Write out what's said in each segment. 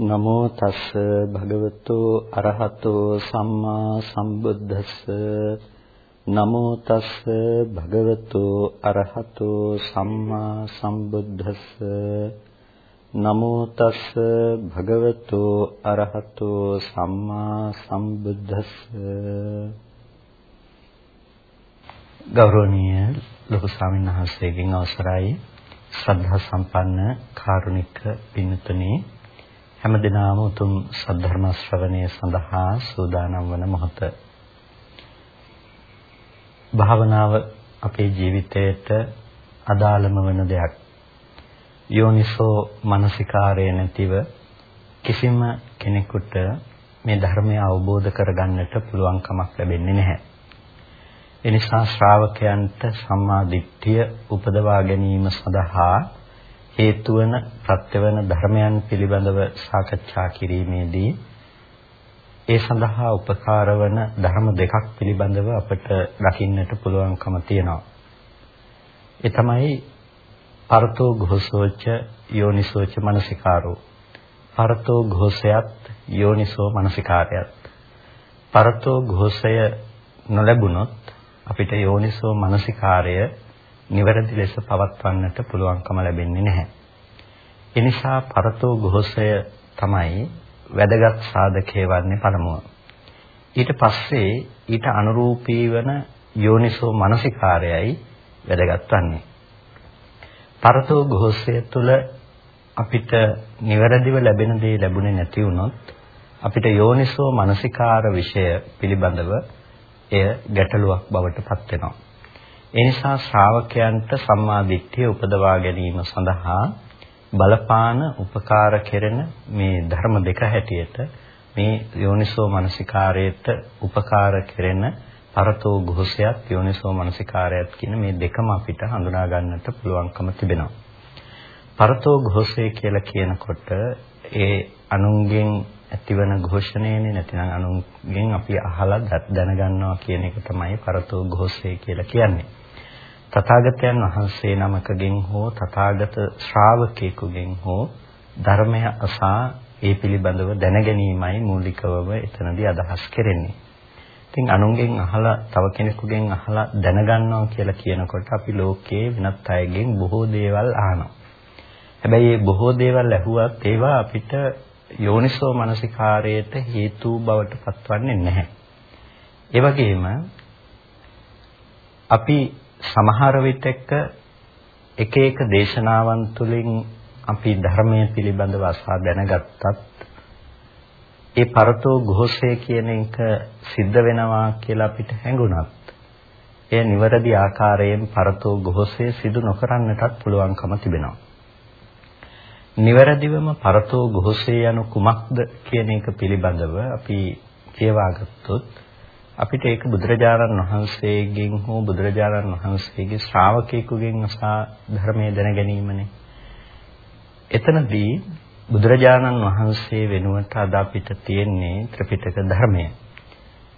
නමෝ තස් භගවතු අරහතෝ සම්මා සම්බුද්දස්ස. නමෝ තස් භගවතු අරහතෝ සම්මා සම්බුද්දස්ස. නමෝ තස් භගවතු අරහතෝ සම්මා සම්බුද්දස්ස. ගෞරවනීය ලොකු ස්වාමීන් වහන්සේගෙන් අවසරයි. ශ්‍රද්ධා සම්පන්න කාරුණික පින්තුනේ හැමදිනම උතුම් සද්ධර්ම ශ්‍රවණය සඳහා සූදානම් වන මොහොත. භාවනාව අපේ ජීවිතයට අදාළම වන දෙයක්. යෝනිසෝ මනසිකාරය නැතිව කිසිම කෙනෙකුට මේ ධර්මය අවබෝධ කරගන්නට පුළුවන් කමක් ලැබෙන්නේ නැහැ. එනිසා ශ්‍රාවකයන්ට සම්මා දිට්ඨිය උපදවා ගැනීම සඳහා හේතු වෙන ප්‍රත්‍ය වෙන ධර්මයන් පිළිබඳව සාකච්ඡා කිරීමේදී ඒ සඳහා උපකාර වන ධර්ම දෙකක් පිළිබඳව අපට දකින්නට පුළුවන්කම තියෙනවා. ඒ තමයි පරතෝ ഘോഷෝච යෝනිසෝච මනසිකාරෝ. පරතෝ ഘോഷයත් යෝනිසෝ මනසිකාරයත්. පරතෝ ഘോഷය නොලැබුණොත් අපිට යෝනිසෝ මනසිකාරය නිවැරදි ලෙස පවත්වන්නට පුළුවන්කම ලැබෙන්නේ නැහැ. එනිසා පරතෝ ഘോഷය තමයි වැදගත් සාධකයේ වන්නේ පළමුව. ඊට පස්සේ ඊට අනුරූපී වන යෝනිසෝ මනසිකාරයයි වැදගත් වන්නේ. පරතෝ ഘോഷය තුළ අපිට නිවැරදිව ලැබෙන දේ ලැබුණේ නැති වුණොත් අපිට යෝනිසෝ මනසිකාර විෂය පිළිබඳව එය ගැටලුවක් බවට පත් වෙනවා. එනිසා ශ්‍රාවකයන්ට සම්මා දිට්ඨිය උපදවා ගැනීම සඳහා බලපාන උපකාර කෙරෙන මේ ධර්ම දෙක හැටියට මේ යෝනිසෝ මනසිකාරයට උපකාර කෙරෙන පරතෝ ഘോഷයත් යෝනිසෝ මනසිකාරයත් කියන මේ දෙකම අපිට හඳුනා ගන්නට පුළුවන්කම තිබෙනවා. පරතෝ ഘോഷය කියලා කියනකොට ඒ අනුන්ගෙන් ඇතිවන ഘോഷණයනේ නැතිනම් අනුන්ගෙන් අපි අහලා දැනගන්නවා කියන එක තමයි පරතෝ ഘോഷය කියලා කියන්නේ. තථාගතයන් වහන්සේ නමකගෙන් හෝ තථාගත ශ්‍රාවකයෙකුගෙන් හෝ ධර්මය අසා ඒ පිළිබඳව දැනගැනීමයි මූලිකවම එතනදී අදහස් කරන්නේ. ඉතින් අනුන්ගෙන් අහලා තව කෙනෙකුගෙන් අහලා දැනගන්නවා කියලා කියනකොට අපි ලෝකයේ වෙනත් අයගෙන් බොහෝ දේවල් අහනවා. හැබැයි මේ බොහෝ දේවල් ඇහුවත් ඒවා අපිට යෝනිසෝ මනසිකාරයට හේතු බවට පත්වන්නේ නැහැ. ඒ වගේම අපි සමහර විටක එක එක දේශනාවන් තුළින් අපි ධර්මයේ පිළිබඳව අසා දැනගත්තත් ඒ පරතෝ ഘോഷය කියන එක සිද්ධ වෙනවා කියලා අපිට හැඟුණත් එය නිවැරදි ආකාරයෙන් පරතෝ ഘോഷය සිදු නොකරන්නටත් පුළුවන්කම තිබෙනවා. නිවැරදිවම පරතෝ ഘോഷය යනු කුමක්ද කියන එක පිළිබඳව අපි කියවා ගත්තොත් අපිට ඒක බුදුරජාණන් වහන්සේගෙන් හෝ බුදුරජාණන් වහන්සේගේ ශ්‍රාවකයෙකුගෙන් අසා ධර්මයේ දැන ගැනීමනේ. එතනදී බුදුරජාණන් වහන්සේ වෙනුවට අද අපිට තියෙන්නේ ත්‍රිපිටක ධර්මය.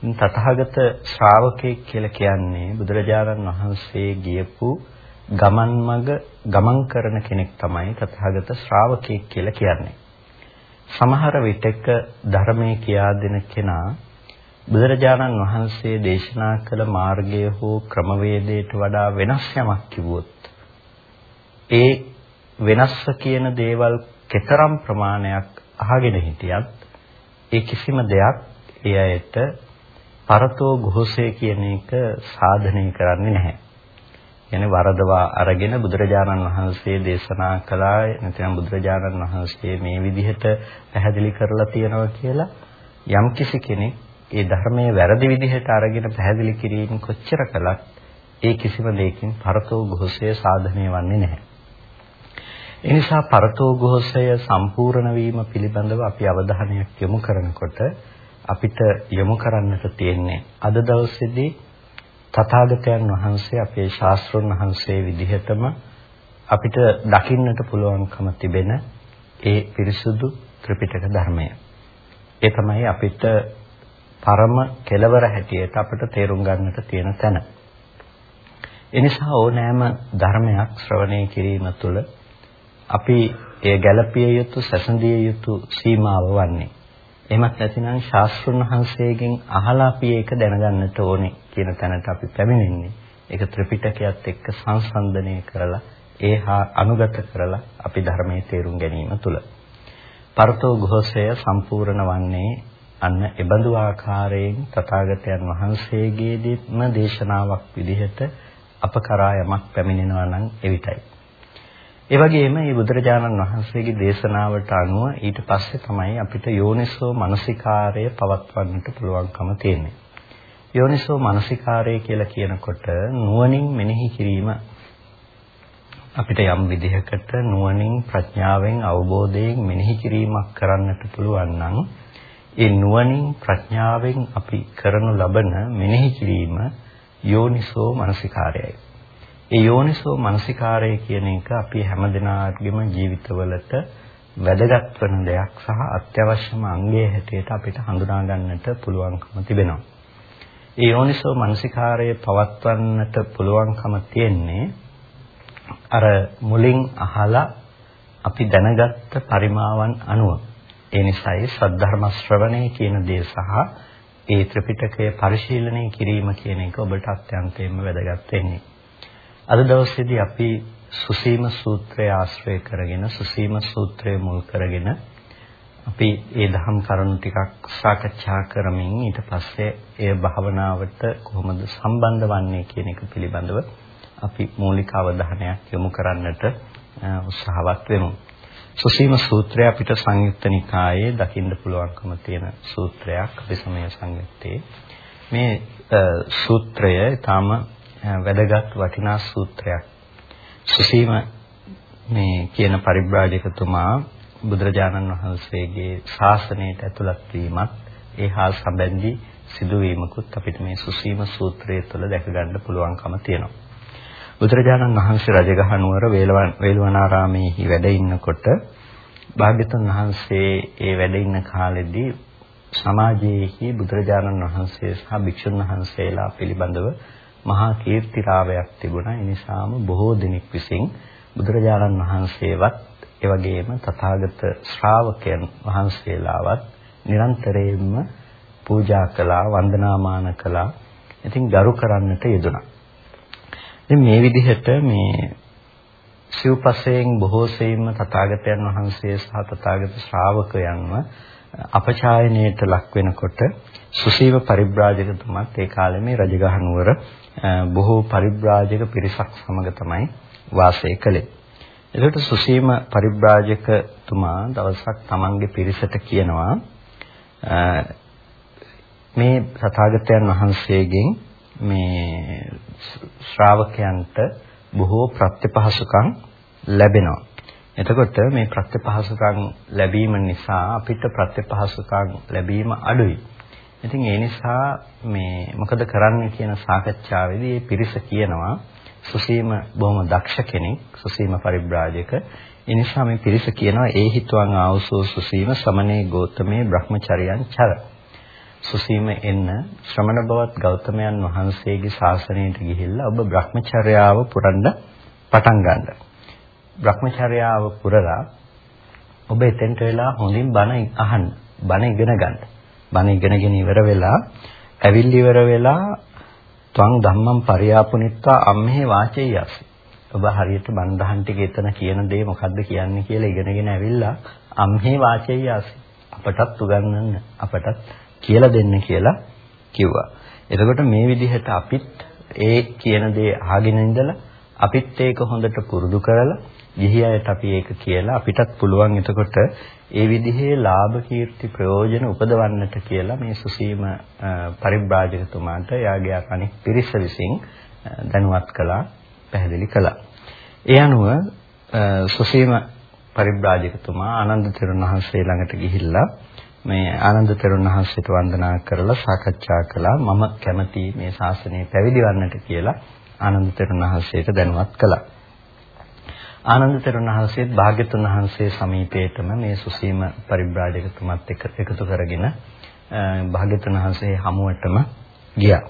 තථාගත ශ්‍රාවකයෙක් කියලා කියන්නේ බුදුරජාණන් වහන්සේ ගියපු ගමන් මඟ ගමන් කරන කෙනෙක් තමයි තථාගත ශ්‍රාවකයෙක් කියලා කියන්නේ. සමහර විටක ධර්මයේ කියා දෙන කෙනා බුදුරජාණන් වහන්සේ දේශනා කළ මාර්ගය හෝ ක්‍රමවේදයට වඩා වෙනස් යමක් කිව්වොත් ඒ වෙනස්ව කියන දේවල් කතරම් ප්‍රමාණයක් අහගෙන හිටියත් ඒ කිසිම දෙයක් ඒ අයට පරතෝ ഘോഷය කියන එක සාධනය කරන්නේ නැහැ. يعني වරදවා අරගෙන බුදුරජාණන් වහන්සේ දේශනා කළා නැත්නම් බුදුරජාණන් වහන්සේ මේ විදිහට පැහැදිලි කරලා තියෙනවා කියලා යම්කිසි කෙනෙක් ඒ ධර්මයේ වැරදි විදිහට අරගෙන පැහැදිලි කිරීම කොච්චර කළත් ඒ කිසිම දෙයකින් පරතෝ ഘോഷය සාධනය වන්නේ නැහැ. ඒ නිසා පරතෝ ഘോഷය සම්පූර්ණ වීම පිළිබඳව අපි අවධානයක් යොමු කරනකොට අපිට යොමු කරන්නට තියෙන්නේ අද දවසේදී තථාගතයන් වහන්සේ අපේ ශාස්ත්‍රඥ වහන්සේ විදිහටම අපිට දකින්නට පුළුවන්කම තිබෙන ඒ පිරිසුදු ත්‍රිපිටක ධර්මය. ඒ තමයි අපිට පරම කෙලවර හැටියට අපිට තේරුම් ගන්නට තියෙන තැන. එනිසා ඕනෑම ධර්මයක් ශ්‍රවණය කිරීම තුළ අපි එය ගැළපිය යුතු සැසඳිය යුතු සීමාව වන්නේ. එහෙමත් නැතිනම් ශාස්ත්‍රුන් වහන්සේගෙන් අහලා අපි ඒක දැනගන්නට ඕනේ කියන තැනට අපි පැමිණෙන්නේ. ඒක ත්‍රිපිටකයත් එක්ක සංසන්දනය කරලා ඒ හා අනුගත කරලා අපි ධර්මයේ තේරුම් ගැනීම තුළ. පරතෝ ഘോഷය සම්පූර්ණ වන්නේ අන්න එබඳු ආකාරයෙන් තථාගතයන් වහන්සේගේදීම දේශනාවක් විදිහට අප කරා යමක් පැමිණෙනවා නම් එවිටයි. ඒ වගේම මේ බුදුරජාණන් වහන්සේගේ දේශනාවට අනුව ඊට පස්සේ තමයි අපිට යෝනිසෝ මනසිකාරය පවත්වන්නට පුළුවන්කම තියෙන්නේ. යෝනිසෝ මනසිකාරය කියලා කියනකොට නුවණින් මෙනෙහි කිරීම අපිට යම් විදිහකට නුවණින් ප්‍රඥාවෙන් අවබෝධයෙන් මෙනෙහි කිරීමක් කරන්නට පුළුවන් නම් ඒ නුවණින් ප්‍රඥාවෙන් අපි කරනු ලබන මෙනෙහි කිරීම යෝනිසෝ මනසිකාරයයි. ඒ යෝනිසෝ මනසිකාරය කියන එක අපි හැමදෙනාගේම ජීවිතවලට වැදගත් වෙන දෙයක් සහ අත්‍යවශ්‍යම අංගය හැටියට අපිට හඳුනා ගන්නට පුළුවන්කම තිබෙනවා. ඒ යෝනිසෝ මනසිකාරය පවත්වන්නට පුළුවන්කම තියෙන්නේ අර මුලින් අහලා අපි දැනගත්ත පරිමාවන් අනුව. ඒ නිසායි සද්ධර්ම ශ්‍රවණය කියන දේ සහ ඒ ත්‍රිපිටකය පරිශීලනය කිරීම කියන එක ඔබට අත්‍යන්තයෙන්ම වැදගත් වෙන්නේ. අද දවසේදී අපි සුසීම සූත්‍රය ආශ්‍රය කරගෙන සුසීම සූත්‍රය මුල් කරගෙන අපි ඒ දහම් කරුණු ටිකක් සාකච්ඡා කරමින් ඊට පස්සේ එය භාවනාවට කොහොමද සම්බන්ධ වන්නේ කියන එක පිළිබඳව අපි මූලික අවධානයක් යොමු කරන්නට උත්සාහවත් වෙමු. සුසීම සූත්‍රය අපිට සංයුක්ත නිකායේ දකින්න පුළුවන්කම තියෙන සූත්‍රයක් අපි සමය සංයුත්තේ. මේ සූත්‍රය ඊටාම වැදගත් වටිනා සූත්‍රයක්. සුසීම මේ කියන පරිබ්‍රාජකතුමා බුදුරජාණන් වහන්සේගේ ශාසනයට ඇතුළත් වීමත් ඒ හා සම්බන්ධි සිදුවීමකුත් අපිට මේ සුසීම සූත්‍රය තුළ දැක ගන්න පුළුවන්කම තියෙනවා. බුදුරජාණන් වහන්සේ රජගහ නුවර වේලවනාරාමයේ වැඩ ඉන්නකොට භාග්‍යතුන් වහන්සේ ඒ වැඩ ඉන්න කාලෙදී සමාජයේහි බුදුරජාණන් වහන්සේ සහ භික්ෂුන් වහන්සේලා පිළිබඳව මහා කීර්තිරාවයක් තිබුණා. ඒ නිසාම බොහෝ දෙනෙක් විසින් බුදුරජාණන් වහන්සේවත් ඒ වගේම තථාගත ශ්‍රාවකයන් වහන්සේලාවත් නිරන්තරයෙන්ම පූජා කළා, වන්දනාමාන කළා. ඉතින් ගරු කරන්නට යෙදුණා. ඉතින් මේ විදිහට මේ සිව්පසයෙන් බොහෝ සෙයින්ම තථාගතයන් වහන්සේ සහ තථාගත ශ්‍රාවකයන්ව අපචායනයට ලක් වෙනකොට සුසීව පරිබ්‍රාජකතුමත් ඒ කාලේ මේ රජගහ නුවර බොහෝ පරිබ්‍රාජක පිරිසක් සමග තමයි වාසය කළේ. එතකොට සුසීම පරිබ්‍රාජකතුමා දවසක් තමන්ගේ පිරිසට කියනවා මේ තථාගතයන් වහන්සේගෙන් මේ ශ්‍රාවකයන්ට බොහෝ ප්‍රත්‍යපහසුකම් ලැබෙනවා. එතකොට මේ ප්‍රත්‍යපහසුකම් ලැබීම නිසා අපිට ප්‍රත්‍යපහසුකම් ලැබීම අඩුයි. ඉතින් ඒ නිසා මේ මොකද කරන්න කියන සාකච්ඡාවේදී මේ පිරිස කියනවා සුසීම බොහොම දක්ෂ කෙනෙක් සුසීම පරිබ්‍රාජක ඒ නිසා මේ පිරිස කියනවා ඒ හිතුවන් ආවසෝ සුසීම සමනේ ගෝතමේ බ්‍රහ්මචර්යයන් චර සුසීම එන්න ශ්‍රමණ බවත් ගෞතමයන් වහන්සේගේ ශාසනයට ගිහිල්ලා ඔබ බ්‍රහ්මචර්යාව පුරන්න පටන් ගන්න. බ්‍රහ්මචර්යාව පුරලා ඔබ එතෙන්ට වෙලා හොඳින් බණ අහන්න. බණ ඉගෙන ගන්න. බණ ඉගෙනගෙන ඉවර වෙලා ඇවිල්ලි ඉවර වෙලා ත්වං ධම්මං පරියාපුනිත්වා අම්මේ වාචේ යසි. ඔබ හරියට බණ දහන් ටික එතන කියන දේ මොකද්ද කියන්නේ කියලා ඉගෙනගෙන ඇවිල්ලා අම්මේ වාචේ යසි. අපටත් උගන්වන්න අපටත් කියලා දෙන්න කියලා කිව්වා. එතකොට මේ විදිහට අපිත් ඒ කියන දේ අහගෙන ඉඳලා අපිත් ඒක හොඳට පුරුදු කරලා ගිහි අයට අපි ඒක කියලා අපිටත් පුළුවන් එතකොට ඒ විදිහේ ලාභ කීර්ති ප්‍රයෝජන උපදවන්නට කියලා මේ සුසීම පරිබ්‍රාජකතුමාට යාගේ අනික් පිරිස විසින් දැනුවත් කළා පැහැදිලි කළා. ඒ අනුව සුසීම පරිබ්‍රාජකතුමා ආනන්ද තෙරුන් වහන්සේ ළඟට ගිහිල්ලා මේ ආනන්ද තෙරුන් වහන්සේට වන්දනා කරලා සාකච්ඡා කළා මම කැමති මේ ශාසනය පැවිදි වන්නට කියලා ආනන්ද තෙරුන් වහන්සේට දැනුවත් කළා. ආනන්ද තෙරුන් වහන්සේත් භාග්‍යතුන් වහන්සේ සමීපයේටම මේ සුසීම පරිබ්‍රාජකතුමත් එක්ක එකතු කරගෙන භාග්‍යතුන් වහන්සේ හමුවටම ගියා.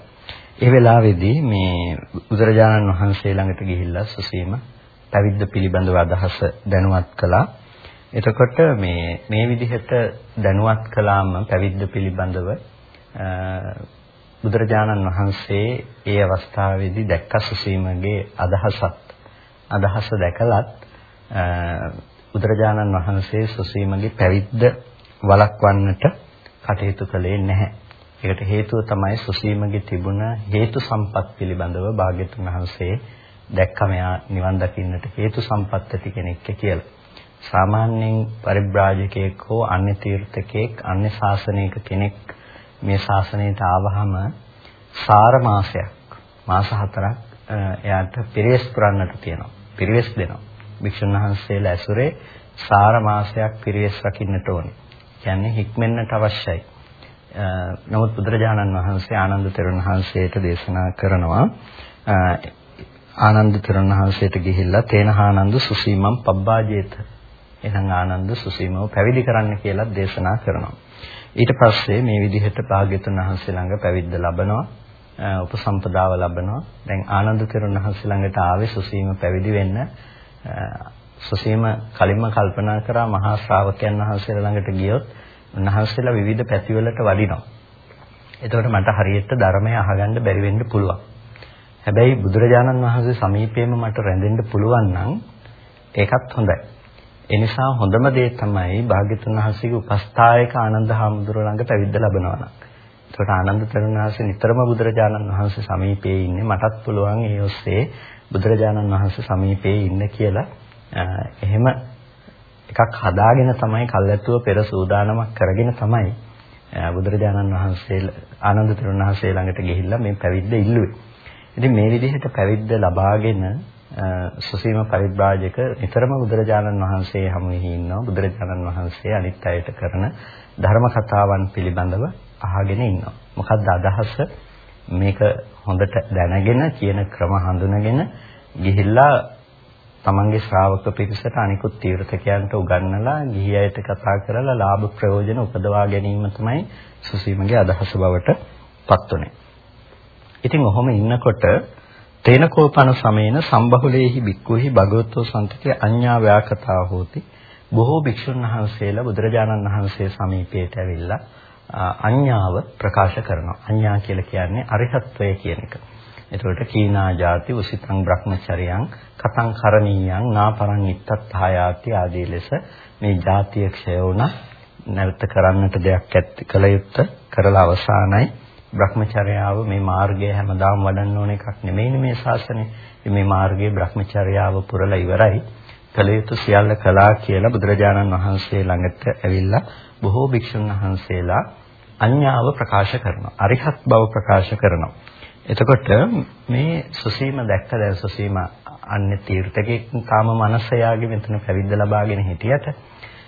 ඒ වෙලාවේදී මේ බුදුරජාණන් වහන්සේ ළඟට ගිහිල්ලා සුසීම පැවිද්ද පිළිබඳව අදහස දැනුවත් කළා. එතකොට මේ මේ විදිහට දැනුවත් කළාම පැවිද්ද පිළිබඳව බුදුරජාණන් වහන්සේ ඒ අවස්ථාවේදී දැක්ක සුසීමගේ අදහසත් අදහස දැකලත් බුදුරජාණන් වහන්සේ සුසීමගේ පැවිද්ද වළක්වන්නට කටයුතු කළේ නැහැ. ඒකට හේතුව තමයි සුසීමගේ තිබුණ හේතු සම්පත් පිළිබඳව භාග්‍යතුන් වහන්සේ දැක්කම එයා නිවන් දකින්නට හේතු සම්පත් ඇති කෙනෙක් කියලා. සාමාන්‍යයෙන් පරිබ්‍රාජකයෙක් හෝ අන්‍ය තීර්ථකයෙක් අන්‍ය ශාසනයක කෙනෙක් මේ ශාසනයට ආවහම සාර මාසයක් මාස හතරක් එයාට පිරිවෙස් පුරන්නට තියෙනවා. පිරිවෙස් දෙනවා. භික්ෂුන් වහන්සේලා ඇසුරේ සාර මාසයක් පිරිවෙස් රකින්නට ඕනේ. කියන්නේ හික්මෙන්නට අවශ්‍යයි. නමුත් බුදුරජාණන් වහන්සේ ආනන්ද තෙරුන් වහන්සේට දේශනා කරනවා ආනන්ද තෙරුන් වහන්සේට ගිහිල්ලා තේනහානන්ද සුසීමම් පබ්බාජේත එහෙනම් ආනන්ද සුසීමව පැවිදි කරන්න කියලා දේශනා කරනවා. ඊට පස්සේ මේ විදිහට භාග්‍යතුන් වහන්සේ ළඟ පැවිද්ද ලබනවා. උපසම්පදාව ලබනවා. දැන් ආනන්ද තෙරුන් වහන්සේ ළඟට ආවේ සුසීම පැවිදි වෙන්න සුසීම කලින්ම කල්පනා කරා මහා ශ්‍රාවකයන් වහන්සේලා ළඟට ගියොත් උන්වහන්සේලා විවිධ පැතිවලට වඩිනවා. එතකොට මට හරියට ධර්මය අහගන්න බැරි වෙන්න පුළුවන්. හැබැයි බුදුරජාණන් වහන්සේ සමීපයේම මට රැඳෙන්න පුළුවන් නම් ඒකත් හොඳයි. ඒ නිසා හොඳම දේ තමයි භාග්‍යතුන් වහන්සේගේ උපස්ථායක ආනන්ද හාමුදුරුවෝ ළඟ පැවිද්ද ලබනවා නම්. ඒකට ආනන්ද තරුණාංශ නිතරම බුදුරජාණන් වහන්සේ සමීපයේ ඉන්නේ. මටත් පුළුවන් ඒ ඔස්සේ බුදුරජාණන් වහන්සේ සමීපයේ ඉන්න කියලා. එහෙම එකක් හදාගෙන තමයි කල්ැතුව පෙර සූදානමක් කරගෙන තමයි බුදුරජාණන් වහන්සේ ආනන්ද තරුණාංශේ ළඟට ගිහිල්ලා මේ පැවිද්ද ඉල්ලුවේ. ඉතින් මේ විදිහට පැවිද්ද ලබාගෙන සුසීම පරිබ්‍රාජක නිතරම බුදුරජාණන් වහන්සේ හමුෙහි ඉන්නවා. බුදුරජාණන් වහන්සේ අනිත් අයට කරන ධර්ම කතාවන් පිළිබඳව අහගෙන ඉන්නවා. මොකක්ද අදහස? මේක හොඳට දැනගෙන කියන ක්‍රම හඳුනගෙන ගිහිල්ලා තමන්ගේ ශ්‍රාවක පිරිසට අනිකුත් තීර්ථකයන්ට උගන්වලා ගිහි අයට කතා කරලා ලාභ ප්‍රයෝජන උපදවා ගැනීම තමයි සුසීමගේ අදහස බවට පත් උනේ. ඉතින් ඔහොම ඉන්නකොට තේනකෝපන සමේන සම්බහුලේහි බික්කුහි භගවතෝ සම්තිකේ අඤ්ඤා ව්‍යාකතා හෝති. බොහෝ භික්ෂුන් වහන්සේලා බුදුරජාණන් වහන්සේ සමීපයට ඇවිල්ලා අඤ්ඤාව ප්‍රකාශ කරනවා. අඤ්ඤා කියලා කියන්නේ අරිහත්වය කියන එක. එතකොට කීනා ಜಾති උසිතං බ්‍රහ්මචරියං කතං කරණීයං නාපරං ඉත්තත්හායාති ආදී ලෙස මේ ಜಾතිය ක්ෂය වුණා නැවත කරන්නට දෙයක් ඇත්ත කළ යුත්තේ කරලා අවසానයි භ්‍රමචර්යාව මේ මාර්ගය හැමදාම වඩන්න ඕන එකක් නෙමෙයි මේ ශාසනය. මේ මාර්ගයේ භ්‍රමචර්යාව පුරලා ඉවරයි. කළ යුතු සියල්ල කළා කියලා බුදුරජාණන් වහන්සේ ළඟට ඇවිල්ලා බොහෝ භික්ෂුන් වහන්සේලා අඤ්ඤාව ප්‍රකාශ කරනවා. අරිහත් බව ප්‍රකාශ කරනවා. එතකොට මේ සුසීම දැක්ක දැන් සුසීම අන්‍ය තීර්ථකෙක් කාම මනසයාගේ මෙතන පැවිද්ද ලබාගෙන හිටියට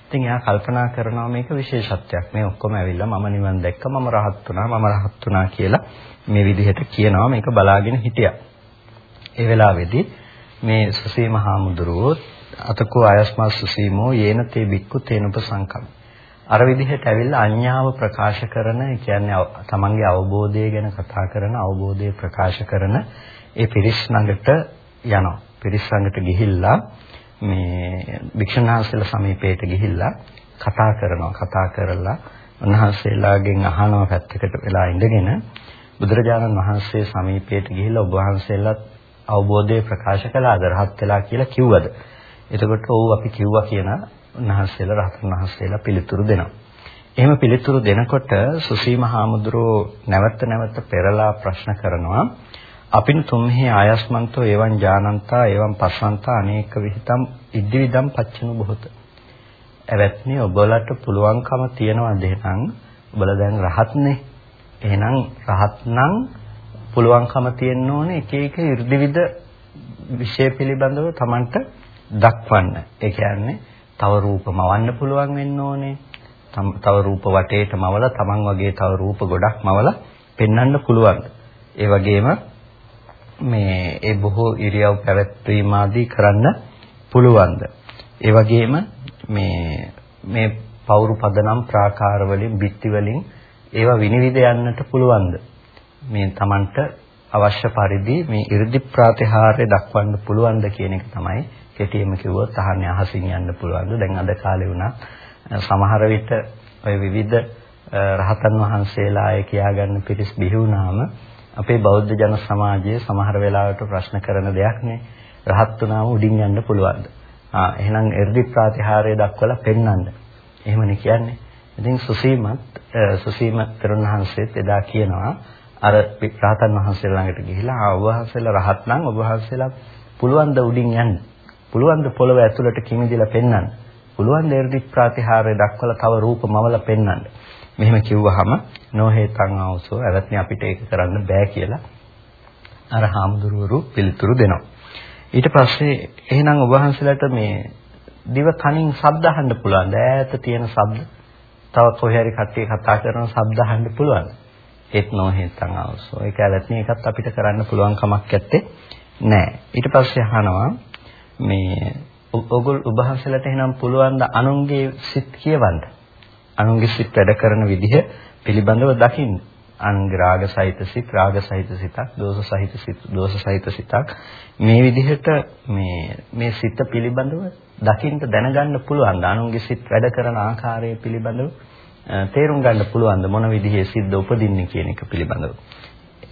ඉතින් එයා කල්පනා කරනවා මේක විශේෂත්වයක්. මේ ඔක්කොම ඇවිල්ලා මම නිවන් දැක්ක මම රහත් වුණා මම රහත් වුණා කියලා මේ විදිහට කියනවා මේක බලාගෙන හිටියා. ඒ වෙලාවේදී මේ සුසීම හාමුදුරුවෝ අතකෝ අයස්මා සුසීමෝ යේන තේ බික්කු තේනුප සංකම්. අර විදිහට ඇවිල්ලා අඥාව ප්‍රකාශ කරන කියන්නේ තමන්ගේ අවබෝධය ගැන කතා කරන අවබෝධය ප්‍රකාශ කරන ඒ පිරිස් ළඟට යනවා. පිරිස් ළඟට ගිහිල්ලා මේ භික්ෂුණාංශලා සමීපයට ගිහිල්ලා කතා කරනවා. කතා කරලා උන්වහන්සේලාගෙන් අහනවා පැත්තකට වෙලා ඉඳගෙන බුදුරජාණන් වහන්සේ සමීපයට ගිහිල්ලා ඔබ වහන්සේලාත් අවබෝධය ප්‍රකාශ කළාද? රහත් වෙලා කියලා කිව්වද? එතකොට ඔව් අපි කිව්වා කියන උන්වහන්සේලා රහතන් වහන්සේලා පිළිතුරු දෙනවා එහෙම පිළිතුරු දෙනකොට සුසීම හාමුදුරුවෝ නැවත නැවත පෙරලා ප්‍රශ්න කරනවා අපින් තුම්හි ආයස්මන්තෝ එවං ඥානන්තා එවං පස්සන්තා අනේක විහිතම් ඉද්දිවිදම් පච්චනු බොහෝත. එවත්නි ඔබලට පුළුවන්කම තියනවාද එහෙනම් ඔබලා දැන් රහත්නේ. එහෙනම් රහත් නම් පුළුවන්කම තියෙන්න ඕනේ එක එක 이르දිවිද විෂය පිළිබඳව Tamanට දක්වන්න. ඒ කියන්නේ තව රූප මවන්න පුළුවන් වෙන්න ඕනේ. තව රූප වටේට මවලා Taman වගේ තව රූප ගොඩක් මවලා පෙන්වන්න පුළුවන්. ඒ වගේම මේ ඒ බොහෝ ඉරියව් පැවැත්වීම ආදී කරන්න පුළුවන්ද? ඒ වගේම මේ මේ පෞරු පදනම් ප්‍රාකාර වලින් බිත්ති වලින් ඒවා විනිවිද යන්නට පුළුවන්ද? මේ Tamanට අවශ්‍ය පරිදි මේ 이르දි ප්‍රාතිහාර්ය දක්වන්න පුළුවන්ද කියන එක තමයි කෙටියෙන්ම කිව්වොත් අහන්නේ අහසින් යන්න පුළුවන්ද? දැන් අද කාලේ වුණා සමහර විට ඔය විවිධ රහතන් වහන්සේලාය කියාගන්න පිරිස් බිහි වුණාම අපේ බෞද්ධ ජන සමාජයේ සමහර වෙලාවට ප්‍රශ්න කරන දෙයක් නේ. රහත් වුණාම උඩින් යන්න පුළුවන්ද? ආ එහෙනම් එර්දි ප්‍රාතිහාරය දක්වලා පෙන්වන්න. එහෙමනේ කියන්නේ. ඉතින් සුසීමත් සුසීම තරුණහන්සේත් එදා කියනවා අර රහතන් වහන්සේලා ළඟට ගිහිලා ආ ඔබ වහන්සේලා රහත් නම් ඔබ වහන්සේලා පුළුවන් ද උඩින් යන්න? පුළුවන් ද පොළව ඇතුළට කිමිදිලා පෙන්වන්න? පුළුවන් ද එර්දි ප්‍රාතිහාරය දක්වලා තව රූප මවලා පෙන්වන්න? මෙහෙම කිව්වහම නොහේතං ආවසෝ ඇවත්නි අපිට ඒක කරන්න බෑ කියලා අර හාමුදුරුවරු පිළිතුරු දෙනවා. ඊට පස්සේ එහෙනම් ඔබ වහන්සේලාට මේ දිව කනින් ශබ්ද අහන්න පුළුවන්. ඈත තියෙන ශබ්ද තව කොහේ හරි කට්ටිය කතා කරන ශබ්ද අහන්න පුළුවන්. ඒත් නොහේතං ආවසෝ. ඒක ඇවත්නි ඒකත් අපිට කරන්න පුළුවන් කමක් නැත්තේ නෑ. ඊට පස්සේ අහනවා මේ ඔගොල් ඔබ වහන්සේලාට එහෙනම් පුළුවන් ද අනුන්ගේ සිත් කියවන්න? අනුන්ගේ සිත් වැඩ කරන විදිහ පිළිබඳව දකින්න. අනුන්ගේ රාග සහිත සිත්, රාග සහිත සිතක්, දෝෂ සහිත සිත්, දෝෂ සහිත සිතක් මේ විදිහට මේ මේ සිත පිළිබඳව දකින්න දැනගන්න පුළුවන්. අනුන්ගේ සිත් වැඩ කරන ආකාරය පිළිබඳව තේරුම් ගන්න පුළුවන් මොන විදිහේ සිද්ද උපදින්නේ කියන එක පිළිබඳව.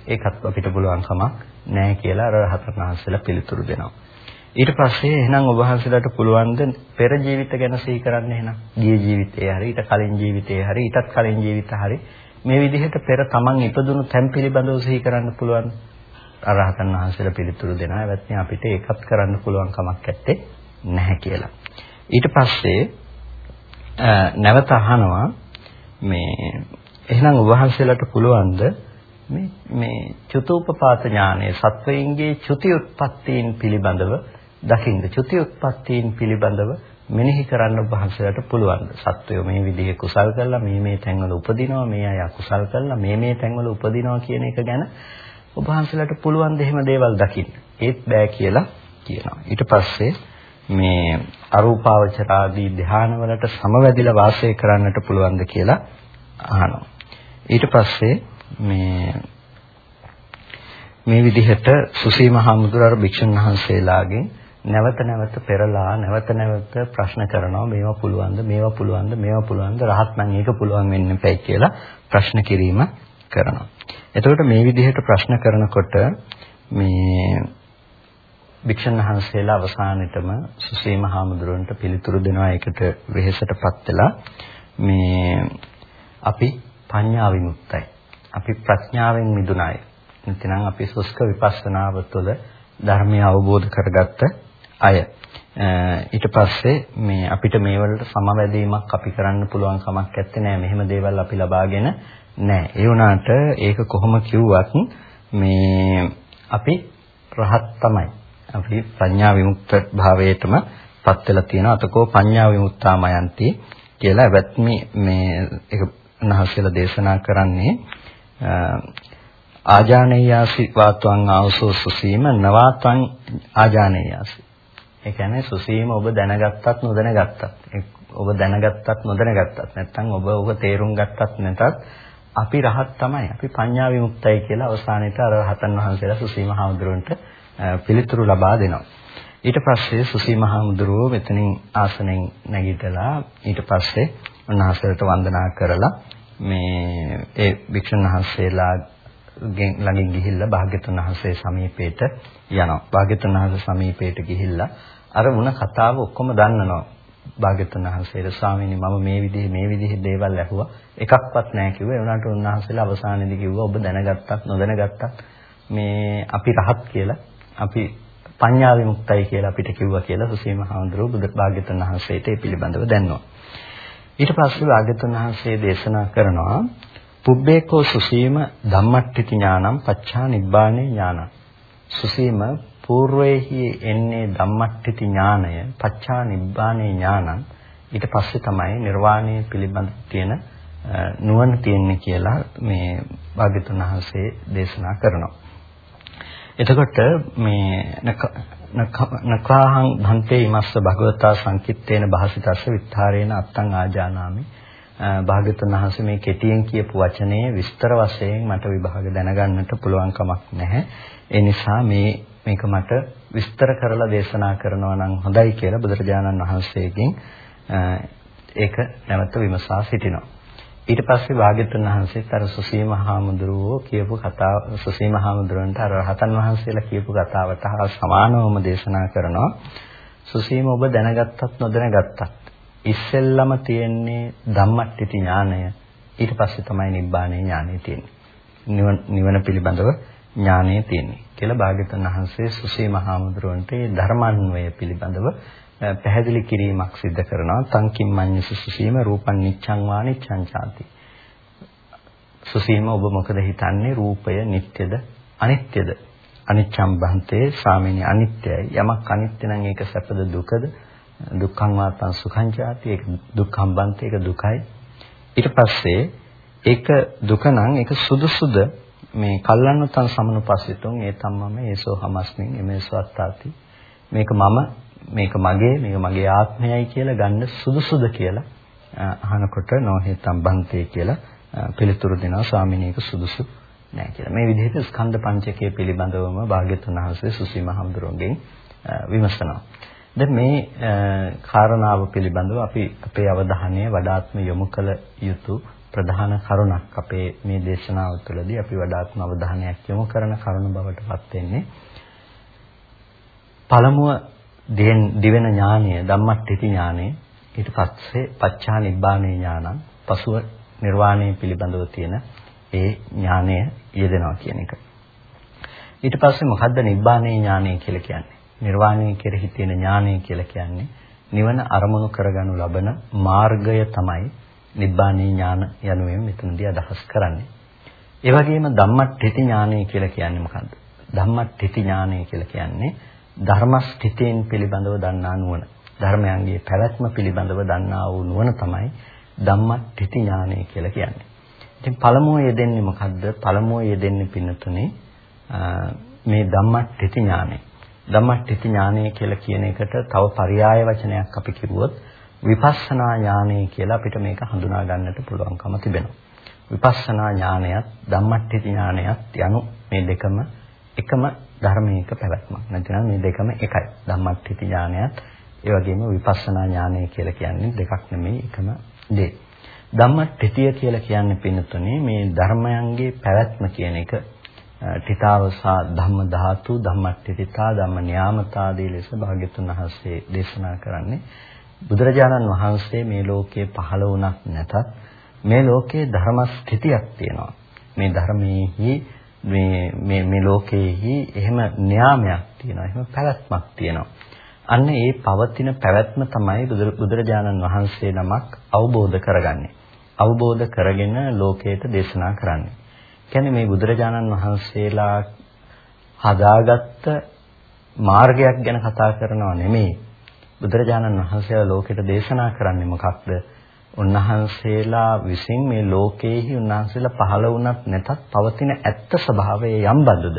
ඒකත් අපිට පුළුවන් කමක් නැහැ කියලා අර රහතන් වහන්සේලා පිළිතුරු දෙනවා. ඊට පස්සේ එහෙනම් ඔබ වහන්සේලාට පුළුවන් ද පෙර ජීවිත ගැන සිහි කරන්න එහෙනම්? ගිය ජීවිතේ හරි ඊට කලින් ජීවිතේ හරි ඊටත් කලින් ජීවිත හරි මේ විදිහට පෙර තමන් ඉපදුණු තැන් පිළිබඳව සිහි කරන්න පුළුවන්? අරහතන් වහන්සේලා පිළිතුරු දෙනවා. එවත්නි අපිට ඒකත් කරන්න පුළුවන් කමක් නැත්තේ නැහැ කියලා. ඊට පස්සේ නැවත අහනවා මේ එහෙනම් ඔබ වහන්සේලාට පුළුවන්ද මේ මේ චතුූපපාත ඥානයේ සත්වයින්ගේ චුති උත්පත්තීන් පිළිබඳව දකින්න චුති උත්පත්තීන් පිළිබඳව මෙනෙහි කරන්න වහන්සේලාට පුළුවන්. සත්වය මේ විදිහේ කුසල් කළා මේ මේ තැන්වල උපදිනවා මේ අය අකුසල් කළා මේ මේ තැන්වල උපදිනවා කියන එක ගැන ඔබ වහන්සේලාට පුළුවන් ද එහෙම දේවල් දකින්න. ඒත් බෑ කියලා කියනවා. ඊට පස්සේ මේ අරූපාවචර ආදී ධානවලට සමවැදිලා වාසය කරන්නට පුළුවන්ද කියලා අහනවා. ඊට පස්සේ මේ මේ විදිහට සුසීම හාමුදුරුවෝ භික්ෂුන් වහන්සේලාගෙන් නැවත නැවත පෙරලා නැවත නැවත ප්‍රශ්න කරනවා මේවා පුළුවන්ද මේවා පුළුවන්ද මේවා පුළුවන්ද රහත් නම් ඒක පුළුවන් වෙන්න එපයි කියලා ප්‍රශ්න කිරීම කරනවා. එතකොට මේ විදිහට ප්‍රශ්න කරනකොට මේ වික්ෂණ වහන්සේලා අවසානෙටම සුසීම හාමුදුරන්ට පිළිතුරු දෙනවා ඒකට වෙහෙසටපත් වෙලා මේ අපි පඤ්ඤා විමුක්තයි. අපි ප්‍රඥාවෙන් මිදුණ අය. නැතිනම් අපි සුස්ක විපස්සනාව තුළ ධර්මය අවබෝධ කරගත්ත අය. ඊට පස්සේ මේ අපිට මේ වලට සමවැදීමක් අපි කරන්න පුළුවන් කමක් නැත්තේ නෑ. මෙහෙම දේවල් අපි ලබාගෙන නෑ. ඒ වුණාට ඒක කොහොම කිව්වත් මේ අපි රහත් තමයි. අපි ප්‍රඥා විමුක්ත භාවයටම පත් වෙලා තියෙනවා. අතකෝ පඤ්ඤා විමුක්තාමයන්ති කියලා වැත්මි මේ ඒක උන්වහන්සේලා දේශනා කරන්නේ ආජානේයාසි වාත්වං ආවසෝ සුසීම නවාත්වං ආජානේයාසි ඒ කියන්නේ සුසීම ඔබ දැනගත්තත් නොදැනගත්තත් ඔබ දැනගත්තත් නොදැනගත්තත් නැත්නම් ඔබ ඔබ තේරුම් ගත්තත් නැතත් අපි රහත් තමයි අපි පඤ්ඤා විමුක්තයි කියලා අවසානයේට අර රහතන් වහන්සේලා සුසීම හාමුදුරුවන්ට පිළිතුරු ලබා දෙනවා. ඊට පස්සේ සුසීම හාමුදුරුවෝ මෙතනින් ආසනෙන් නැගිටලා ඊට පස්සේ උන්වහන්සේට වන්දනා කරලා මේ ඒ වික්ෂුන් වහන්සේලා ළඟින් ගිහිල්ලා භාග්‍යතුන් වහන්සේ සමීපේට යනවා. භාග්‍යතුන් වහන්සේ සමීපේට ගිහිල්ලා අර වුණ කතාව ඔක්කොම දන්නනවා. භාග්‍යතුන් වහන්සේට ස්වාමීනි මම මේ විදිහේ මේ විදිහේ දේවල් ඇහුවා. එකක්වත් නැහැ කිව්වා. ඒ වුණාට උන්වහන්සේලා අවසානයේදී කිව්වා ඔබ දැනගත්තත් නොදැනගත්තත් මේ අපි රහත් කියලා අපි පඤ්ඤා විමුක්තයි කියලා අපිට කිව්වා කියලා සුසීම හාමුදුරුවෝ බුදු භාග්‍යතුන් වහන්සේට ඒ පිළිබඳව දැන්නවා. ඊට පස්සේ භාග්‍යතුන් වහන්සේ දේශනා කරනවා පුබ්බේකෝ සුසීම ධම්මට්ඨිති ඥානං පච්චා නිබ්බානේ ඥානං. සුසීම పూర్වයේහි එන්නේ ධම්මට්ඨිති ඥානය පච්චා නිබ්බානේ ඥානං. ඊට පස්සේ තමයි නිර්වාණය පිළිබඳ තියෙන නුවණ තියෙන්නේ කියලා මේ භාග්‍යතුන් වහන්සේ දේශනා කරනවා. එතකොට මේ නකාහං භන්තේ ඉමස්ස භගවතා සංකිට්ඨේන භාසිතස්ස විත්තරේන අත්තං ආජානාමි. භාග්‍යතුන් වහන්සේ මේ කෙටියෙන් කියපු වචනේ විස්තර වශයෙන් මට විභාග දැනගන්නට පුළුවන් කමක් නැහැ. ඒ නිසා මේ මේක මට විස්තර කරලා දේශනා කරනවා නම් හොඳයි කියලා බුදුරජාණන් වහන්සේගෙන් ඒක නැවත විමසා සිටිනවා. ඊට පස්සේ වාග්යතුන් වහන්සේත් අර සුසීම හාමුදුරුවෝ කියපු කතාව සුසීම හාමුදුරන්ට අර රහතන් වහන්සේලා කියපු කතාවට හා සමානවම දේශනා කරනවා. සුසීම ඔබ දැනගත්තත් නොදැනගත්තත් ඉස්සෙල්ලම තියෙන්නේ ධම්මට්ටි ඥානය ඊට පස්සේ තමයි නිබ්බාණය ඥානය තියෙන්නේ. නිවන පිළිබඳව ඥානය තියෙන්නේ කියලා භාග්‍යවතුන් වහන්සේ සුසී මහමුදුරන්ට ඒ ධර්මාන්වය පිළිබඳව පැහැදිලි කිරීමක් සිදු කරනවා. තංකින් මඤ්ඤස සුසීම රූපං නිච්ඡං වා නිච්ඡං ചാති. සුසීම ඔබ මොකද හිතන්නේ රූපය නිට්ටයද අනිත්‍යද? අනිච්ඡම් බන්තේ ස්වාමීනි අනිත්‍යයි. යමක් අනිත්‍ය නම් ඒක සැපද දුකද? දුක්ඛං වාතං සුඛං ചാති. ඒක දුක්ඛම් බන්තේ ඒක දුකයි. ඊට පස්සේ ඒක දුක නම් ඒක සුදුසුද මේ කල්ලන්නතන් සමනුපස්සිතුන් ඒ තම්මම ඒසෝ හමස්මින් එමේසවත්තාති මේක මම මේක මගේ මේක මගේ ආත්මයයි කියලා ගන්න සුදුසුද කියලා අහනකොට නොහෙතම් බන්තේ කියලා පිළිතුරු දෙනවා ස්වාමිනීක සුදුසු නෑ කියලා. මේ විදිහට ස්කන්ධ පංචකය පිළිබඳවම භාග්‍යතුන් වහන්සේ සුසීම හඳුරෝගෙන් විමසනවා. දැන් මේ කාරණාව පිළිබඳව අපි අපේ අවධානය වඩාත්ම යොමු කළ යුතු ප්‍රධාන කරුණක් අපේ මේ දේශනාව තුළදී අපි වඩාත්ම අවධානයක් යොමු කරන කරුණ බවට පත් වෙන්නේ පළමුව දිවෙන ඥානය ධම්මට්ඨිති ඥානය ඊට පස්සේ පච්චා නිබ්බානේ ඥානං පසුව නිර්වාණය පිළිබඳව තියෙන ඒ ඥානය යෙදෙනවා කියන එක. ඊට පස්සේ මොකද්ද නිබ්බානේ ඥානය කියලා කියන්නේ? නිර්වාණය කෙරෙහි තියෙන ඥානය කියලා කියන්නේ නිවන අරමුණු කරගනු ලබන මාර්ගය තමයි නිබ්බානී ඥාන යනුවෙන් මෙතනදී අදහස් කරන්නේ. ඒ වගේම ධම්මට්ඨිති ඥානය කියලා කියන්නේ මොකද්ද? ධම්මට්ඨිති ඥානය කියලා කියන්නේ ධර්මස්ථිතේන් පිළිබඳව දන්නා නුවණ. ධර්මයන්ගේ පැවැත්ම පිළිබඳව දන්නා වූ නුවණ තමයි ධම්මට්ඨිති ඥානය කියලා කියන්නේ. ඉතින් පළමුව යෙදෙන්නේ මොකද්ද? පළමුව යෙදෙන්නේ පින්නතුනේ මේ ධම්මට්ඨිති ඥානය. ධම්මට්ඨිති ඥානය කියලා කියන එකට තව පරයාය වචනයක් අපි කිව්වොත් විපස්සනා ඥානය කියලා අපිට මේක හඳුනා ගන්නට පුළුවන්කම තිබෙනවා. විපස්සනා ඥානයත් ධම්මට්ඨිති ඥානයත් යනු මේ දෙකම එකම ධර්මයක පැවැත්මක්. නැතිනම් මේ දෙකම එකයි. ධම්මට්ඨිති ඥානයත් ඒ වගේම විපස්සනා ඥානය කියලා කියන්නේ දෙකක් නෙමෙයි එකම දේ. ධම්මට්ඨිතිය කියලා කියන්නේ පින්නතුනේ මේ ධර්මයන්ගේ පැවැත්ම කියන එක තිතාවසා ධම්ම ධාතු ධම්මට්ඨිතා ධම්ම න්යාමතාදී ලෙස භාග්‍යතුන් වහන්සේ දේශනා කරන්නේ බුදුරජාණන් වහන්සේ මේ ලෝකයේ පහළ වුණත් නැතත් මේ ලෝකයේ ධර්ම ස්ථිතියක් තියෙනවා. මේ ධර්මයේහි මේ මේ මේ ලෝකයේහි එහෙම න්යාමයක් තියෙනවා. එහෙම පැවැත්මක් තියෙනවා. අන්න ඒ පවතින පැවැත්ම තමයි බුදුරජාණන් වහන්සේ නමක් අවබෝධ කරගන්නේ. අවබෝධ කරගෙන ලෝකයට දේශනා කරන්නේ. කියන්නේ මේ බුදුරජාණන් වහන්සේලා හදාගත්ත මාර්ගයක් ගැන කතා කරනව නෙමෙයි. බුදුරජාණන් වහන්සේලා ලෝකෙට දේශනා කරන්නේ මොකක්ද? උන්වහන්සේලා විසින් මේ ලෝකයේහි උන්වහන්සේලා පහළ වුණත් නැතත් පවතින ඇත්ත ස්වභාවය යම් බඳුද?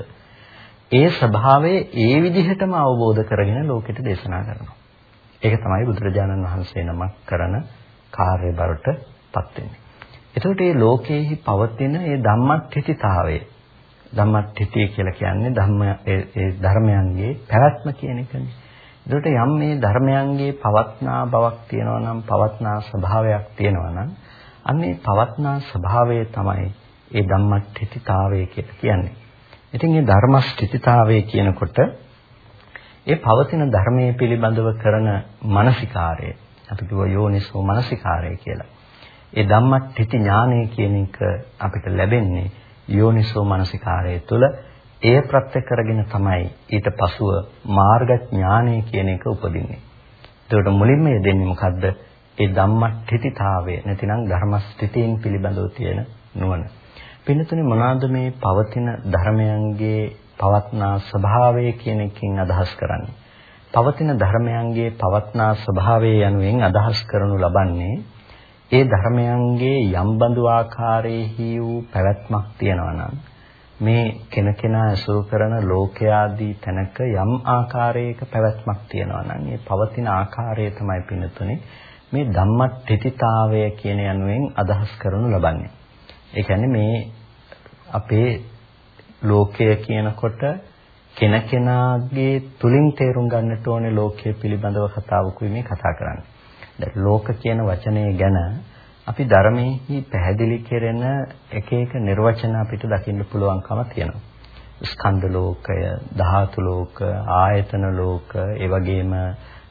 ඒ ස්වභාවය ඒ විදිහටම අවබෝධ කරගෙන ලෝකෙට දේශනා කරනවා. ඒක තමයි බුදුරජාණන් වහන්සේ නමක් කරන කාර්යබරට පත් වෙන්නේ. එතකොට මේ ලෝකයේහි පවතින මේ ධම්මත්‍ත්‍තිතාවය ධම්මත්‍ත්‍තිය කියලා කියන්නේ ධම්ම ඒ ධර්මයන්ගේ පැවැත්ම කියන එකනේ. ඒකට යම් මේ ධර්මයන්ගේ පවත්නා බවක් තියෙනවා නම් පවත්නා ස්වභාවයක් තියෙනවා නම් අන්නේ පවත්නා ස්වභාවය තමයි ඒ ධම්මට්ඨිතාවය කියලා කියන්නේ. ඉතින් මේ ධර්මස්ථිතිතාවය කියනකොට ඒ පවතින ධර්මයේ පිළිබඳව කරන මානසිකාරය අපි කියව යෝනිසෝ මානසිකාරය කියලා. ඒ ධම්මට්ඨිති ඥානය කියන එක අපිට ලැබෙන්නේ යෝනිසෝ මානසිකාරය තුළ එය ප්‍රත්‍ය කරගෙන තමයි ඊට පසුව මාර්ග ඥානය කියන එක උපදින්නේ. ඒකට මුලින්ම යෙදෙන්නේ මොකද්ද? ඒ ධම්මට්ඨිතිතාවය නැතිනම් ධර්මස්ථිතීන් පිළිබඳව තියෙන නුවණ. පින්නතුනේ මොනවාද මේ පවතින ධර්මයන්ගේ පවත්නා ස්වභාවය කියන එකකින් අදහස් කරන්නේ? පවතින ධර්මයන්ගේ පවත්නා ස්වභාවය යනුවෙන් අදහස් කරනු ලබන්නේ ඒ ධර්මයන්ගේ යම් බඳු ආකාරයේහි වූ පැවැත්මක් තියෙනවා නම් මේ කෙනකෙනා අසුරු කරන ලෝකයාදී තැනක යම් ආකාරයක පැවැත්මක් තියෙනවා නම් ඒ පවතින ආකාරය තමයි පින්නතුනේ මේ ධම්මට්ඨිතාවය කියන යනුවෙන් අදහස් කරනු ලබන්නේ. ඒ කියන්නේ මේ අපේ ලෝකය කියනකොට කෙනකෙනාගේ තුලින් තේරුම් ගන්නට ඕනේ ලෝකයේ පිළිබඳව කතාවකුයි මේ කතා කරන්නේ. දැන් ලෝක කියන වචනේ ගැන අපි ධර්මයේ පැහැදිලි කෙරෙන එක එක නිර්වචන අපිට දකින්න පුළුවන්කම තියෙනවා. ස්කන්ධ ලෝකය, ධාතු ලෝක, ආයතන ලෝක, ඒ වගේම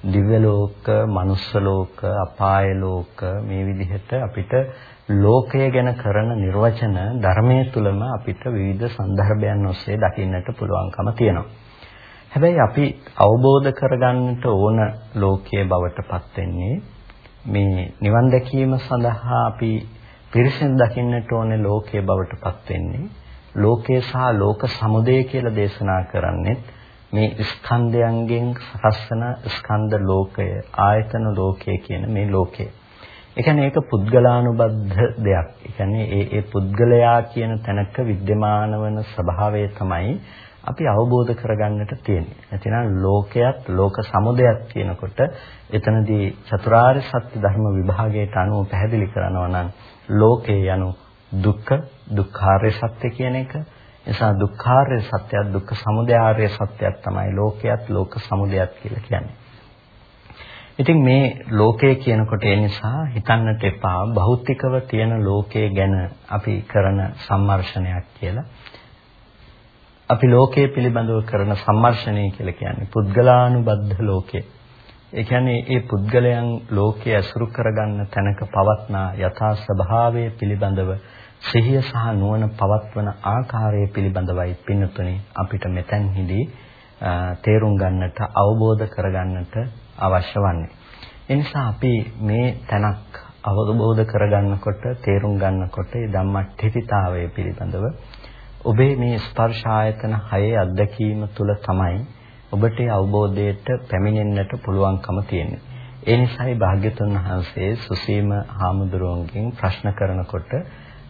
දිව්‍ය ලෝක, මනුස්ස ලෝක, අපාය ලෝක මේ විදිහට අපිට ලෝකය ගැන කරන නිර්වචන ධර්මයේ තුලම අපිට විවිධ සන්දර්භයන් ඔස්සේ දකින්නට පුළුවන්කම තියෙනවා. හැබැයි අපි අවබෝධ කරගන්නට ඕන ලෝකයේ බවට පත් වෙන්නේ මේ නිවන් දැකීම සඳහා අපි පිරිසිදු දකින්නට ඕනේ ලෝකයේ බවට පත් වෙන්නේ ලෝකය සහ ලෝක සමුදය කියලා දේශනා කරන්නේ මේ ස්කන්ධයන්ගෙන් සකස්වන ස්කන්ධ ලෝකය ආයතන ලෝකය කියන මේ ලෝකය. ඒ කියන්නේ ඒක පුද්ගලානුබද්ධ දෙයක්. ඒ කියන්නේ ඒ ඒ පුද්ගලයා කියන තැනක विद्यमान වන ස්වභාවය තමයි අපි අවබෝධ කරගන්නට තියෙන්නේ. නැතිනම් ලෝකයක් ලෝක සමුදයක් කියනකොට එතනදී චතුරාර්ය සත්‍ය ධර්ම විභාගයට අනුව පැහැදිලි කරනවා නම් ලෝකේ යනු දුක්ඛ දුක්ඛාර්ය සත්‍ය කියන එක. නිසා දුක්ඛාර්ය සත්‍යයක් දුක්ඛ සමුදයාර්ය සත්‍යයක් තමයි ලෝකයක් ලෝක සමුදයක් කියලා කියන්නේ. ඉතින් මේ ලෝකය කියනකොට ඒ නිසා හිතන්නට එපා භෞතිකව තියෙන ලෝකය ගැන අපි කරන සම්මර්ෂණයක් කියලා. අපි ලෝකයේ පිළිබඳව කරන සම්මර්ෂණය කියලා කියන්නේ පුද්ගලානුබද්ධ ලෝකය. ඒ කියන්නේ ඒ පුද්ගලයන් ලෝකයේ ඇසුරු කරගන්න තැනක පවත්නා යථා ස්වභාවය පිළිබඳව සිහිය සහ නුවණ පවත්වන ආකාරය පිළිබඳවයි පින්නතුනේ අපිට මෙතෙන්හිදී තේරුම් ගන්නට අවබෝධ කරගන්නට අවශ්‍ය වන්නේ. ඒ නිසා අපි මේ තැනක් අවබෝධ කරගන්නකොට තේරුම් ගන්නකොට මේ ධම්මට්ඨිතාවය පිළිබඳව ඔබේ මේ ස්පර්ශ ආයතන හයේ අත්දැකීම තුළ තමයි ඔබට අවබෝධයට පැමිණෙන්නට පුළුවන්කම තියෙන්නේ. ඒ නිසායි භාග්‍යතුන් වහන්සේ සුසීම හාමුදුරුවන්ගෙන් ප්‍රශ්න කරනකොට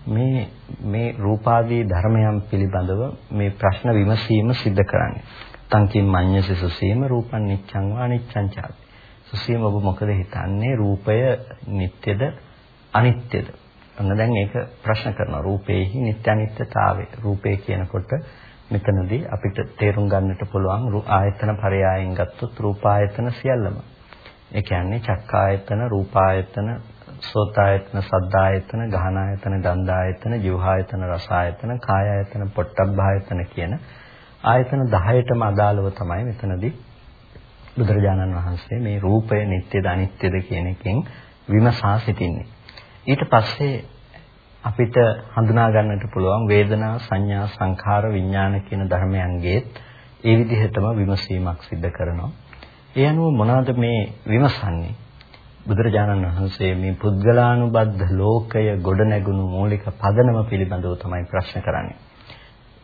මේ මේ රූපාදී ධර්මයන් පිළිබඳව මේ ප්‍රශ්න විමසීම සිද්ධ කරන්නේ. තංකින් මඤ්ඤසි සුසීම රූපං නිච්ඡං වා නිච්ඡං චාති. සුසීම ඔබ මොකද හිතන්නේ රූපය නිට්ටයද අනිත්‍යද? ඔන්න දැන් ඒක ප්‍රශ්න කරනවා රූපේහි නිත්‍ය අනිත්‍යතාවය. රූපේ කියනකොට මෙතනදී අපිට තේරුම් ගන්නට පුළුවන් ආයතන පරයයන් ගත්තොත් රූපායතන සියල්ලම. ඒ කියන්නේ චක්කායතන, රූපායතන, සෝතායතන, සද්දායතන, ගහනායතන, ගන්ධායතන, ජීවහායතන, රසායතන, කායායතන, පොට්ටබ්බායතන කියන ආයතන 10ටම අදාළව තමයි මෙතනදී බුදුරජාණන් වහන්සේ මේ රූපය නිට්ටයද අනිත්‍යද කියන එකෙන් විමසා සිටින්නේ. ඊට පස්සේ අපිට හඳුනා ගන්නට පුළුවන් වේදනා සංඥා සංඛාර විඥාන කියන ධර්මයන්ගේත් ඒ විදිහටම විමසීමක් සිදු කරනවා. ඒ අනුව මොනවද මේ විමසන්නේ? බුදුරජාණන් වහන්සේ මේ පුද්ගලානුබද්ධ ලෝකය ගොඩනැගුණු මූලික පදනම පිළිබඳව තමයි ප්‍රශ්න කරන්නේ.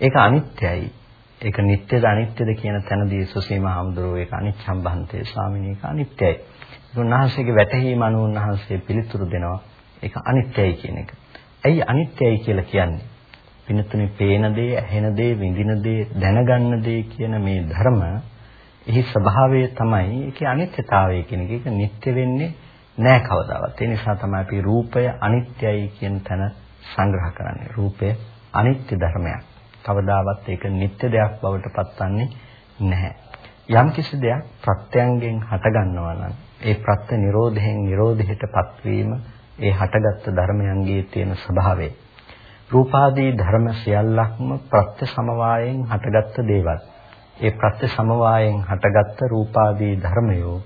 ඒක අනිත්‍යයි. ඒක නිට්ටයද අනිත්‍යද කියන තැනදී සුසීම හඳුරෝ ඒක අනිච්ඡම් බහන්තේ ස්වාමිනී ඒක අනිත්‍යයි. උන්වහන්සේගේ වැටහීම අනුව උන්වහන්සේ පිළිතුරු දෙනවා ඒක අනිත්‍යයි කියන එක. ඇයි අනිත්‍යයි කියලා කියන්නේ? පිනතුනේ පේන දේ, ඇහෙන දේ, විඳින දේ, දැනගන්න දේ කියන මේ ධර්ම එහි ස්වභාවය තමයි ඒකේ අනිත්‍යතාවය කියන එක. ඒක නිට්ටය වෙන්නේ නෑ කවදාවත්. ඒ නිසා තමයි අපි රූපය අනිත්‍යයි කියන තැන සංග්‍රහ කරන්නේ. රූපය අනිත්‍ය ධර්මයක්. කවදාවත් ඒක නිට්ටය දෙයක් බවට පත්වන්නේ නැහැ. යම් කිසි දෙයක් ප්‍රත්‍යයෙන් හටගන්නවා නම් ඒ ප්‍රත්‍ය නිරෝධයෙන් නිරෝධයටපත් වීම ඒ හටගත් ධර්මයන්ගේ තියෙන ස්වභාවය. රූපාදී ධර්ම සියල්ලක්ම ප්‍රත්‍ය සමவாயෙන් හටගත් දේවල්. ඒ ප්‍රත්‍ය සමவாயෙන් හටගත් රූපාදී ධර්මයෝ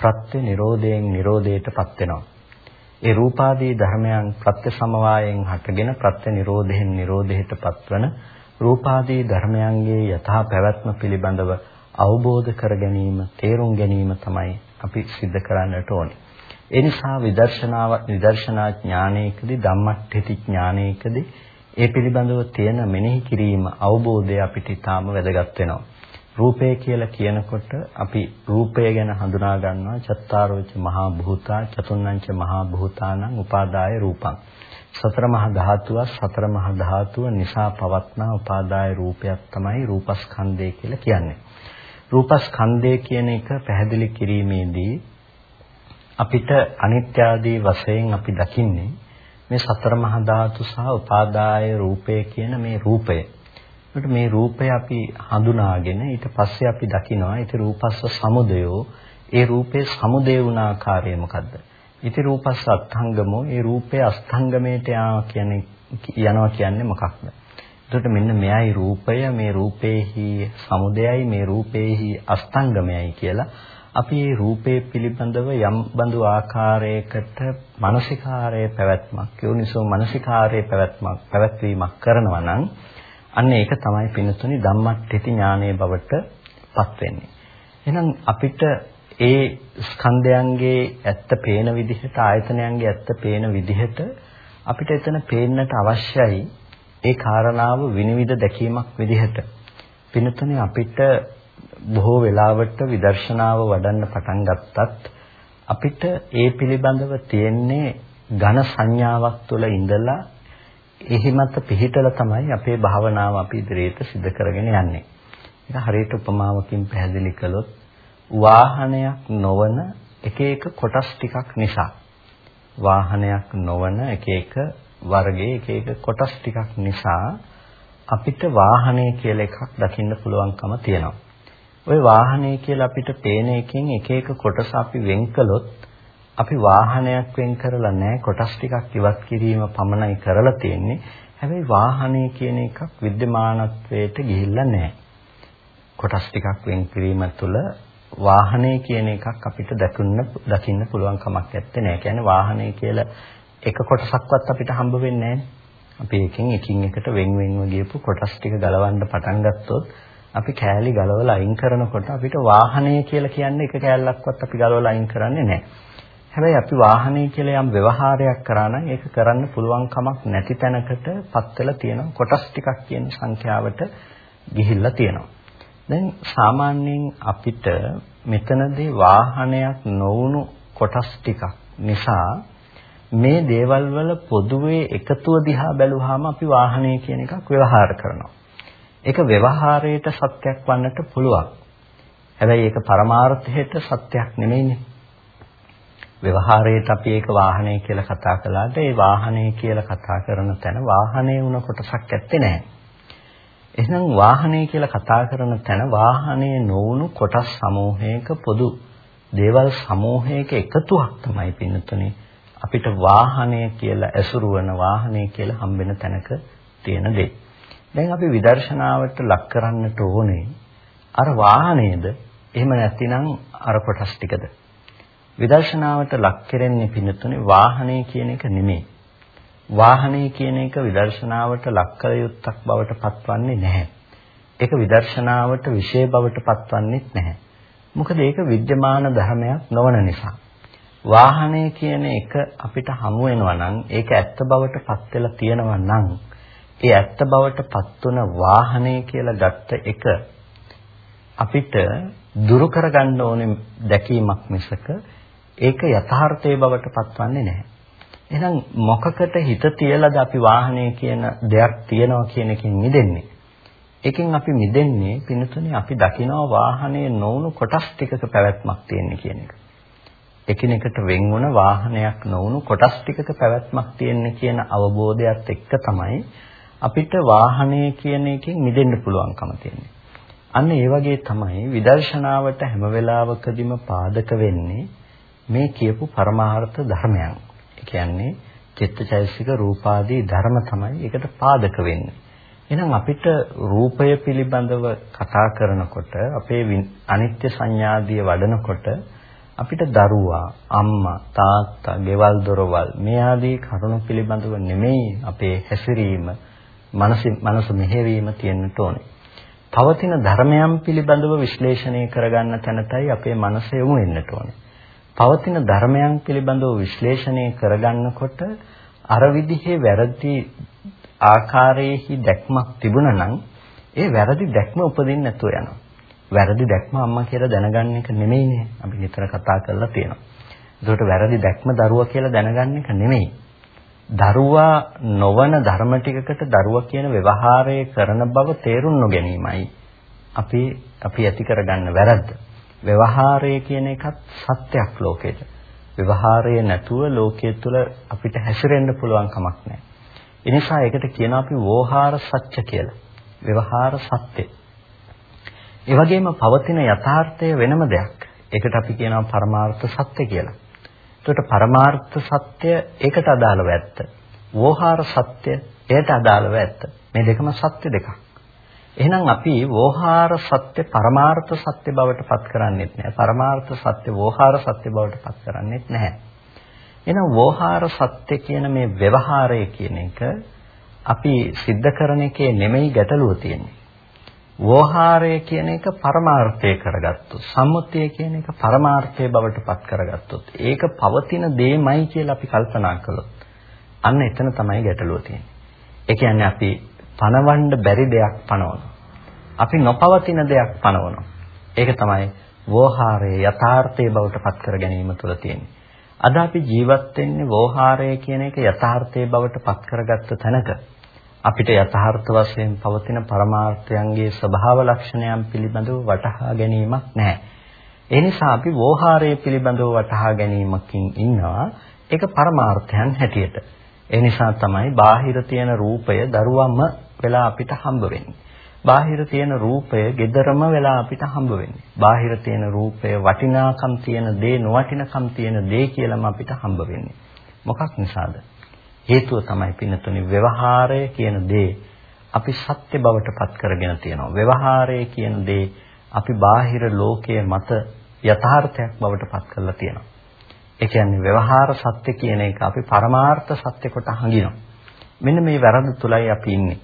ප්‍රත්‍ය නිරෝධයෙන් නිරෝධයටපත් වෙනවා. ඒ රූපාදී ධර්මයන් ප්‍රත්‍ය සමவாயෙන් හටගෙන ප්‍රත්‍ය නිරෝධයෙන් නිරෝධයටපත් වන රූපාදී ධර්මයන්ගේ යථා පැවැත්ම පිළිබඳව අවබෝධ කර ගැනීම, තේරුම් ගැනීම තමයි අපි සිද්ධ කරන්නට ඕනේ. ඒ නිසා විදර්ශනාව විදර්ශනා ඥානයකදී ධම්මට්ඨිති ඥානයකදී ඒ පිළිබඳව තියෙන මෙනෙහි කිරීම අවබෝධය අපිට ඊටාම වැදගත් වෙනවා. රූපය කියලා කියනකොට අපි රූපය ගැන හඳුනා ගන්නවා චත්තාරෝච මහා භූතා චතුන්නංච මහා භූතානං උපාදාය රූපං. සතර මහා ධාතුව සතර මහා ධාතුව නිසා පවත්නා උපාදාය රූපයක් තමයි රූපස්කන්ධය කියලා කියන්නේ. රූපස්කන්ධය කියන එක පැහැදිලි කිරීමේදී අපිට අනිත්‍ය ආදී වශයෙන් අපි දකින්නේ මේ සතර මහා ධාතු සහ උපාදාය රූපය කියන මේ රූපය. ඒකට මේ රූපය අපි හඳුනාගෙන ඊට පස්සේ අපි දකිනවා ඉති රූපස්ස සමුදයෝ ඒ රූපේ සමුදය වුණ ආකාරය මොකද්ද? ඉති රූපස්ස අස්තංගමෝ ඒ රූපේ අස්තංගමයට යනවා කියන්නේ යනවා කියන්නේ මොකක්ද? එතකොට මෙන්න මෙයයි රූපය මේ රූපේහි සමුදයයි මේ රූපේහි අස්තංගමයයි කියලා අපි මේ රූපේ පිළිබඳව යම් බඳු ආකාරයකට මානසිකාරයේ පැවැත්මක් යෝනිසෝ මානසිකාරයේ පැවැත්මක් පැවැත්වීමක් කරනවා නම් අන්න ඒක තමයි පිනතුනි ධම්මට්ඨිති ඥානයේ බවට පත් වෙන්නේ. එහෙනම් අපිට ඒ ස්කන්ධයන්ගේ ඇත්ත පේන විදිහට ආයතනයන්ගේ ඇත්ත පේන විදිහට අපිට එතන පේන්නට අවශ්‍යයි ඒ කාරණාව විනිවිද දැකීමක් විදිහට. පිනතුනේ අපිට බොහෝ වෙලාවට විදර්ශනාව වඩන්න පටන් ගත්තත් අපිට ඒ පිළිබඳව තියෙන්නේ ඝන සංඥාවක් තුළ ඉඳලා එහි මත පිහිටලා තමයි අපේ භාවනාව අපි ඉදිරියට සිදු කරගෙන යන්නේ. ඒක හරියට උපමාවකින් පැහැදිලි කළොත් වාහනයක් නොවන එක එක කොටස් ටිකක් නිසා වාහනයක් නොවන එක එක වර්ගයේ එක එක කොටස් ටිකක් නිසා අපිට වාහනය කියලා එකක් දකින්න පුළුවන්කම තියෙනවා. ওই වාහනය කියලා අපිට පේන එකෙන් එක එක කොටස අපි වෙන් කළොත් අපි වාහනයක් වෙන් කරලා නැහැ කොටස් ටිකක් ඉවත් කිරීම පමණයි කරලා තියෙන්නේ. හැබැයි වාහනය කියන එකක් විද්‍යමානත්වයට ගිහිල්ලා නැහැ. කොටස් ටිකක් වෙන් කිරීම තුළ වාහනය කියන එකක් අපිට දකින්න දකින්න පුළුවන් කමක් නැත්තේ නෑ. කියන්නේ වාහනය කියලා එක කොටසක්වත් අපිට හම්බ වෙන්නේ නැහැ. අපි එකෙන් එකින් එකට වෙන් වෙන්ව ගියපු කොටස් ටික ගලවන්න පටන් ගත්තොත් අපි කෑලි ගලවලා අයින් කරනකොට අපිට වාහනය කියලා කියන්නේ එක කෑල්ලක්වත් අපි ගලවලා අයින් කරන්නේ නැහැ. හැබැයි අපි වාහනය කියලා යම් ව්‍යවහාරයක් කරා නම් ඒක කරන්න පුළුවන් කමක් නැති තැනකට පත් වෙලා තියෙනවා. කොටස් ටිකක් කියන සංඛ්‍යාවට ගිහිල්ලා තියෙනවා. දැන් සාමාන්‍යයෙන් අපිට මෙතනදී වාහනයක් නොවුණු කොටස් ටිකක් නිසා මේ දේවල් වල පොදුවේ එකතුව දිහා බැලුවාම අපි වාහනය කියන එකක් ව්‍යවහාර කරනවා. ඒක ව්‍යවහාරයට සත්‍යයක් වන්නට පුළුවන්. හැබැයි ඒක පරමාර්ථයට සත්‍යයක් නෙමෙයිනේ. ව්‍යවහාරයට අපි ඒක වාහනය කියලා කතා කළාට ඒ වාහනය කියලා කතා කරන තැන වාහනේ වුණ කොටසක් ඇත්තේ නැහැ. එහෙනම් වාහනය කියලා කතා කරන තැන වාහනේ නොවුණු කොටස් සමූහයක පොදු දේවල් සමූහයක එකතුවක් තමයි පින්නතුනේ අපිට වාහනය කියලා ඇසුරු වන වාහනය කියලා හම්බෙන තැනක තියෙන දේ. දැන් අපි විදර්ශනාවට ලක් කරන්නට ඕනේ අර වාහනේද එහෙම නැතිනම් අර කොටස් ටිකද විදර්ශනාවට ලක් කෙරෙන්නේ පින්නතුනේ වාහනේ කියන එක නෙමෙයි. වාහනේ කියන එක විදර්ශනාවට ලක් කළ යුත්තක් බවට පත්වන්නේ නැහැ. ඒක විදර්ශනාවට විශේෂ බවට පත්වන්නේත් නැහැ. මොකද ඒක විද්‍යමාන ධර්මයක් නොවන නිසා. වාහනේ කියන එක අපිට හමු වෙනවා නම් ඒක ඇත්ත බවට පත් වෙලා තියෙනවා නම් ඒ ඇත්ත බවට පත්වන වාහනේ කියලා ගත්ත එක අපිට දුරු කරගන්න ඕනේ දැකීමක් මිසක ඒක යථාර්ථයේ බවට පත්වන්නේ නැහැ. එහෙනම් මොකකට හිත තියලාද අපි වාහනය කියන දෙයක් තියනවා කියන එකෙන් මිදෙන්නේ? එකෙන් අපි මිදෙන්නේ පිනතුනේ අපි දකිනවා වාහනයේ නොවුණු කොටස් ටිකක පැවැත්මක් තියෙන කියන එක. එකිනෙකට වෙන් වුණ වාහනයක් නොවුණු කොටස් ටිකක පැවැත්මක් තියෙන කියන අවබෝධයත් එක්ක තමයි අපිට වාහනය කියන එකෙන් මිදෙන්න පුළුවන්කම තියෙන්නේ. අන්න ඒ වගේ තමයි විදර්ශනාවට හැම වෙලාවකදීම පාදක වෙන්නේ මේ කියපු පරමාර්ථ ධර්මයන්. ඒ කියන්නේ චිත්තචෛසික රූපාදී ධර්ම තමයි ඒකට පාදක වෙන්නේ. එහෙනම් අපිට රූපය පිළිබඳව කතා කරනකොට අපේ අනිත්‍ය සංඥාදිය වඩනකොට අපිට දරුවා අම්මා තාත්තා ගෙවල් දොරවල් මේ ආදී කරුණු පිළිබඳව නෙමෙයි අපේ හැසිරීම මනස මනස මෙහෙවීම තියෙන්නට ඕනේ. පවතින ධර්මයන් පිළිබඳව විශ්ලේෂණය කරගන්න තැනටයි අපේ මනස යොමු වෙන්නට ඕනේ. පවතින ධර්මයන් පිළිබඳව විශ්ලේෂණය කරගන්නකොට අර විදිහේ වැරදි ආකාරයේහි දැක්මක් තිබුණා නම් ඒ වැරදි දැක්ම උපදින්න නැතුව යනවා. වැරදි දැක්ම අම්මා කියලා දැනගන්න එක නෙමෙයිනේ අපි නිතර කතා කරලා තියෙනවා. ඒකට වැරදි දැක්ම දරුවා කියලා දැනගන්න එක නෙමෙයි. දරුවා නොවන ධර්ම ටිකකට දරුවා කියන ව්‍යවහාරය කරන බව තේරුම් නොගැනීමයි අපි අපි ඇති කරගන්න වැරද්ද. ව්‍යවහාරය කියන එකත් සත්‍යයක් ලෝකෙට. ව්‍යවහාරය නැතුව ලෝකයේ තුල අපිට හැසිරෙන්න පුළුවන් කමක් නැහැ. ඒ නිසා ඒකට කියනවා අපි වෝහාර සත්‍ය කියලා. ව්‍යවහාර සත්‍ය. ඒ වගේම පවතින යථාර්ථය වෙනම දෙයක්. ඒකට අපි කියනවා පරමාර්ථ සත්‍ය කියලා. එතකොට පරමාර්ථ සත්‍ය ඒකට අදාළව ඇත්ත. වෝහාර සත්‍ය එයට අදාළව ඇත්ත. මේ දෙකම සත්‍ය දෙකක්. එහෙනම් අපි වෝහාර සත්‍ය පරමාර්ථ සත්‍ය බවට පත් කරන්නේත් නැහැ. පරමාර්ථ සත්‍ය වෝහාර සත්‍ය බවට පත් කරන්නේත් නැහැ. එහෙනම් වෝහාර සත්‍ය කියන මේ ව්‍යවහාරය කියන එක අපි සිද්ධ කරන එකේ නෙමෙයි ගැටලුව තියෙන්නේ. වෝහාරය කියන එක පරමාර්ථය කරගත්තොත් සම්මුතිය කියන එක පරමාර්ථය බවට පත් කරගත්තොත් ඒක පවතින දෙයමයි කියලා අපි කල්පනා කළොත් අන්න එතන තමයි ගැටලුව තියෙන්නේ. ඒ කියන්නේ අපි පණවන්න බැරි දෙයක් පණවනවා. අපි නොපවතින දෙයක් පණවනවා. ඒක තමයි වෝහාරයේ යථාර්ථයේ බවට පත් කර ගැනීම තුළ තියෙන්නේ. අද අපි ජීවත් වෙන්නේ වෝහාරය කියන එක යථාර්ථයේ බවට පත් කරගත්ත තැනක අපිට යථාර්ථ වශයෙන් පවතින පරමාර්ථයන්ගේ ස්වභාව ලක්ෂණයන් පිළිබඳව වටහා ගැනීමක් නැහැ. ඒ නිසා අපි වෝහාරය පිළිබඳව වටහා ගැනීමකින් ඉන්නවා ඒක පරමාර්ථයන් හැටියට. ඒ නිසා තමයි බාහිර තියෙන රූපය දරුවම්ම වෙලා අපිට හම්බ වෙන්නේ. බාහිර තියෙන රූපය gederama වෙලා අපිට හම්බ වෙන්නේ. බාහිර තියෙන රූපය වටිනාකම් තියෙන දේ නොවටිනකම් තියෙන දේ කියලාම අපිට හම්බ වෙන්නේ. මොකක් නිසාද? හේතුව තමයි පින්නතුනි ව්‍යවහාරය කියන දේ අපි සත්‍ය බවට පත් කරගෙන තියෙනවා. ව්‍යවහාරය කියන දේ අපි බාහිර ලෝකයේ මත යථාර්ථයක් බවට පත් කරලා තියෙනවා. ඒ කියන්නේ ව්‍යවහාර සත්‍ය කියන එක අපි පරමාර්ථ සත්‍ය කොට හංගිනවා. මෙන්න මේ වැරද්ද තුලයි අපි ඉන්නේ.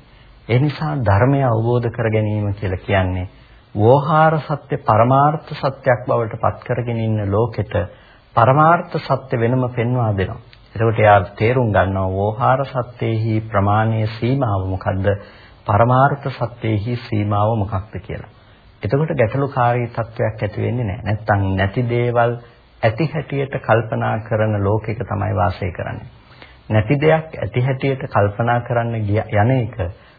ඒ නිසා ධර්මය අවබෝධ කර ගැනීම කියලා කියන්නේ වෝහාර සත්‍ය පරමාර්ථ සත්‍යයක් බවට පත් කරගෙන ඉන්න ලෝකෙට පරමාර්ථ සත්‍ය වෙනම පෙන්වා දෙනවා. එතකොට එයා තේරුම් ගන්නවා වෝහාර සත්‍යෙහි ප්‍රමාණයේ සීමාව මොකද්ද? පරමාර්ථ සත්‍යෙහි සීමාව මොකක්ද කියලා. එතකොට ගැටලුකාරී තත්වයක් ඇති වෙන්නේ නැහැ. නැත්තම් නැති දේවල් ඇති හැටියට කල්පනා කරන ලෝකයක තමයි වාසය කරන්නේ. නැති දෙයක් ඇති හැටියට කල්පනා කරන්න යන එක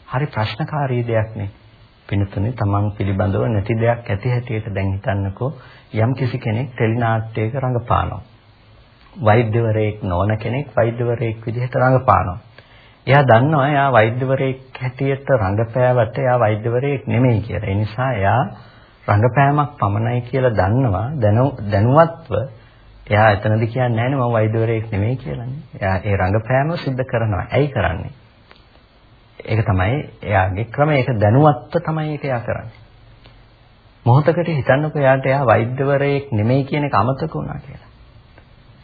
හරි ප්‍රශ්නකාරී දෙයක් නේ. පිනතුනේ තමන් පිළිබඳව නැති දෙයක් ඇති හැටියට දැන් හිතන්නකෝ යම් කිසි කෙනෙක් ටෙලි නාට්‍යයක රඟපානවා. වෛද්‍යවරයෙක් නොවන කෙනෙක් වෛද්‍යවරයෙක් විදිහට රඟපානවා. එයා දන්නවා එයා වෛද්‍යවරයෙක් හැටියට රඟපෑවට එයා වෛද්‍යවරයෙක් නෙමෙයි කියලා. ඒ නිසා එයා රඟපෑමක් පමණයි කියලා දන්නවා දැනුවත්ව එයා එතනදි කියන්නේ නැහැ නේ මම වෛද්‍යවරයෙක් නෙමෙයි කියලානේ. එයා ඒ රඟපෑම සිද්ධ කරනවා. ඇයි කරන්නේ? ඒක තමයි එයාගේ ක්‍රමය. ඒක දැනුවත්ව තමයි ඒක එයා කරන්නේ. මොහොතකට හිතන්නකෝ එයාට එයා වෛද්‍යවරයෙක් නෙමෙයි කියන එක අමතක වුණා කියලා.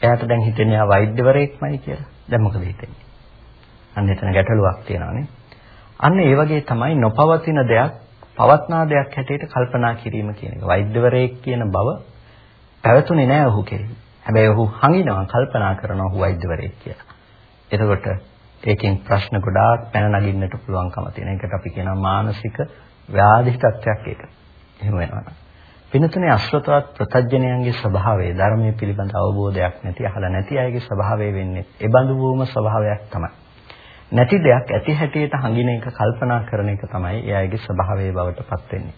එයාට දැන් හිතෙන්නේ එයා වෛද්‍යවරයෙක්මයි කියලා. දැන් මොකද හිතෙන්නේ? අන්න එතන ගැටලුවක් තියෙනවානේ. අන්න ඒ වගේ තමයි නොපවතින දෙයක් පවත්නා දෙයක් හැටියට කල්පනා කිරීම කියන එක. වෛද්‍යවරයෙක් කියන බව පැවතුනේ නෑ ඔහු කෙරෙහි. හැබැයි ඔහු හංගිනවා කල්පනා කරනවා ඔහු වෛද්‍යවරයෙක් කියලා. එතකොට ඒකෙන් ප්‍රශ්න ගොඩාක් පැන නගින්නට පුළුවන්කම තියෙන. ඒකට අපි කියනවා මානසික ව්‍යාධි තත්ත්වයක් ඒක. එහෙම වෙනවා. පිනතුනේ අශ්‍රතවත් ප්‍රතඥයන්ගේ ස්වභාවය ධර්මයේ පිළිබඳ අවබෝධයක් නැති අහලා නැති අයගේ ස්වභාවය වෙන්නේ ඒ බඳු වූම ස්වභාවයක් තමයි. නැති දෙයක් ඇති හැටියට හංගින එක කල්පනා කරන එක තමයි එයාගේ ස්වභාවය බවට පත් වෙන්නේ.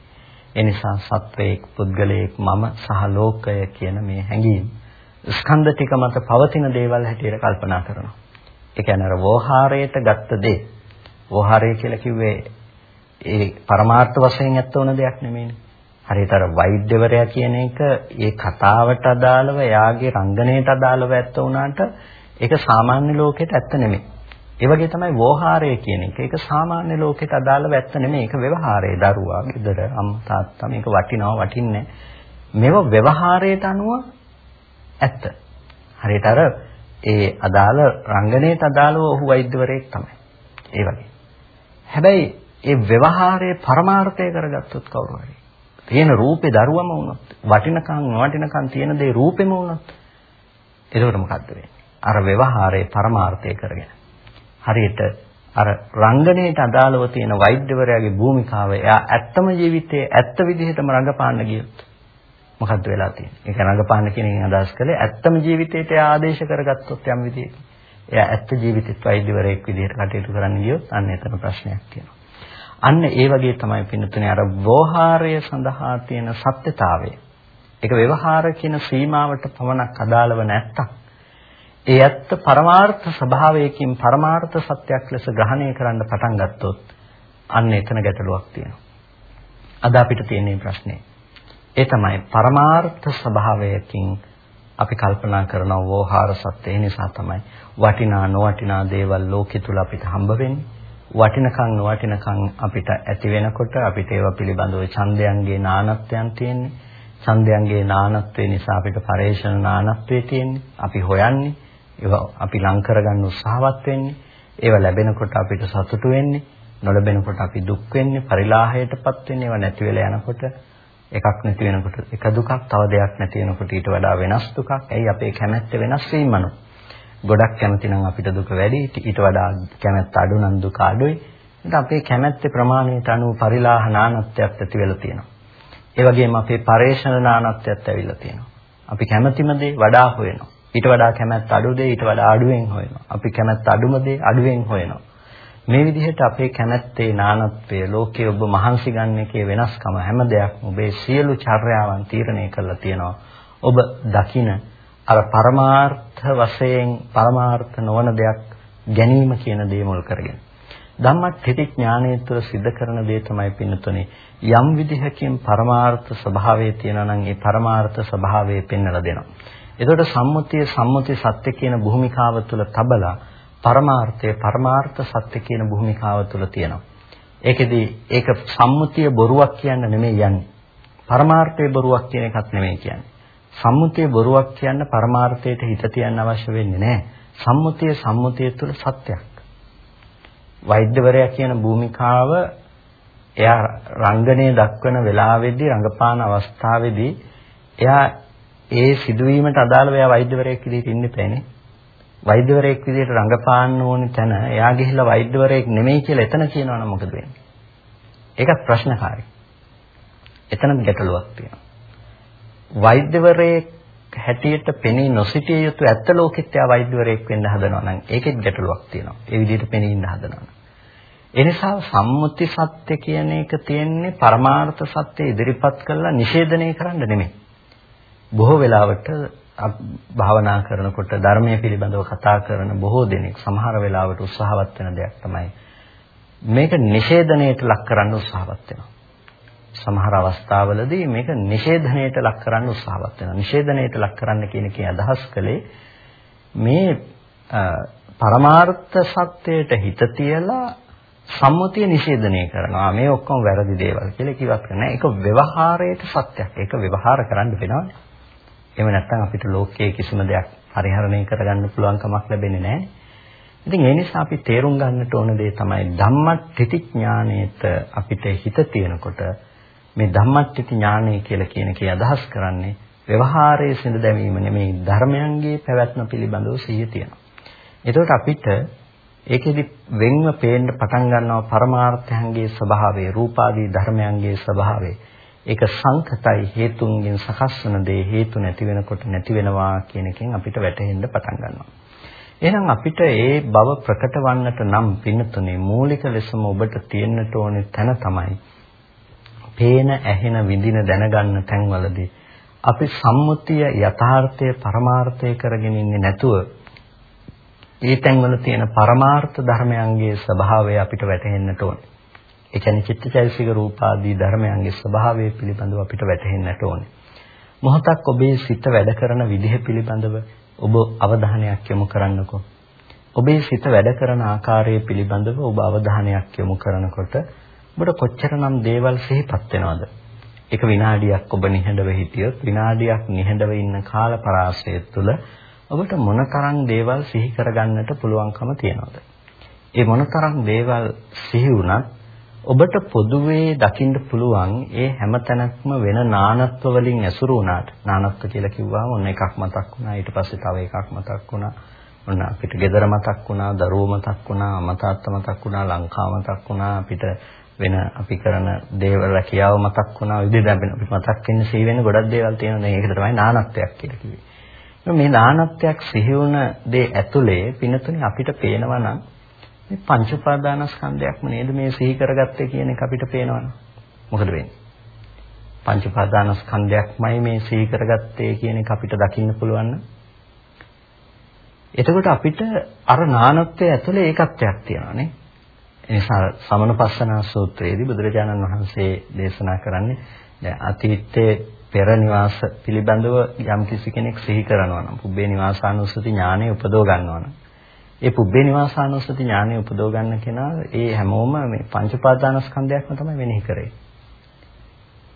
ඒ නිසා සත්වයේක් පුද්ගලයෙක් මම සහ ලෝකය කියන මේ හැඟීම් ස්කන්ධ ටික මත පවතින දේවල් හැටියට කල්පනා කරනවා. ඒ කියන්නේ අර වෝහාරයට ගත්ත දේ. වෝහාරය කියලා කිව්වේ ඒ පරමාර්ථ වශයෙන් ඇත්ත වුණ දෙයක් නෙමෙයිනේ. හරියට අර වෛද්‍යවරයා කියන එක ඒ කතාවට අදාළව එයාගේ රංගනයට අදාළව ඇත්ත වුණාට ඒක සාමාන්‍ය ලෝකෙට ඇත්ත නෙමෙයි. ඒ වගේ තමයි වෝහාරය කියන එක. ඒක සාමාන්‍ය ලෝකෙට අදාළව ඇත්ත නෙමෙයි. ඒක ව්‍යවහාරය. දරුවා, ගෙදර, අම්මා, තාත්තා මේක වටිනවා, වටින්නේ මේව ව්‍යවහාරයට අනුව ඇත්ත. හරියට අර ඒ අදාළ රංගනයට අදාළව ඔහු වෛද්‍යවරයෙක් තමයි. ඒ වගේ. හැබැයි ඒ ව්‍යවහාරයේ පරමාර්ථය කරගත්තොත් කවුරු හරි තියෙන රූපේ දරුවම වුණොත් වටිනකම් නොවටිනකම් තියෙන දේ රූපෙම වුණොත් එතකොට මොකද්ද වෙන්නේ? අර ව්‍යවහාරයේ පරමාර්ථය කරගෙන. හරියට අර රංගනයට අදාළව තියෙන වෛද්‍යවරයාගේ භූමිකාව එයා ඇත්තම ජීවිතයේ ඇත්ත විදිහටම රඟපාන්න ගියොත් මොකද්ද වෙලා තියෙන්නේ? ඒක රඟපාන්න කියන එකෙන් අදහස් කළේ ඇත්තම ජීවිතයට එයා ආදේශ කරගත්තොත් යම් විදිහකින්. එයා ඇත්ත ජීවිතෙත් වෛද්‍යවරයෙක් විදිහට කටයුතු කරන්න ගියොත් අන්න එතන ප්‍රශ්නයක් තියෙනවා. අන්න ඒ වගේ තමයි පින්නතුනේ අර වෝහාරය සඳහා තියෙන සත්‍යතාවය. ඒක ව්‍යවහාර කියන සීමාවට පමණක් අදාළව නැත්තම් ඒ ඇත්ත පරමාර්ථ ස්වභාවයකින් පරමාර්ථ සත්‍යයක් ලෙස ග්‍රහණය කරන්න පටන් ගත්තොත් අන්න එතන ගැටලුවක් තියෙනවා. අද අපිට තියෙන ප්‍රශ්නේ. ඒ තමයි පරමාර්ථ ස්වභාවයකින් අපි කල්පනා කරන වෝහාර සත්‍ය නිසා තමයි වටිනා නොවටිනා දේවල් ලෝකෙ තුල අපිට හම්බ වෙන්නේ. වටිනකම් නොවටිනකම් අපිට ඇති වෙනකොට අපිට ඒවා පිළිබඳව ඡන්දයන්ගේ නානත්වයන් තියෙන්නේ. ඡන්දයන්ගේ නානත්වය නිසා අපිට පරේෂණ නානත්වය තියෙන්නේ. අපි හොයන්නේ. ඒවා අපි ලං කරගන්න උත්සාහවත් වෙන්නේ. ඒවා ලැබෙනකොට අපිට සතුටු වෙන්නේ. නොලැබෙනකොට අපි දුක් වෙන්නේ, පරිලාහයටපත් වෙන්නේ. ඒවා නැති වෙලා යනකොට එකක් නැති වෙනකොට එක දුකක්, තව දෙයක් නැති වෙනකොට ඊට වඩා වෙනස් දුකක්. ඇයි අපේ කැමැත්ත වෙනස් වීමනො? ගොඩක් කැමති නම් අපිට දුක වැඩි, ඊට වඩා කැමැත්ත අඩු නම් දුක අඩුයි. ඒක අපේ කැමැත්තේ ප්‍රමාණයට අනුව පරිලාහ නානත්වයක් ඇති වෙලා තියෙනවා. ඒ වගේම අපේ පරේෂණ නානත්වයක් ඇවිල්ලා තියෙනවා. අපි කැමැතිම දේ වඩා හොයනවා. ඊට වඩා කැමැත්ත අඩු දේ ඊට වඩා අඩුවෙන් හොයනවා. අපි කැමැත්ත අඩුම දේ අඩුවෙන් හොයනවා. මේ විදිහට අපේ කැමැත්තේ නානත්වය ලෝකයේ ඔබ මහන්සි ගන්න එකේ වෙනස්කම හැම දෙයක්ම ඔබේ සියලු චර්යාවන් තීරණය කරලා තියෙනවා. ඔබ දකින අර පරමාර්ථ වශයෙන් පරමාර්ථ නොවන දෙයක් ගැනීම කියන දේ මුල් කරගෙන. ධම්මට්ඨිති ඥානය තුළ සිද්ධ කරන දේ තමයි පින්නතුනේ යම් විදිහකින් පරමාර්ථ ස්වභාවය තියෙනවා නම් ඒ පරමාර්ථ ස්වභාවය පෙන්වලා දෙනවා. එතකොට සම්මුතිය සම්මුති සත්‍ය කියන භූමිකාව තුළ තබලා පරමාර්ථය පරමාර්ථ සත්‍ය කියන භූමිකාව තුළ තියෙනවා. ඒකෙදි ඒක සම්මුතිය බොරුවක් කියන්න නෙමෙයි යන්නේ. පරමාර්ථයේ බොරුවක් කියන එකක් නෙමෙයි කියන්නේ. සම්මුතිය බොරුවක් කියන්න පරමාර්ථයට හිත තියන්න අවශ්‍ය වෙන්නේ නැහැ. සම්මුතිය සම්මුතිය තුළ සත්‍යයක්. වෛද්‍යවරයා කියන භූමිකාව එයා රංගනයේ දක්වන වෙලාවේදී රංගපාන අවස්ථාවේදී එයා ඒ සිදුවීමට අදාළව එයා වෛද්‍යවරයෙක් විදිහට ඉන්න එපානේ. වෛද්‍යවරයෙක් විදිහට රඟපාන්න ඕනේ තැන එයා ගිහිල්ලා වෛද්‍යවරයෙක් නෙමෙයි කියලා එතන කියනවනම් මොකද වෙන්නේ? ඒකත් ප්‍රශ්නකාරී. එතනත් ගැටලුවක් තියෙනවා. වෛද්‍යවරයෙක් හැටියට පෙනී නොසිටිය යුතු ඇත්ත ලෝකෙත් එයා වෛද්‍යවරයෙක් වෙන්න හදනවා නම් ඒකෙත් ගැටලුවක් තියෙනවා. ඒ විදිහට පෙනී ඉන්න හදනවා. ඒ නිසා සම්මුති සත්‍ය කියන එක තියෙන්නේ පරමාර්ථ සත්‍ය ඉදිරිපත් කරලා නිෂේධනය කරන්න නෙමෙයි. බොහෝ වෙලාවට භාවනා කරනකොට ධර්මයේ පිළිබඳව කතා කරන බොහෝ දෙනෙක් සමහර වෙලාවට උත්සාහවත් වෙන දෙයක් තමයි මේක නිෂේධණයට ලක් කරන්න උත්සාහවත් වෙනවා. සමහර අවස්ථාවලදී මේක නිෂේධණයට ලක් කරන්න උත්සාහවත් වෙනවා. නිෂේධණයට ලක් කරන්න කියන කේ අදහස් කළේ මේ පරමාර්ථ සත්‍යයට හිත තියලා සම්මුතිය නිෂේධනය කරනවා. මේ ඔක්කොම වැරදි දේවල් කියලා කිව්වත් නෑ. ඒක ව්‍යවහාරයේ සත්‍යයක්. ඒක ව්‍යවහාර කරන්න වෙනවනේ. එහෙම නැත්නම් අපිට ලෝකයේ කිසිම දෙයක් පරිහරණය කරගන්න පුළුවන් කමක් ලැබෙන්නේ නැහැ. ඉතින් ඒ නිසා අපි තේරුම් ගන්නට ඕන දේ තමයි ධම්මට්ඨිති ඥාණයට අපිට හිත තියෙනකොට මේ ධම්මට්ඨිති ඥාණය කියලා කියන කේ අදහස් කරන්නේ ව්‍යවහාරයේ සිඳ දැමීම නෙමෙයි ධර්මයන්ගේ පැවැත්ම පිළිබඳව සිහිය තියෙනවා. එතකොට අපිට ඒකෙදි වෙන්ව පේන්න පටන් ගන්නවා පරමාර්ථයන්ගේ ස්වභාවය, රූපාදී ධර්මයන්ගේ ස්වභාවය. ඒක සංකතයි හේතුන්ගෙන් සකස් වන දේ හේතු නැති වෙනකොට නැති වෙනවා කියන එකෙන් අපිට වැටහෙන්න පටන් ගන්නවා. එහෙනම් අපිට ඒ බව ප්‍රකට වන්නට නම් පින්නතුනේ මූලික ලෙසම ඔබට තියෙන්නට ඕනේ තැන තමයි පේන ඇහෙන විඳින දැනගන්න තැන්වලදී අපි සම්මුතිය යථාර්ථය පරමාර්ථය කරගෙන ඉන්නේ නැතුව ඒ තැන්වල තියෙන පරමාර්ථ ධර්මයන්ගේ ස්වභාවය අපිට වැටහෙන්නට ඕනේ. ඒ කියන්නේ චිත්තචෛසික රූපාදී ධර්මයන්ගේ ස්වභාවය පිළිබඳව අපිට වැටහෙන්නට ඕනේ. මොහොතක් ඔබේ සිත වැඩ කරන විදිහ පිළිබඳව ඔබ අවධානයක් යොමු කරන්නකෝ. ඔබේ සිත වැඩ කරන ආකාරය පිළිබඳව ඔබ අවධානයක් යොමු කරනකොට ඔබට කොච්චරනම් දේවල් සිහිපත් වෙනවද? එක විනාඩියක් ඔබ නිහඬව හිටියොත් විනාඩියක් නිහඬව ඉන්න කාල පරාසය තුළ ඔබට මොනතරම් දේවල් සිහි කරගන්නට පුළුවන්කම තියනවද? ඒ මොනතරම් දේවල් සිහි වුණත් ඔබට පොදුවේ දකින්න පුළුවන් ඒ හැම තැනක්ම වෙන නානත්ව වලින් ඇසුරු වුණාට නානත්ව කියලා කිව්වහම ඔන්න එකක් මතක් වුණා ඊට පස්සේ තව එකක් මතක් වුණා ඔන්න අපිට ගෙදර මතක් වුණා දරුවෝ මතක් වුණා අම්මා තාත්තා මතක් වුණා ලංකාව මතක් වුණා අපිට වෙන අපි කරන දේවල් රැකියාව මතක් වුණා විදිහ දැන් අපිට මතක් වෙන්න සිහි වෙන ගොඩක් දේවල් තියෙනවා දැන් ඒක තමයි නානත්වයක් කියලා කිව්වේ මේ නානත්වයක් සිහි වුණ දේ ඇතුලේ පිනතුනේ අපිට පේනවා නම් මේ පංච උපාදානස්කන්ධයක්ම නේද මේ සිහි කරගත්තේ කියන එක අපිට පේනවනේ. මොකද වෙන්නේ? පංච උපාදානස්කන්ධයක්මයි මේ සිහි කරගත්තේ කියන එක අපිට දකින්න පුළුවන් එතකොට අපිට අර නානත්වයේ ඇතුලේ ඒකත්වයක් තියෙනවා නේ. එනිසා සමනපස්සනා සූත්‍රයේදී බුදුරජාණන් වහන්සේ දේශනා කරන්නේ දැන් අතීතයේ පෙර නිවාස පිළිබඳව යම් කිසි කෙනෙක් සිහි කරනවා නම් පුබ්බේ නිවාසානුස්සති ඥානය උපදව ගන්නවා නම් ඒ පුබ්බේ නිවාසානුස්සති ඥානය උපදව ගන්න කෙනා ඒ හැමෝම මේ පංච පාදානස්කන්ධයක්ම තමයි මෙනෙහි කරේ.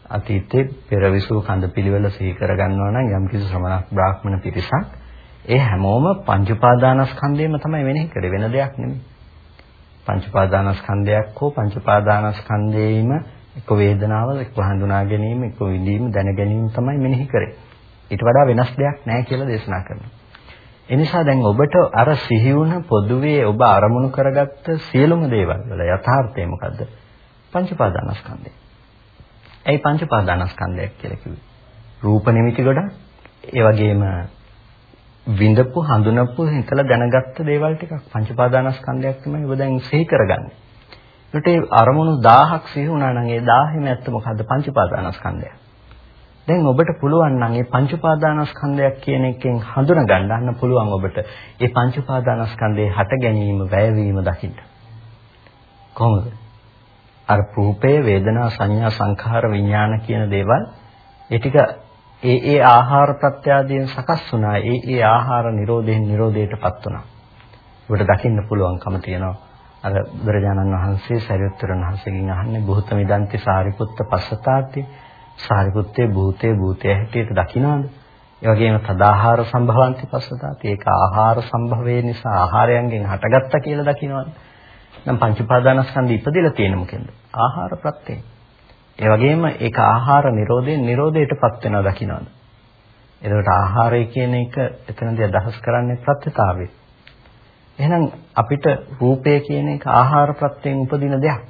අතීතයේ පෙරවිසු කඳ පිළිවෙල සිහි කර ගන්නවා නම් යම් කිසි ශ්‍රමණ බ්‍රාහ්මණ පිරිසක් ඒ හැමෝම පංච පාදානස්කන්ධයම තමයි මෙනෙහි කරේ වෙන දෙයක් නෙමෙයි. පංච පාදානස්කන්ධයක් හෝ පංච පාදානස්කන්ධයේම එක්ක වේදනාව එක්ක හඳුනා ගැනීම එක්ක විඳීම දැන ගැනීම තමයි මෙනෙහි කරේ. ඊට වඩා වෙනස් දෙයක් නැහැ කියලා දේශනා කරනවා. එනිසා දැන් ඔබට අර සිහි වුණ පොදුවේ ඔබ අරමුණු කරගත්ත සියලුම දේවල් වල යථාර්ථය මොකද්ද? පංච පාදානස්කන්ධය. ඇයි පංච පාදානස්කන්ධයක් කියලා කිව්වේ? රූප නිමිති ගොඩක් ඒ වගේම විඳපු හඳුනපු හිතලා දැනගත්ත දේවල් ටිකක් පංච පාදානස්කන්ධයක් තමයි ඔබ දැන් සිහි කරගන්නේ. ඒකට ඒ අරමුණු 1000ක් සිහි වුණා නම් ඒ 1000ෙම ඇත්ත මොකද්ද? පංච පාදානස්කන්ධය. දැන් ඔබට පුළුවන් නම් මේ පංච පාදානස්කන්ධයක් කියන එකෙන් හඳුනා ගන්න පුළුවන් ඔබට මේ පංච පාදානස්කන්ධයේ හට ගැනීම, වැයවීම දකින්න. කොහොමද? අර රූපය, වේදනා, සංඥා, සංඛාර, විඥාන කියන දේවල් ඒ ටික ඒ ඒ ආහාර ප්‍රත්‍යාදීන් සකස් වුණා. ඒ ඒ ආහාර නිරෝධයෙන් නිරෝධයටපත් වුණා. ඔබට දකින්න පුළුවන්කම තියෙනවා. අර බුදුරජාණන් වහන්සේ සරියුත්තර වහන්සේගෙන් අහන්නේ බුහත මිදන්ති සාරිපුත්ත පස්සතාති සාරිපුත්තේ භූතේ භූතය හැටියට දකිනාද? ඒ වගේම තදාහාර සම්භවಂತಿ පස්සතාති ඒක ආහාර සම්භවයේ නිසා ආහාරයන්ගෙන් හටගත්තා කියලා දකිනවද? නම් පංච උපාදානස්කන්ධය ඉපදෙලා තියෙන මොකෙන්ද? ආහාර ප්‍රත්‍යයෙන්. ඒ වගේම ඒක ආහාර නිරෝධයෙන් නිරෝධයටපත් වෙනවා දකින්නවද? එතකොට ආහාරය කියන එක එතනදී අදහස් කරන්නේ ප්‍රත්‍යතාවය. එහෙනම් අපිට රූපය කියන එක ආහාර ප්‍රත්‍යයෙන් උපදින දෙයක්.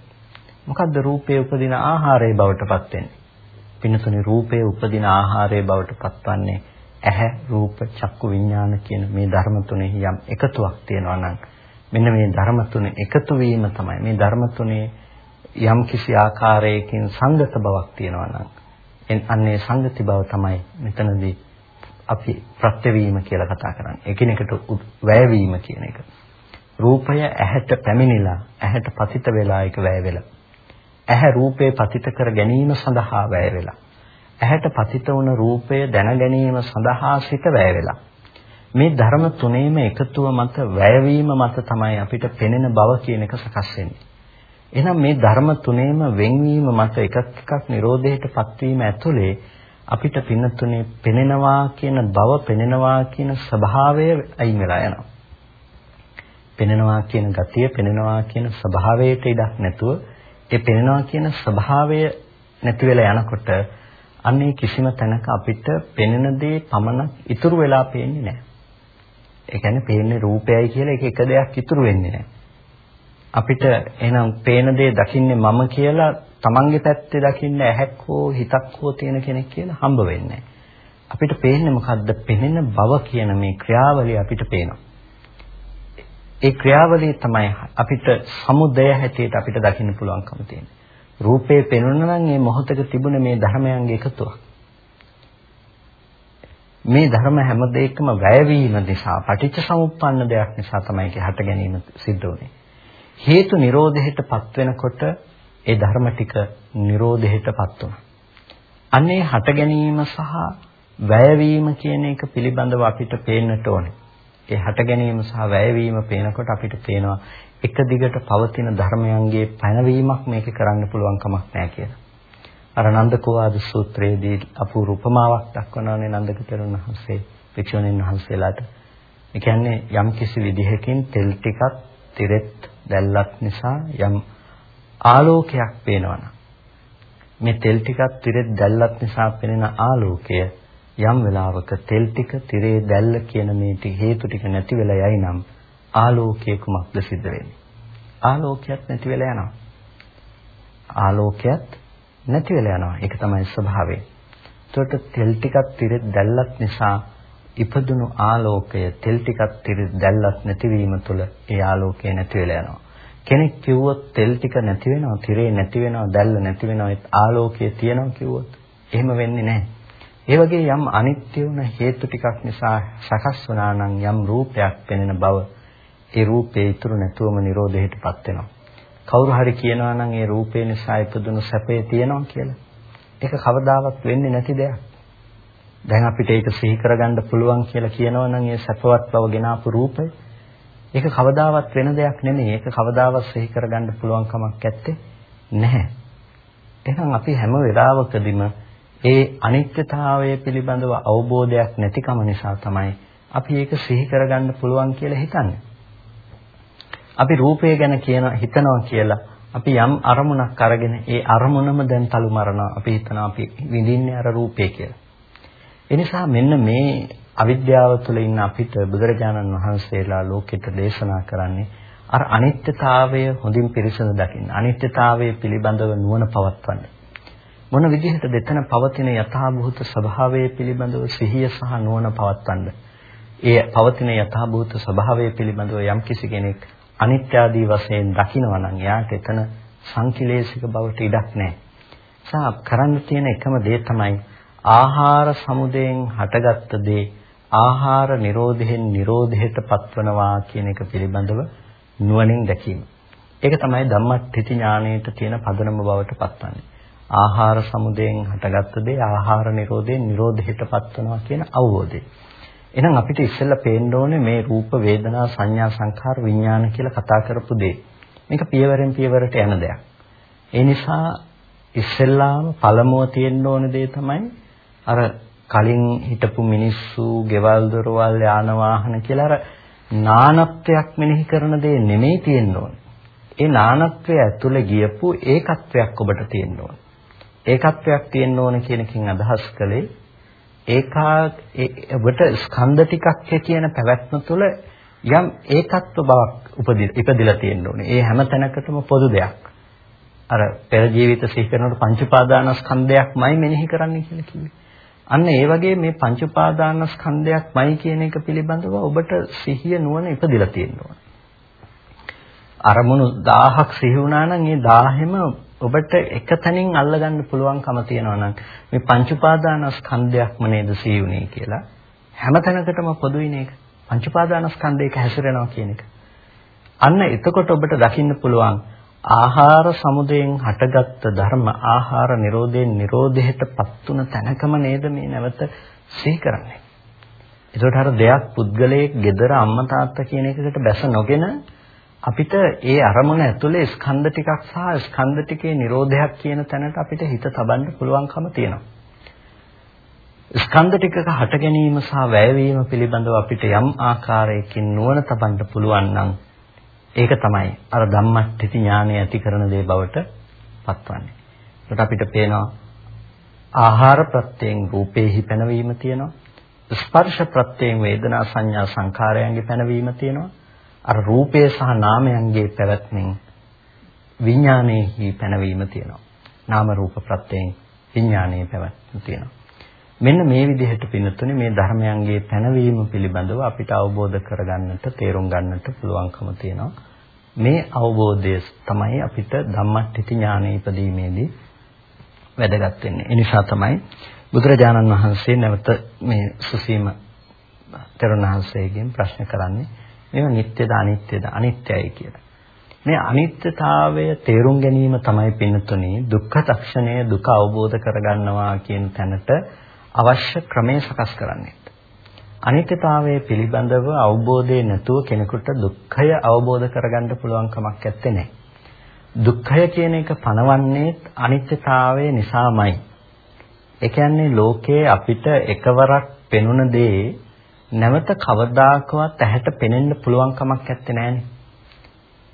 මොකද්ද රූපයේ උපදින ආහාරයේ බවට පත් වෙන්නේ? පින්නතුනි රූපයේ උපදින ආහාරයේ බවට පත්වන්නේ ඇහැ රූප චක්කු විඥාන කියන මේ ධර්ම තුනෙහි යම් එකතුවක් තියෙනවා නම් මෙන්න මේ ධර්ම තුන එකතු වීම තමයි මේ ධර්ම තුනේ යම් කිසි ආකාරයකින් සංගත බවක් තියෙනවා නම් අන්නේ සංගති බව තමයි මෙතනදී අපි ප්‍රත්‍යවීම කියලා කතා කරන්නේ. එකිනෙකට වැයවීම කියන එක. රූපය ඇහැට පැමිණිලා ඇහැට පතිත වෙලා ඒක වැය වෙලා. ඇහැ රූපේ පතිත කර ගැනීම සඳහා වැය වෙලා. ඇහැට පතිත වුණ රූපය දැන ගැනීම සඳහා සිත වැය වෙලා. මේ ධර්ම තුනේම එකතුව මත වැයවීම මත තමයි අපිට පෙනෙන බව කියන එක සකස් වෙන්නේ. එහෙනම් මේ ධර්ම තුනේම වෙන්වීම මත එකක් එකක් Nirodheටපත් වීම ඇතුලේ අපිට පින්නතුනේ පෙනෙනවා කියන බව පෙනෙනවා කියන ස්වභාවය අයින් වෙලා යනවා. පෙනෙනවා කියන ගතිය පෙනෙනවා කියන ස්වභාවයට ඉඩක් නැතුව ඒ පෙනෙනවා කියන ස්වභාවය නැති වෙලා යනකොට අන්නේ කිසිම තැනක අපිට පෙනෙන දේ පමණක් ඉතුරු වෙලා පේන්නේ නැහැ. ඒ කියන්නේ පේන්නේ රූපයයි කියලා එක එක දෙයක් ඉතුරු වෙන්නේ නැහැ. අපිට එහෙනම් පේන දේ දකින්නේ මම කියලා තමන්ගේ පැත්තේ දකින්න ඇහැක් හෝ හිතක් හෝ තියෙන කෙනෙක් කියලා හම්බ වෙන්නේ අපිට පේන්නේ මොකද්ද? පෙනෙන බව කියන මේ ක්‍රියාවලිය අපිට පේනවා. ඒ ක්‍රියාවලිය තමයි අපිට සමුදය හැටියට අපිට දකින්න පුළුවන්කම තියෙන්නේ. රූපේ පෙනුන නම් මේ මොහොතක තිබුණ මේ ධර්මයන්ගේ එකතුවක්. මේ ධර්ම හැම දෙයකම වැයවීම නිසා පටිච්ච සමුප්පන්න දෙයක් නිසා තමයි ඒක හට ගැනීම සිද්ධ වෙන්නේ. හේතු නිරෝධයටපත් වෙනකොට ඒ ධර්ම ටික නිරෝධයටපත් වුණා. අන්නේ හට ගැනීම සහ වැයවීම කියන එක පිළිබඳව අපිට පේන්නට ඕනේ. ඒ හට ගැනීම සහ වැයවීම පේනකොට අපිට පේනවා එක දිගට පවතින ධර්මයන්ගේ පැනවීමක් මේක කරන්න පුළුවන් කමක් නැහැ කියලා. අර නන්දකෝවාද සූත්‍රයේදී අපූර්ව උපමාවක් දක්වනවානේ නන්දක තෙරුන් වහන්සේ වික්ෂුණීන් වහන්සේලාට. ඒ කියන්නේ යම් කිසි විදිහකින් තෙල් ටිකක් තිරෙත් දැල්ලක් නිසා යම් ආලෝකයක් පේනවනම් මේ තෙල් ටිකක් තිරෙත් දැල්ලක් නිසා පෙනෙන ආලෝකය යම් වෙලාවක තෙල් ටික තිරේ දැල්ල කියන මේ හේතු ටික නැති වෙලා යයි නම් ආලෝකයේ කුමක්ද සිද්ධ වෙන්නේ ආලෝකයක් නැති වෙලා යනවා ආලෝකයක් නැති වෙලා යනවා. ඒක තමයි ස්වභාවය. එතකොට තෙල් ටිකක් තිරෙත් දැල්ලක් නිසා ඉපදුණු ආලෝකය තෙල් ටිකක් තිරෙත් දැල්ලක් නැතිවීම තුළ ඒ ආලෝකය නැති වෙලා යනවා. කෙනෙක් කිව්වොත් තෙල් ටික නැති වෙනවා, තිරේ නැති වෙනවා, දැල්ල නැති වෙනවා, ඒත් ආලෝකය තියෙනවා කිව්වොත් එහෙම වෙන්නේ නැහැ. ඒ වගේ යම් අනිත්‍ය වුණ හේතු ටිකක් නිසා සකස් වුණා නම් යම් රූපයක් පෙනෙන බව ඒ රූපේ ඉතුරු නැතුවම Nirodheටපත් වෙනවා. කවුරු හරි කියනවා නම් ඒ රූපේ නිසා ඉපදුණු සැපේ තියෙනවා කියලා. ඒක කවදාවත් වෙන්නේ නැති දෙයක්. දැන් අපිට ඒක සිහි කරගන්න පුළුවන් කියලා කියනවා නම් ඒ සැපවත් බව ගෙනාපු රූපය ඒක කවදාවත් වෙන දෙයක් නෙමෙයි. ඒක කවදාවත් සිහි කරගන්න පුළුවන් කමක් නැත්තේ නැහැ. එහෙනම් අපි හැම වෙලාවකදීම ඒ අනිත්‍යතාවය පිළිබඳව අවබෝධයක් නැතිකම නිසා තමයි අපි ඒක සිහි කරගන්න පුළුවන් කියලා හිතන්නේ. අපි රූපය ගැන කියන හිතනවා කියලා අපි යම් අරමුණක් අරගෙන ඒ අරමුණම දැන් තලු මරනවා. අපි හිතනවා අපි විඳින්නේ අර රූපේ කියලා. ඒ නිසා මෙන්න මේ අවිද්‍යාව තුළ ඉන්න අපිට බුදුරජාණන් වහන්සේලා ලෝකෙට දේශනා කරන්නේ අර අනිත්‍යතාවය හොඳින් පිරිසිදු දකින්න. අනිත්‍යතාවය පිළිබඳව නුවණ පවත්වන්න. මොන විදිහට දෙතන පවතින යථාභූත ස්වභාවය පිළිබඳව සිහිය සහ නුවණ පවත්වන්න. ඒ පවතින යථාභූත ස්වභාවය පිළිබඳව යම්කිසි කෙනෙක් අනිත්‍ය ආදී වශයෙන් දකිනවා නම් එයාට එතන සංකිලේශික බවට ඉඩක් නැහැ. සා කරන්න තියෙන එකම දේ තමයි ආහාර සමුදයෙන් හටගත්ත දේ ආහාර නිරෝධයෙන් නිරෝධයට පත්වනවා කියන එක පිළිබඳව නුවණින් දැකීම. ඒක තමයි ධම්මට්ඨිති ඥාණයට තියෙන පදනම බවට පත්වන්නේ. ආහාර සමුදයෙන් හටගත්ත දේ ආහාර නිරෝධයෙන් නිරෝධයට පත්වනවා කියන අවබෝධය. එහෙනම් අපිට ඉස්සෙල්ලා පේන්න ඕනේ මේ රූප වේදනා සංඥා සංඛාර විඥාන කියලා කතා කරපු දේ. මේක පියවරෙන් පියවරට යන දෙයක්. ඒ නිසා ඉස්සෙල්ලාම පළමුව තියෙන්න ඕන දේ තමයි අර කලින් හිටපු මිනිස්සු, ගෙවල් දොරවල්, යාන වාහන කියලා අර නානත්වයක් මෙනෙහි කරන දේ නෙමෙයි තියෙන්න ඕනේ. ඒ නානත්වය ඇතුළේ ගියපු ඒකත්වයක් ඔබට තියෙන්න ඕනේ. ඒකත්වයක් තියෙන්න ඕන කියන එකෙන් අදහස් කළේ ඒකා ඔබට ස්කන්ධ ටිකක් කියන පැවැත්ම තුළ යම් ඒකත්ව බවක් ඉපදිලා තියෙන්න ඕනේ. ඒ හැම තැනකටම පොදු දෙයක්. අර පෙර ජීවිත සිහි කරනකොට පංච උපාදානස්කන්ධයක්මයි මෙනෙහි කරන්න කියලා කිව්වේ. අන්න ඒ වගේ මේ පංච උපාදානස්කන්ධයක්මයි කියන එක පිළිබඳව ඔබට සිහිය නුවණ ඉපදිලා තියෙන්න ඕනේ. අරමුණු 1000ක් සිහි වුණා නම් ඒ 1000ෙම ඔබට එක තැනින් අල්ලගන්න පුළුවන්කම තියෙනවා නම් මේ පංච උපාදානස්කන්ධයක්ම නේද සියුනේ කියලා හැම තැනකටම පොදුයි නේක පංච උපාදානස්කන්ධයක හැසිරෙනවා කියන එක. අන්න එතකොට ඔබට දකින්න පුළුවන් ආහාර සමුදයෙන් හටගත්ත ධර්ම ආහාර නිරෝධයෙන් නිරෝධයටපත් තුන තැනකම නේද මේ නැවත සිහි කරන්නේ. ඒකට අර දෙයක් පුද්ගලයෙක් gedara අම්මා තාත්තා කියන එකකට බැස නොගෙන අපිට ඒ අරමුණ ඇතුලේ ස්කන්ධ ටිකක් සහ ස්කන්ධ ටිකේ නිරෝධයක් කියන තැනට අපිට හිත තබන්න පුළුවන්කම තියෙනවා. ස්කන්ධ ටිකක හට ගැනීම සහ වැයවීම පිළිබඳව අපිට යම් ආකාරයකින් නුවණ තබන්න පුළුවන් නම් ඒක තමයි අර ධම්මට්ඨිති ඥානය ඇති කරන දේ බවට පත්වන්නේ. ඒකට අපිට පේනවා ආහාර ප්‍රත්‍යයෙන් රූපේහි පැනවීම තියෙනවා. ස්පර්ශ ප්‍රත්‍යයෙන් වේදනා සංඥා සංඛාරයන්ගේ පැනවීම තියෙනවා. අර රූපය සහ නාමයන්ගේ පැවැත්මෙන් විඥානයේහි පැනවීම තියෙනවා. නාම රූප ප්‍රත්‍යයෙන් විඥානයේ පැවැත්ම තියෙනවා. මෙන්න මේ විදිහට පින්නතුනේ මේ ධර්මයන්ගේ පැනවීම පිළිබඳව අපිට අවබෝධ කරගන්නට තේරුම් ගන්නට පුළුවන්කම තියෙනවා. මේ අවබෝධය තමයි අපිට ධම්මට්ඨිති ඥානෙ ඉදීමේදී වැදගත් වෙන්නේ. ඒ නිසා තමයි බුදුරජාණන් වහන්සේ නැවත මේ සුසීම තෙරුණහන්සේගෙන් ප්‍රශ්න කරන්නේ මේවා නිට්ටයද අනිත්‍යද අනිත්‍යයි කියලා. මේ අනිත්‍යතාවය තේරුම් ගැනීම තමයි පින්නතුනේ දුක්ඛ තක්ෂණය දුක අවබෝධ කරගන්නවා කියන තැනට අවශ්‍ය ක්‍රමය සකස් කරන්නේ. අනිත්‍යතාවය පිළිබඳව අවබෝධය නැතුව කෙනෙකුට දුක්ඛය අවබෝධ කරගන්න පුළුවන් කමක් නැත්තේ. දුක්ඛය කියන එක පනවන්නේ අනිත්‍යතාවය නිසාමයි. ඒ කියන්නේ ලෝකයේ අපිට එකවරක් පෙනුන දේ නැවත කවදාකවත් ඇහැට පෙනෙන්න පුළුවන් කමක් නැත්තේ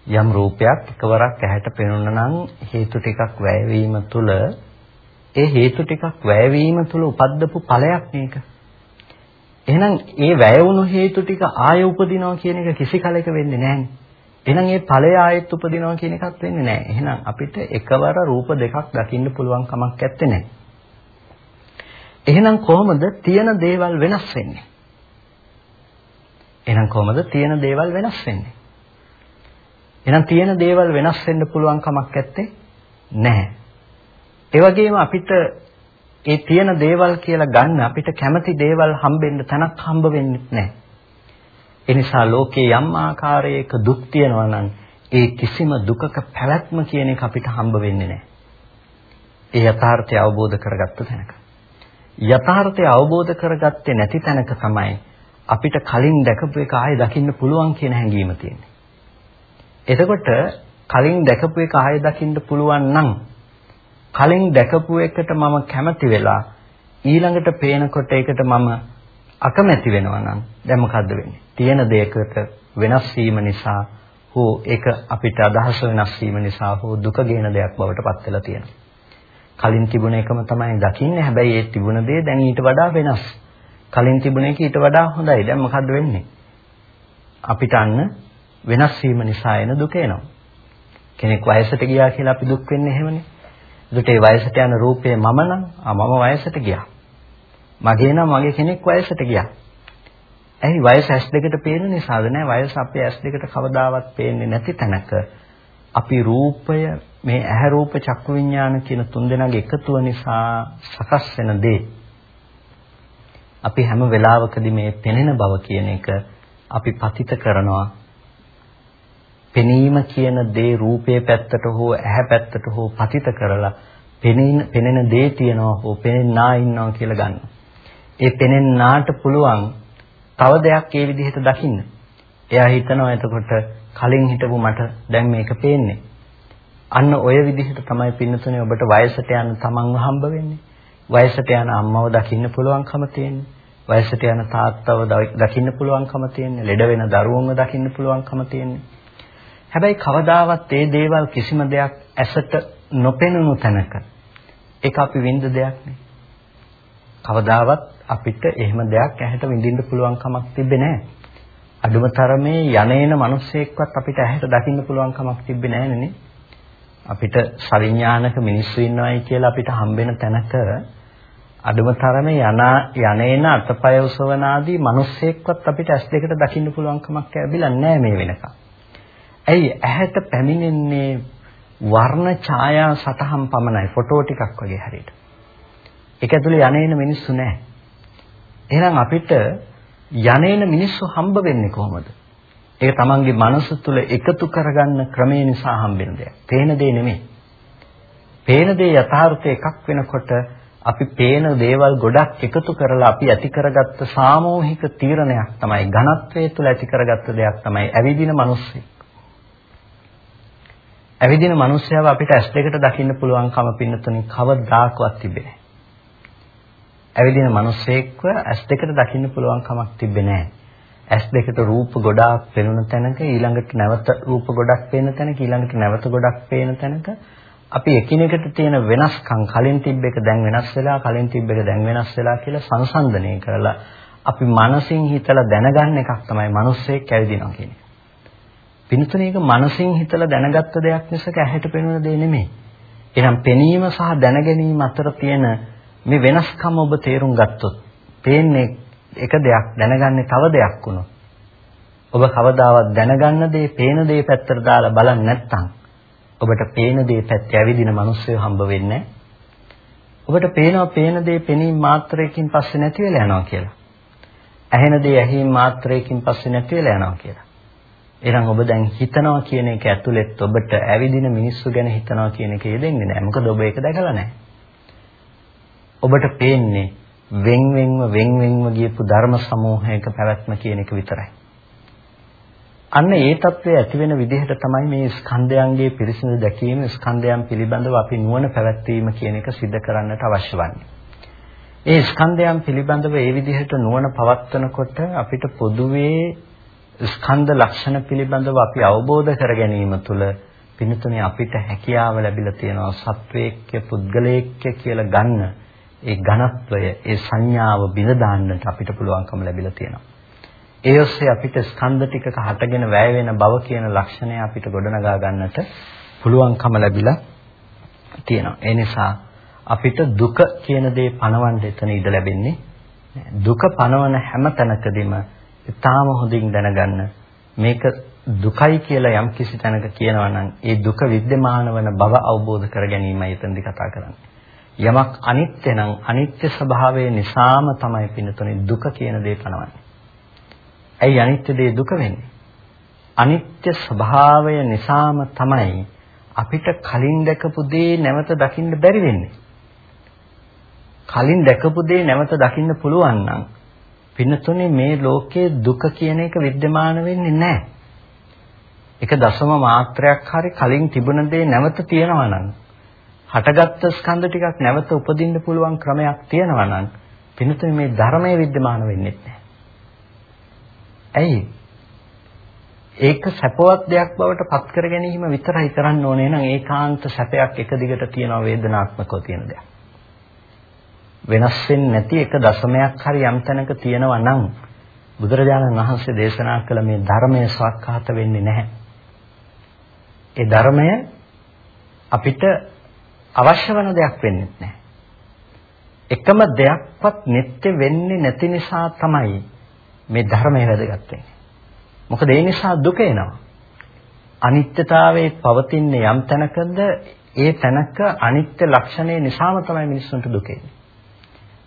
යම් රූපයක් එකවරක් ඇහැට පෙනුණා නම් හේතු ටිකක් වැයවීම තුළ ඒ හේතු ටිකක් වැයවීම තුළ උපද්දපු ඵලයක් මේක. එහෙනම් ඒ වැය වුණු හේතු ටික ආය උපදිනවා කියන එක කිසි කලයක වෙන්නේ නැහැ. එහෙනම් ඒ ඵලය ආයෙත් උපදිනවා කියන එකත් වෙන්නේ නැහැ. එහෙනම් අපිට එකවර රූප දෙකක් දකින්න පුළුවන් කමක් නැත්තේ. එහෙනම් කොහොමද තියෙන දේවල් වෙනස් වෙන්නේ? එහෙනම් කොහොමද තියෙන දේවල් වෙනස් වෙන්නේ? එහෙනම් තියෙන දේවල් වෙනස් වෙන්න පුළුවන් කමක් නැත්තේ නැහැ. ඒ වගේම අපිට ඒ තියෙන දේවල් කියලා ගන්න අපිට කැමති දේවල් හම්බෙන්න තැනක් හම්බ වෙන්නේ නැහැ. ඒ නිසා ලෝකේ යම් ආකාරයක දුක් තියෙනවා නම් ඒ කිසිම දුකක පැවැත්ම කියන එක අපිට හම්බ වෙන්නේ නැහැ. ඒ යථාර්ථය අවබෝධ කරගත්ත තැනක. යථාර්ථය අවබෝධ කරගත්තේ නැති තැනක තමයි අපිට කලින් දැකපු එක ආයෙ දකින්න පුළුවන් කියන හැඟීම තියෙන්නේ. එතකොට කලින් දැකපු එක ආයෙ දකින්න පුළුවන් නම් කලින් දැකපු එකට මම කැමති වෙලා ඊළඟට පේනකොට ඒකට මම අකමැති වෙනවා නම් දැන් මොකද්ද වෙන්නේ? තියෙන දෙයකට වෙනස් වීම නිසා හෝ ඒක අපිට අදහස වෙනස් වීම නිසා හෝ දුක ගේන දෙයක් බවට පත් වෙලා තියෙනවා. කලින් තිබුණ එකම තමයි දකින්නේ. හැබැයි ඒ තිබුණ දේ දැන් ඊට වඩා වෙනස්. කලින් තිබුණ එක ඊට වඩා හොඳයි. දැන් මොකද්ද වෙන්නේ? අපිට අන්න වෙනස් වීම නිසා එන දුක එනවා. කෙනෙක් වයසට ගියා කියලා අපි දුක් වෙන්නේ එහෙමනේ. ඒකට ඒ වයසට යන රූපේ මම නම් ආ මම වයසට ගියා. මගේ නම් මගේ කෙනෙක් වයසට ගියා. ඇයි වයස S2කට පේන නිසාද නෑ වයස අපේ S2කට කවදාවත් පේන්නේ නැති තැනක අපි රූපය මේ ඇහැ රූප චක්කු විඥාන කියන තුන්දෙනාගේ එකතුව නිසා සකස් වෙන දේ අපි හැම වෙලාවකදී මේ පෙනෙන බව කියන එක අපි පතිත කරනවා පෙනීම කියන දේ රූපයේ පැත්තට හෝ ඇහැ පැත්තට හෝ පතිත කරලා පෙනෙන පෙනෙන දේ තියනවා හෝ පෙනෙන්නා ඉන්නවා කියලා ගන්නවා. ඒ පෙනෙන්නාට පුළුවන් තව දෙයක් ඒ විදිහට දකින්න. එයා හිතනවා එතකොට කලින් හිටපු මට දැන් මේක පේන්නේ. අන්න ඔය විදිහට තමයි පින්නතුනේ ඔබට වයසට යන තමන්ව හම්බ වෙන්නේ. වයසට යන අම්මව දකින්න පුළුවන්කම තියෙන්නේ. වයසට යන තාත්තව දකින්න පුළුවන්කම තියෙන්නේ. ලෙඩ වෙන දරුවන්ව දකින්න පුළුවන්කම තියෙන්නේ. හැබැයි කවදාවත් ඒ දේවල් කිසිම දෙයක් ඇසට නොපෙනුණු තැනක ඒක අපි විඳ දෙයක් නේ. කවදාවත් අපිට එහෙම දෙයක් ඇහැට විඳින්න පුළුවන් කමක් තිබ්බේ නැහැ. අඩුම තරමේ යන්නේන මිනිස්සෙක්වත් අපිට ඇහැට දකින්න පුළුවන් කමක් තිබ්බේ නැහැ නේ. අපිට සවිඥානික මිනිස්සු ඉන්නවයි කියලා අපිට හම්බෙන තැනක අඩුම තරමේ යන යන්නේන අතපය උසවන ආදී මිනිස්සෙක්වත් අපිට ඇස් දෙකට දකින්න පුළුවන් කමක් ලැබිලා නැහැ මේ වෙනකම්. ඇයි ඇහැට පැමිණෙන්නේ වර්ණ ඡායා සතහන් පමණයි ෆොටෝ ටිකක් වගේ හරියට. ඒක ඇතුලේ යන්නේන මිනිස්සු නැහැ. එහෙනම් අපිට යන්නේන මිනිස්සු හම්බ වෙන්නේ කොහොමද? ඒක තමන්ගේ මනස තුල එකතු කරගන්න ක්‍රමේ නිසා හම්බෙන දෙයක්. පේන දේ නෙමෙයි. පේන දේ යථාර්ථය එකක් වෙනකොට අපි පේන දේවල් ගොඩක් එකතු කරලා අපි ඇති කරගත්ත සාමූහික තීරණයක් තමයි ඝනත්වයේ තුල ඇති කරගත්ත දෙයක් තමයි ඇවිදින මිනිස්සෙක්. ඇවිදින මිනිස්සයව අපිට ඇස් දෙකට දකින්න පුළුවන්කම පින්නතුනි කවදාකවත් තිබෙන්නේ නැහැ. ඇවිදින මිනිස්සෙක්ව ඇස් දෙකට දකින්න පුළුවන් කමක් තිබෙන්නේ නැහැ. ඇස් දෙකට රූප ගොඩාක් පෙනුන තැනක ඊළඟට නැවත රූප ගොඩක් පේන තැනක ඊළඟට නැවත ගොඩක් පේන තැනක අපි එකිනෙකට තියෙන වෙනස්කම් කලින් තිබ්බ එක දැන් වෙනස් වෙලා කලින් තිබ්බ එක දැන් වෙනස් වෙලා කියලා සංසන්දනය කරලා අපි මනසින් හිතලා දැනගන්න එකක් තමයි මිනිස්සෙක් ඇවිදිනවා කියන්නේ. පින්තුනේ ඒක මනසින් හිතලා දැනගත්ත දෙයක් මිසක ඇහැට පෙනෙන දේ නෙමෙයි. එහෙනම් පෙනීම සහ දැනගැනීම අතර තියෙන මේ වෙනස්කම ඔබ තේරුම් ගත්තොත් පේන්නේ එක දෙයක් දැනගන්නේ තව දෙයක් වුණොත් ඔබ කවදාවත් දැනගන්න දේ පේන දේ පැත්තට දාලා බලන්නේ නැත්නම් ඔබට පේන දේ පැත්තේ ඇවිදින මිනිස්සු හම්බ වෙන්නේ ඔබට පේනවා පේන දේ පෙනීම මාත්‍රයකින් පස්සේ නැති වෙලා යනවා කියලා. ඇහෙන දේ ඇහිීම මාත්‍රයකින් පස්සේ නැති වෙලා යනවා කියලා. එහෙනම් ඔබ දැන් හිතනවා කියන එක ඇතුළෙත් ඔබට ඇවිදින මිනිස්සු ගැන හිතනවා කියන එක යෙදෙන්නේ නැහැ. මොකද ඔබ ඒක දැකලා නැහැ. ඔබට පේන්නේ වෙන් වෙන්ව වෙන් වෙන්ව ගියපු ධර්ම සමූහයක පැවැත්ම කියන එක විතරයි. අන්න ඒ తත්වයේ ඇති වෙන විදිහට තමයි මේ ස්කන්ධයන්ගේ පිරිසිදු දැකීම ස්කන්ධයන් පිළිබඳව අපි නුවණ පැවැත්වීම කියන එක सिद्ध කරන්නට අවශ්‍ය වන්නේ. ඒ ස්කන්ධයන් පිළිබඳව ඒ විදිහට නුවණ පවත්වනකොට අපිට පොදුවේ ස්කන්ධ ලක්ෂණ පිළිබඳව අපි අවබෝධ කර ගැනීම තුළ පින්තුනේ අපිට හැකියාව ලැබිලා තියෙනවා සත්වේක්‍ය පුද්ගලේක්‍ය කියලා ගන්න ඒ ඝනත්වය ඒ සංඥාව බිඳ දාන්නට අපිට පුළුවන්කම ලැබිලා තියෙනවා. ඒ ඔස්සේ අපිට ස්කන්ධ ටිකක හටගෙන වැය වෙන බව කියන ලක්ෂණය අපිට ගොඩනගා ගන්නට පුළුවන්කම ලැබිලා තියෙනවා. ඒ නිසා අපිට දුක කියන දේ පණවන්න එතන ඉඩ ලැබෙන්නේ දුක පණවන හැම තැනකදීම ඊටාම හොඳින් දැනගන්න මේක දුකයි කියලා යම් කිසි තැනක කියනවා නම් ඒ දුක विद्यमान වන බව අවබෝධ කර ගැනීමයි එතනදි කතා කරන්නේ. යමක් අනිත්‍ය නම් අනිත්‍ය ස්වභාවය නිසාම තමයි පින්නතුනේ දුක කියන දේ පනවන්නේ. ඇයි අනිත්‍ය දේ දුක වෙන්නේ? අනිත්‍ය ස්වභාවය නිසාම තමයි අපිට කලින් දැකපු දේ නැවත දකින්න බැරි වෙන්නේ. කලින් දැකපු දේ නැවත දකින්න පුළුවන් නම් පින්නතුනේ මේ ලෝකයේ දුක කියන එක विद्यमान වෙන්නේ නැහැ. එක දශම මාත්‍රයක් හරි කලින් තිබුණ දේ නැවත තියෙනවා නම් හටගත්තු ස්කන්ධ ටිකක් නැවත උපදින්න පුළුවන් ක්‍රමයක් තියෙනවා නම් පින්නතුනේ මේ ධර්මයේ विद्यमान වෙන්නේ නැහැ. ඇයි? ඒක සැපවත් දෙයක් බවට පත් කර ගැනීම විතරයි කරන්න ඕනේ නම් ඒකාන්ත සැපයක් එක දිගට තියෙන වේදනාත්මකව තියෙන දෙයක්. වෙනස් වෙන්නේ නැති එක දශමයක් හරි යම් තැනක තියෙනවා නම් බුදුරජාණන් වහන්සේ දේශනා කළ මේ ධර්මය සවක්කාත වෙන්නේ නැහැ. ඒ ධර්මය අපිට අවශ්‍ය වෙන දෙයක් වෙන්නේ නැහැ. එකම දෙයක්වත් නිත්‍ය වෙන්නේ නැති නිසා තමයි මේ ධර්මය වැදගත් වෙන්නේ. මොකද ඒ නිසා දුක එනවා. අනිත්‍යතාවයේ පවතින යම් තැනකද ඒ තැනක අනිත්‍ය ලක්ෂණය නිසාම තමයි මිනිස්සුන්ට දුක එන්නේ.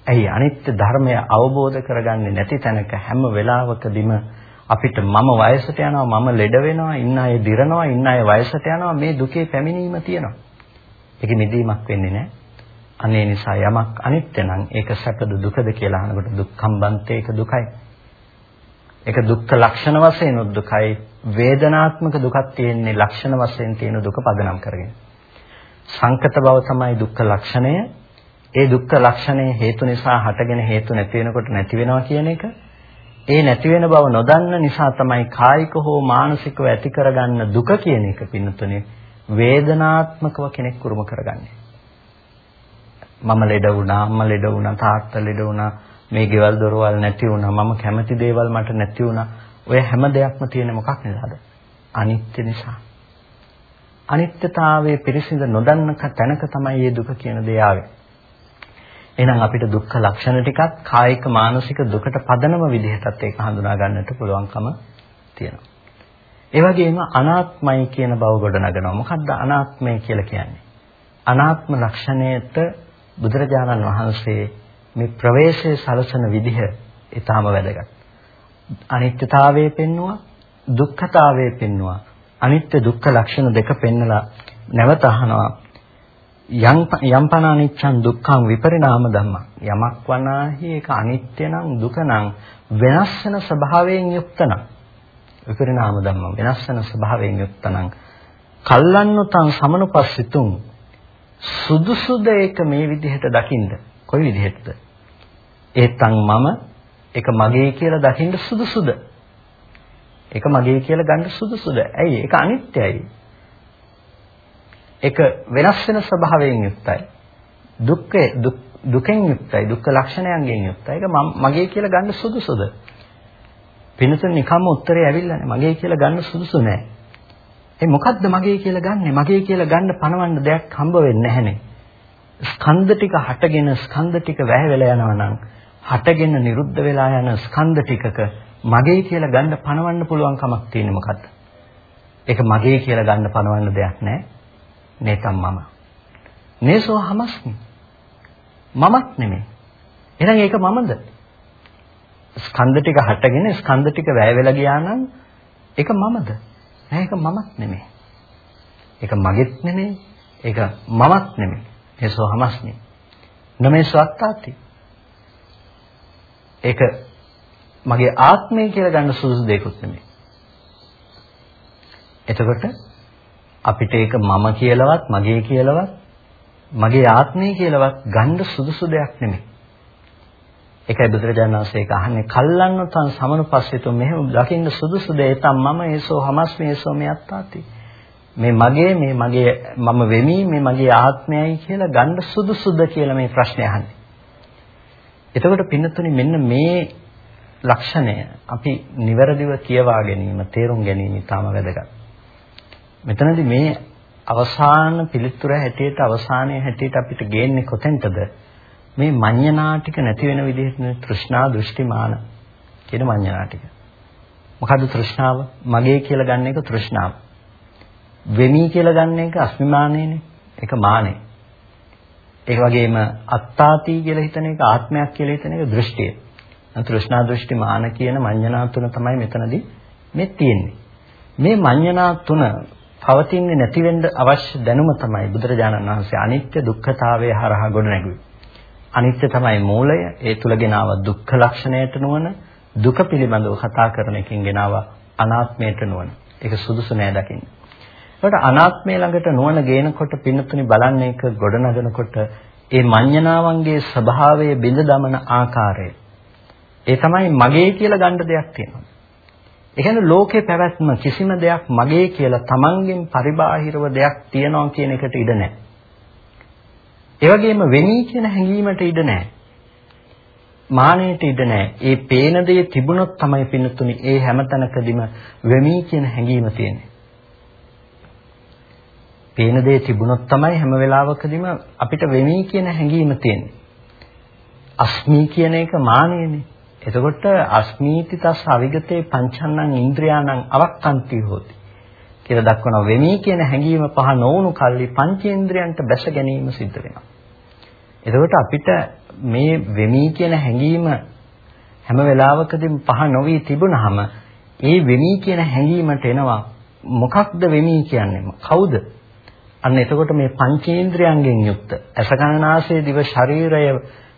ඇයි අනිත්‍ය ධර්මය අවබෝධ කරගන්නේ නැති තැනක හැම වෙලාවකදීම අපිට මම වයසට යනවා මම ලෙඩ වෙනවා ඉන්න අය දිරනවා ඉන්න අය වයසට යනවා මේ දුකේ පැමිණීම තියෙනවා. ඒක නිදීමක් වෙන්නේ නැහැ. අනේ නිසා යමක් අනිත්‍ය නම් ඒක සැපද දුකද කියලා අහනකොට දුක්ඛම් බන්තේ ඒක දුකයි. ඒක දුක්ඛ ලක්ෂණ වශයෙන් දුකයි වේදනාත්මක දුකක් තියෙන්නේ ලක්ෂණ වශයෙන් තියෙන දුක පදනම් කරගෙන. සංකත බව තමයි දුක්ඛ ලක්ෂණය. ඒ දුක්ඛ ලක්ෂණය හේතු නිසා හටගෙන හේතු නැති වෙනකොට නැති වෙනවා කියන එක. ඒ නැති වෙන බව නොදන්න නිසා තමයි කායික හෝ මානසිකව ඇති කරගන්න දුක කියන එක පින්නතුනේ වේදනාත්මකව කෙනෙක් කුරුම කරගන්නේ. මම ලෙඩ වුණා, අම්මා ලෙඩ වුණා, තාත්තා ලෙඩ වුණා, මේ ගෙවල් දොරවල් නැති වුණා මම කැමති දේවල් මට නැති වුණා ඔය හැම දෙයක්ම තියෙන මොකක් නිසාද අනිත්‍ය නිසා අනිත්‍යතාවයේ පිරිසිඳ නොදන්න තැනක තමයි මේ දුක කියන දේ ආවේ එහෙනම් අපිට දුක්ඛ ලක්ෂණ ටිකත් කායික මානසික දුකට පදනම විදිහටත් ඒක හඳුනා ගන්නට පුළුවන්කම තියෙනවා ඒ වගේම අනාත්මයි කියන බව ගොඩනගනවා මොකද්ද අනාත්මය කියලා කියන්නේ අනාත්ම ලක්ෂණයට බුදුරජාණන් වහන්සේ මේ ප්‍රවේශයේ සලසන විදිහ ඊටාම වැදගත්. අනිත්‍යතාවයේ පෙන්නවා, දුක්ඛතාවයේ පෙන්නවා. අනිත්‍ය දුක්ඛ ලක්ෂණ දෙක පෙන්නලා නැවත අහනවා යම් යම්පන අනිච්ඡන් දුක්ඛං විපරිණාම ධම්මං යමක් වනාහි ඒක අනිත්‍ය නම් දුක නම් වෙනස් වෙන ස්වභාවයෙන් යුක්ත නම් විපරිණාම ධම්මං වෙනස් වෙන ස්වභාවයෙන් යුක්ත නම් කල්ලන්නතං සමනුපස්සිතුං සුදුසුද ඒක මේ විදිහට දකින්න කොයි විදිහටද? ඒතන් මම ඒක මගේ කියලා දකින්න සුදුසුද? ඒක මගේ කියලා ගන්න සුදුසුද? ඇයි? ඒක අනිත්‍යයි. ඒක වෙනස් වෙන ස්වභාවයෙන් යුක්තයි. දුක්ඛේ දුකෙන් යුක්තයි. දුක්ඛ ලක්ෂණයන්ගෙන් යුක්තයි. ඒක මගේ කියලා ගන්න සුදුසුද? පිනතුන් නිකම්ම උත්තරේ ඇවිල්ලානේ. මගේ කියලා ගන්න සුදුසු නෑ. ඒ මොකද්ද මගේ කියලා ගන්නෙ? මගේ කියලා ගන්න පණවන්න දෙයක් හම්බ වෙන්නේ නැහනේ. ස්කන්ධ ටික හටගෙන ස්කන්ධ ටික වැය වෙලා යනවා නම් හටගෙන නිරුද්ධ වෙලා යන ස්කන්ධ ටිකක මගේ කියලා ගන්න පණවන්න පුළුවන් කමක් තියෙන්නේ මොකද්ද? ඒක මගේ කියලා ගන්න පණවන්න දෙයක් නැහැ. නේතම් මම. නේසෝ හමස්මි. මමත් නෙමෙයි. එහෙනම් ඒක මමද? ස්කන්ධ ටික හටගෙන ස්කන්ධ ටික වැය වෙලා ගියා නම් ඒක මමද? නෑ ඒක මමත් නෙමෙයි. ඒක මගෙත් නෙමෙයි. ඒක මමත් නෙමෙයි. ඒසෝ හමස්මි. නමේ සත්තාති. ඒක මගේ ආත්මය කියලා ගන්න සුදුසු දෙයක්වත් නෙමෙයි. එතකොට අපිට ඒක මම කියලාවත් මගේ කියලාවත් මගේ ආත්මය කියලාවත් ගන්න සුදුසු දෙයක් නෙමෙයි. ඒකයි බුදුරජාණන් වහන්සේ ඒක අහන්නේ කල්ලන්න තන් සමනුපස්සිතු මෙහෙම දකින්න සුදුසු දෙය තම මම ඒසෝ හමස්මි ඒසෝ මෙයත්තාති. මේ මගේ මේ මගේ මම වෙමි මේ මගේ ආත්මයයි කියලා ගන්න සුදුසුද කියලා මේ ප්‍රශ්නේ අහන්නේ. එතකොට පින්නතුනි මෙන්න මේ ලක්ෂණය අපි නිවැරදිව කියවා ගැනීම තේරුම් ගැනීම ඉතාම වැදගත්. මෙතනදී මේ අවසාන පිළිතුර හැටියට අවසානයේ හැටියට අපිට ගේන්නේ කොතෙන්ටද? මේ මඤ්ඤණා ටික නැති වෙන විදිහට තෘෂ්ණා දෘෂ්ටිමාන කියන මඤ්ඤණා ටික. මොකද්ද තෘෂ්ණාව? මගේ කියලා ගන්න එක තෘෂ්ණාව. වෙමි කියලා ගන්න එක අස්මිමානයනේ. ඒක මානෙ. ඒ වගේම අත්තාති කියලා හිතන එක ආත්මයක් කියලා හිතන එක දෘෂ්ටිය. තෘෂ්ණා දෘෂ්ටි මාන කියන මඤ්ඤණා තුන තමයි මෙතනදී මේ තියෙන්නේ. මේ මඤ්ඤණා තුන පවතින්නේ නැති වෙන්න අවශ්‍ය දැනුම තමයි බුදුරජාණන් වහන්සේ අනිත්‍ය දුක්ඛතාවය හරහා ගොඩනැගුවේ. අනිත්‍ය තමයි මූලය. ඒ තුල ගෙනාව දුක්ඛ ලක්ෂණයට නුවණ, දුක පිළිබඳව කතා කරන එකකින් ගෙනාව අනාත්මයට නුවණ. ඒක සුදුසු නෑ දකින්න. ඒකට අනාත්මය ළඟට නුවණ ගේනකොට පින්නතුනි බලන්නේ ඒක ගොඩනගනකොට ඒ මඤ්ඤණාවන්ගේ ස්වභාවය බිඳ දමන ආකාරය. ඒ තමයි මගේ කියලා ගන්න දෙයක් තියෙනවා. ඒ කියන්නේ ලෝකේ පැවැත්ම කිසිම දෙයක් මගේ කියලා තමන්ගෙන් පරිබාහිරව දෙයක් තියනවා කියන එකට ඉඩ නැහැ. ඒ වගේම වෙමි කියන හැඟීමට ඉඩ නැහැ. මානෙට ඉඩ නැහැ. ඒ පේන දේ තිබුණොත් තමයි පින්නතුනි ඒ හැමතැනකදීම වෙමි කියන හැඟීම තියෙන්නේ. පේන දේ තිබුණොත් තමයි හැම වෙලාවකදීම අපිට වෙමි කියන හැඟීම තියෙන්නේ. අස්මි කියන එක මානෙනේ. එතකොට අස්මීති තස් අවිගතේ පංචන්නං ඉන්ද්‍රියාණං අවක්කන්ති හොති කියලා දක්වන වෙමි කියන හැඟීම පහ නොවුණු කල්ලි පංචේන්ද්‍රයන්ට බැස ගැනීම සිද්ධ වෙනවා. එතකොට අපිට මේ වෙමි කියන හැඟීම හැම වෙලාවකදීම පහ නොවි තිබුණාම ඒ වෙමි කියන හැඟීමට එනවා මොකක්ද වෙමි කියන්නේ කවුද? අන්න එතකොට මේ පංචේන්ද්‍රයන්ගෙන් යුක්ත අසකනාසය දිව ශරීරය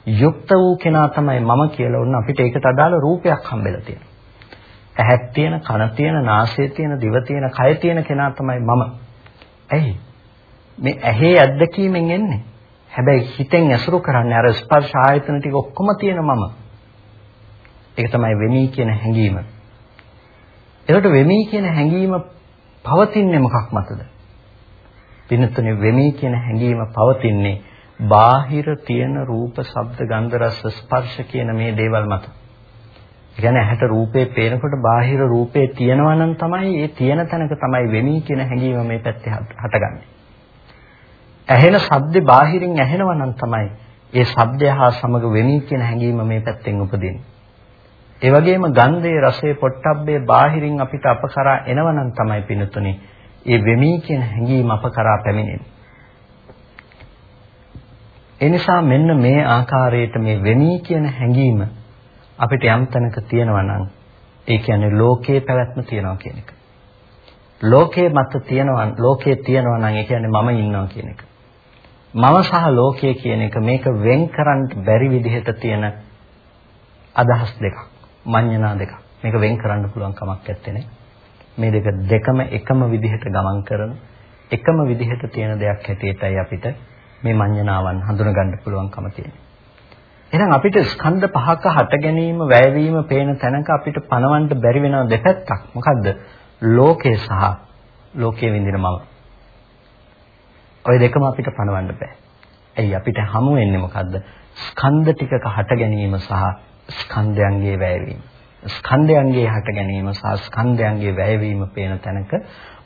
යුක්ත වූ කෙනා තමයි මම කියලා වුණ අපිට ඒකට අදාළ රූපයක් හම්බෙලා තියෙනවා. ඇහක් තියෙන, කන තියෙන, නාසය තියෙන, දිව තියෙන, කය තියෙන කෙනා තමයි මම. ඇයි? මේ ඇහි අත්දැකීමෙන් එන්නේ. හැබැයි හිතෙන් ඇසුරු කරන්නේ අර ස්පර්ශ ආයතන ටික ඔක්කොම තියෙන මම. ඒක තමයි වෙමි කියන හැඟීම. ඒකට වෙමි කියන හැඟීම පවතින්නේ මොකක් මතද? පින්නතුනේ වෙමි කියන හැඟීම පවතින්නේ බාහිර තියෙන රූප, ශබ්ද, ගන්ධ, රස, ස්පර්ශ කියන මේ දේවල් මත. ඒ කියන්නේ ඇහැට රූපේ පේනකොට බාහිර රූපේ තියෙනවා නම් තමයි ඒ තියෙන තැනක තමයි වෙමි කියන හැඟීම මේ පැත්තේ හටගන්නේ. ඇහෙන ශබ්දේ බාහිරින් ඇහෙනවා නම් තමයි ඒ ශබ්දය හා සමග වෙමි කියන හැඟීම මේ පැත්තෙන් උපදින්නේ. ඒ වගේම ගන්ධයේ රසයේ පොට්ටබ්බේ බාහිරින් අපිට අප කරා එනවනම් තමයි පිනතුනේ ඒ වෙමි කියන හැඟීම අප කරා පැමිණෙන්නේ. ඒ නිසා මෙන්න මේ ආකාරයට මේ වෙමි කියන හැඟීම අපිට යම් තැනක තියෙනවා නම් ඒ කියන්නේ ලෝකයේ පැවැත්ම තියෙනවා කියන එක. ලෝකයේ මත තියෙනවා ලෝකයේ තියෙනවා නම් ඒ කියන්නේ මම ඉන්නවා කියන එක. මම සහ ලෝකය කියන එක මේක වෙන් කරන්න බැරි විදිහට තියෙන අදහස් දෙකක්. මඤ්ඤණා දෙකක්. මේක වෙන් කරන්න පුළුවන් කමක් නැත්තේ මේ දෙක දෙකම එකම විදිහට ගමන් කරන එකම විදිහට තියෙන දෙයක් හැටියටයි අපිට මේ මඤ්ඤණාවන් හඳුනගන්න පුළුවන්කම තියෙනවා. එහෙනම් අපිට ස්කන්ධ පහක හට ගැනීම, වැයවීම පේන තැනක අපිට පණවන්න බැරි වෙන දෙපැත්තක්. මොකද්ද? ලෝකේ සහ ලෝකයේ විඳින මම. ওই දෙකම අපිට පණවන්න බෑ. ඇයි අපිට හමු වෙන්නේ මොකද්ද? ස්කන්ධ ටිකක හට ගැනීම සහ ස්කන්ධයන්ගේ වැයවීම. ස්කන්ධයන්ගේ හට ගැනීම සහ ස්කන්ධයන්ගේ වැයවීම පේන තැනක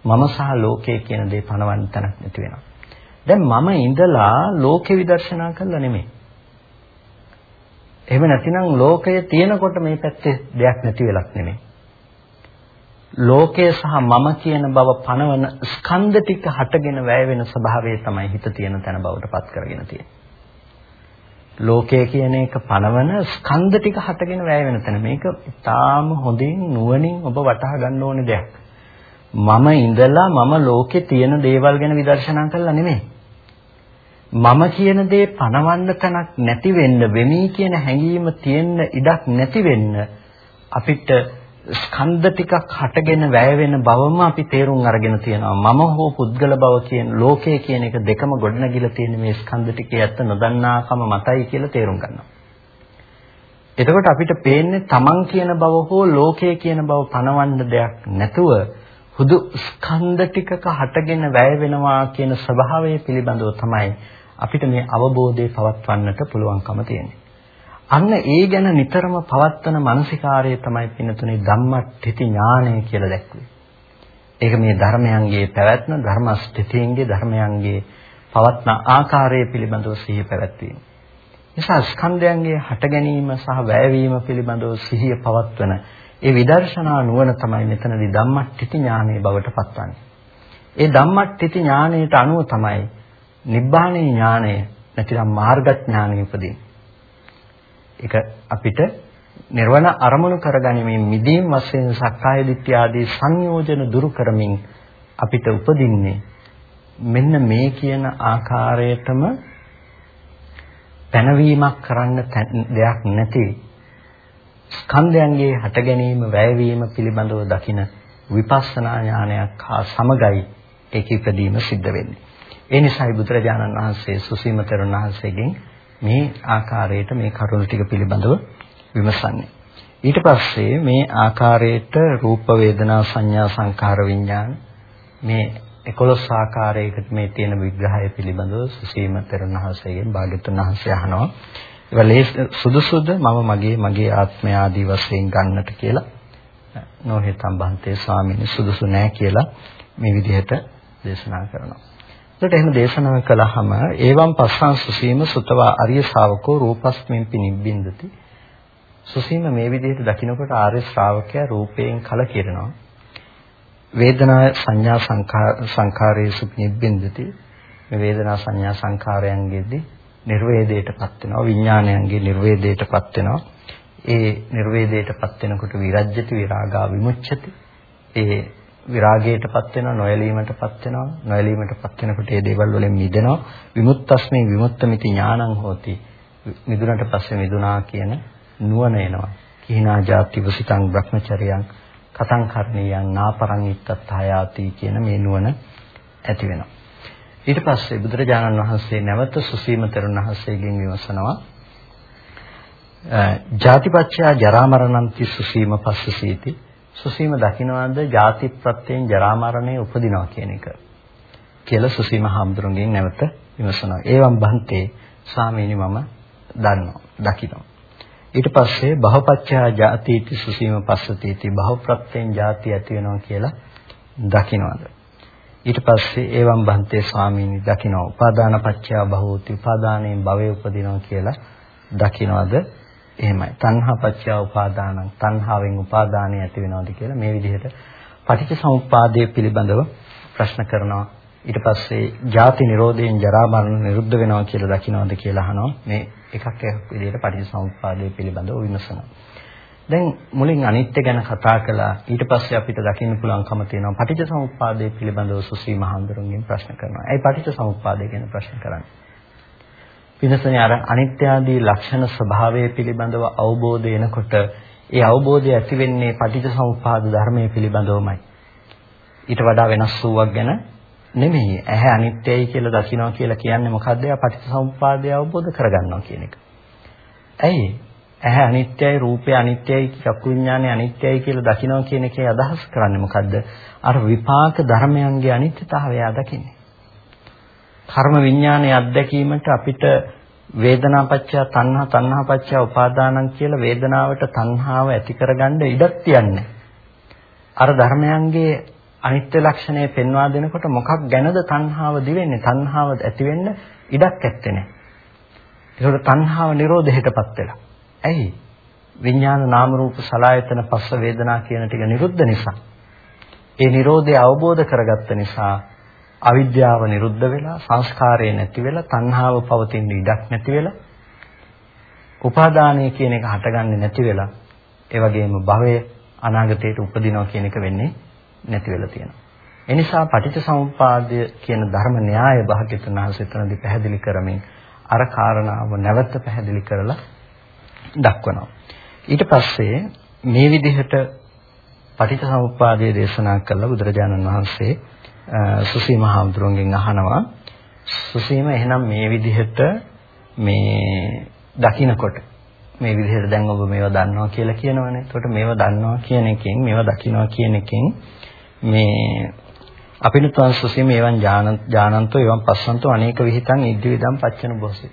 මම සහ ලෝකය කියන දේ පණවන්න තැනක් නැති වෙනවා. දැන් මම ඉඳලා ලෝකෙ විදර්ශනා කළා නෙමෙයි. එහෙම නැතිනම් ලෝකය තියෙනකොට මේ පැත්තේ දෙයක් නැති වෙලක් නෙමෙයි. ලෝකය සහ මම කියන බව පනවන ස්කන්ධ ටික හටගෙන වැය වෙන ස්වභාවය තමයි හිත තියෙන තැන බවට පත් කරගෙන තියෙන්නේ. ලෝකය කියන එක පනවන ස්කන්ධ ටික හටගෙන වැය වෙන තැන මේක ඉතාම හොඳින් නුවණින් ඔබ වටහා ගන්න ඕනේ දෙයක්. මම ඉඳලා මම ලෝකේ තියෙන දේවල් ගැන විදර්ශනා කළා නෙමෙයි. මම කියන දේ පණවන්න තැනක් නැති වෙන්න වෙමි කියන හැඟීම තියෙන්න ඉඩක් නැති වෙන්න අපිට ස්කන්ධ ටිකක් හටගෙන වැය වෙන බවම අපි තේරුම් අරගෙන තියෙනවා. මම හෝ පුද්ගල බව කියන ලෝකය කියන එක දෙකම ගොඩනැගිලා තියෙන මේ ස්කන්ධ ටිකේ ඇත්ත නොදන්නාකම මතයි කියලා තේරුම් ගන්නවා. එතකොට අපිට පේන්නේ තමන් කියන බව හෝ ලෝකය කියන බව පණවන්න දෙයක් නැතුව හුදු ස්කන්ධ ටිකක හටගෙන වැය වෙනවා කියන ස්වභාවය පිළිබඳව තමයි අපිට මේ අවබෝධය පවත්වන්නට පුළුවන්කම තියෙන්නේ. අන්න ඒ ගැන නිතරම පවත්වන මානසිකාරය තමයි පින්නතුනේ ධම්මට්ඨිති ඥානය කියලා දැක්වේ. ඒක මේ ධර්මයන්ගේ පැවැත්ම ධර්මස්ථිතියන්ගේ ධර්මයන්ගේ පවත්න ආකාරය පිළිබඳව සිහිය පැවැත්වීම. නිසා ස්කන්ධයන්ගේ හට ගැනීම සහ වැයවීම පිළිබඳව සිහිය පවත්වන ඒ විදර්ශනා නුවණ තමයි මෙතනදී ධම්මට්ඨිති ඥානයේ බවට පත්වන්නේ. ඒ ධම්මට්ඨිති ඥානයට අනුව තමයි නිබ්බාණේ ඥානය නැතිනම් මාර්ගඥානය උපදින. ඒක අපිට නිර්වණ අරමුණු කරගනිමින් මිදීම් වශයෙන් සක්කාය දිට්ඨිය ආදී සංයෝජන දුරු කරමින් අපිට උපදින්නේ මෙන්න මේ කියන ආකාරයටම පැනවීමක් කරන්න දෙයක් නැති ස්කන්ධයන්ගේ හට ගැනීම වැයවීම පිළිබඳව දකින විපස්සනා ඥානයක් හා සමගයි ඒක ඉදීම සිද්ධ වෙන්නේ. ඒ නිසායි බුදුරජාණන් වහන්සේ සුසීම තෙරුන් වහන්සේගෙන් මේ ආකාරයට මේ කරුණු ටික පිළිබඳව විමසන්නේ. ඊට පස්සේ මේ ආකාරයට රූප වේදනා සංඥා සංකාර විඥාන මේ 11 ආකාරයකට මේ තියෙන විග්‍රහය පිළිබඳව සුසීම තෙරුන් වහන්සේගෙන් භාග්‍යතුන් වහන්සේ අහනවා. ඒවල සුදුසුද මම මගේ මගේ ආත්මය ආදී වශයෙන් ගන්නට කියලා නොහෙතම් බන්තේ ස්වාමීන් සුදුසු නෑ කියලා මේ විදිහට දේශනා කරනවා. ඒකට එහෙම දේශනා කළාම ඒවම් පස්සං සුසීම සුතවා ආර්ය ශාවකෝ රූපස්මින් පිනිබ්බින්දති. සුසීම මේ විදිහට දකිනකොට ආර්ය ශ්‍රාවකයා රූපයෙන් කලකිරෙනවා. වේදනා සංඥා සංඛාරේසු නිබ්බින්දති. මේ වේදනා සංඥා සංඛාරයන්ගෙදී නිර්වේදයටපත් වෙනවා විඥානයන්ගේ නිර්වේදයටපත් වෙනවා ඒ නිර්වේදයටපත් වෙනකොට විරජ්‍යති විරාගා විමුච්ඡති ඒ විරාගයටපත් වෙනවා නොයලීමටපත් වෙනවා. නොයලීමටපත් වෙනකොට ඒ දේවල් වලින් මිදෙනවා. විමුක්තස්මේ විමුක්තമിതി ඥානං හෝති. මිදුණට පස්සේ මිදුණා කියන නුවණ එනවා. කීනා ජාති වසිතං භ්‍රමචරියං කතං කරණීයං නාපරං ඉත්තත්ථායාති කියන මේ නුවණ ඇති වෙනවා. ඊට පස්සේ බුදුරජාණන් වහන්සේ නැවත සුසීම තෙරුන් වහන්සේගෙන් විමසනවා ජාතිපච්චයා ජරා මරණන්ති සුසීම පස්සසීති. සුසීම දකින්නවද ජාති ප්‍රත්‍යයෙන් ජරා මරණය උපදිනවා කියන එක? කියලා සුසීම හාමුදුරුවන්ගෙන් නැවත විමසනවා. ඒවම් බන්තේ ස්වාමීනි මම දන්නවා දකිනවා. ඊට පස්සේ බහපච්චයා ජාතිති සුසීම පස්සතිති බහු ප්‍රත්‍යයෙන් ජාති ඇති වෙනවා කියලා දකින්නවද ඊට පස්සේ ඒවම් බන්තේ ස්වාමීනි දකින්න උපාදාන පත්‍ය බහූති උපාදානයෙන් භවය උපදිනවා කියලා දකින්නවද එහෙමයි. තණ්හා පත්‍ය උපාදානං තණ්හාවෙන් උපාදානය ඇති වෙනවද කියලා මේ විදිහට පටිච්ච සමුප්පාදයේ පිළිබඳව ප්‍රශ්න කරනවා. ඊට පස්සේ ජාති නිරෝධයෙන් ජරා මරණ නිරුද්ධ වෙනවා කියලා දකින්නවද කියලා අහනවා. මේ එකක් එකක් විදිහට පටිච්ච සමුප්පාදයේ පිළිබඳව විමසනවා. දැන් මුලින් අනිත්‍ය ගැන කතා කළා. ඊට පස්සේ අපිට දකින්න පුළුවන්කම තියෙනවා පටිච්චසමුප්පාදයේ පිළිබඳව සුසී මහඳුරුන්ගෙන් ප්‍රශ්න කරනවා. ඇයි පටිච්චසමුප්පාදය ගැන ප්‍රශ්න කරන්නේ? විනසනේ අර අනිත්‍ය ආදී ලක්ෂණ ස්වභාවය පිළිබඳව අවබෝධය එනකොට ඒ අවබෝධය ඇති වෙන්නේ පටිච්චසමුප්පාද ධර්මයේ පිළිබඳවමයි. ඊට වඩා වෙනස් වූවක් ගැන නෙමෙයි. ඇහැ අනිත්‍යයි කියලා දකිනවා කියලා කියන්නේ මොකද්ද? පටිච්චසමුප්පාදය අවබෝධ කරගන්නවා කියන එක. ඇයි? ඇහැ අනිත්‍යයි රූපය අනිත්‍යයි චක්කු විඥානය අනිත්‍යයි කියලා දකිනවා කියන එකේ අදහස් කරන්නේ මොකද්ද? අර විපාක ධර්මයන්ගේ අනිත්‍යතාවය දකින්නේ. කර්ම විඥානයේ අත්දැකීමට අපිට වේදනාපච්චය තණ්හා තණ්හාපච්චය උපාදානං කියලා වේදනාවට තණ්හාව ඇති කරගන්න ඉඩක් තියන්නේ. අර ධර්මයන්ගේ අනිත්‍ය ලක්ෂණය පෙන්වා දෙනකොට මොකක් ගැනද තණ්හාව දිවෙන්නේ? තණ්හාව ඇති වෙන්න ඉඩක් ඇත්තේ නැහැ. ඒකට තණ්හාව නිරෝධයටපත් වෙලා. ඇයි? විඥාන නාම රූප සලආයතන පස්ස වේදනා කියන ටික නිරුද්ධ නිසා. ඒ Nirodhe අවබෝධ කරගත්ත නිසා අවිද්‍යාව නිරුද්ධ වෙලා සංස්කාරය නැති වෙලා තණ්හාව පවතින ඉඩක් නැති වෙලා උපාදානය කියන එක හටගන්නේ නැති වෙලා ඒ වගේම භවය අනාගතයට උපදිනවා කියන එක වෙන්නේ නැති වෙලා තියෙනවා. ඒ නිසා පටිච්චසමුප්පාදය කියන ධර්ම න්‍යාය භාග්‍යතුන් වහන්සේ එතනදී පැහැදිලි කරමින් අර කාරණාව නැවත පැහැදිලි කරලා දක්වනවා. ඊට පස්සේ මේ විදිහට පටිච්චසමුප්පාදයේ දේශනා කළ බුදුරජාණන් වහන්සේ සුසීම හාමුදුරන්ගෙන් අහනවා සුසීම එහෙනම් මේ විදිහට මේ දකින්නකොට මේ විදිහට දැන් ඔබ මේවා දන්නවා කියලා කියනවනේ. එතකොට මේවා දන්නවා කියන එකෙන් මේවා දකින්නවා කියන එකෙන් මේ අපිනුත්වන් සුසීම ඒවන් ඥානන්තෝ ඒවන් පස්සන්තෝ අනේක විಹಿತං ඉද්දිවිදම් පච්චන බොසෙ.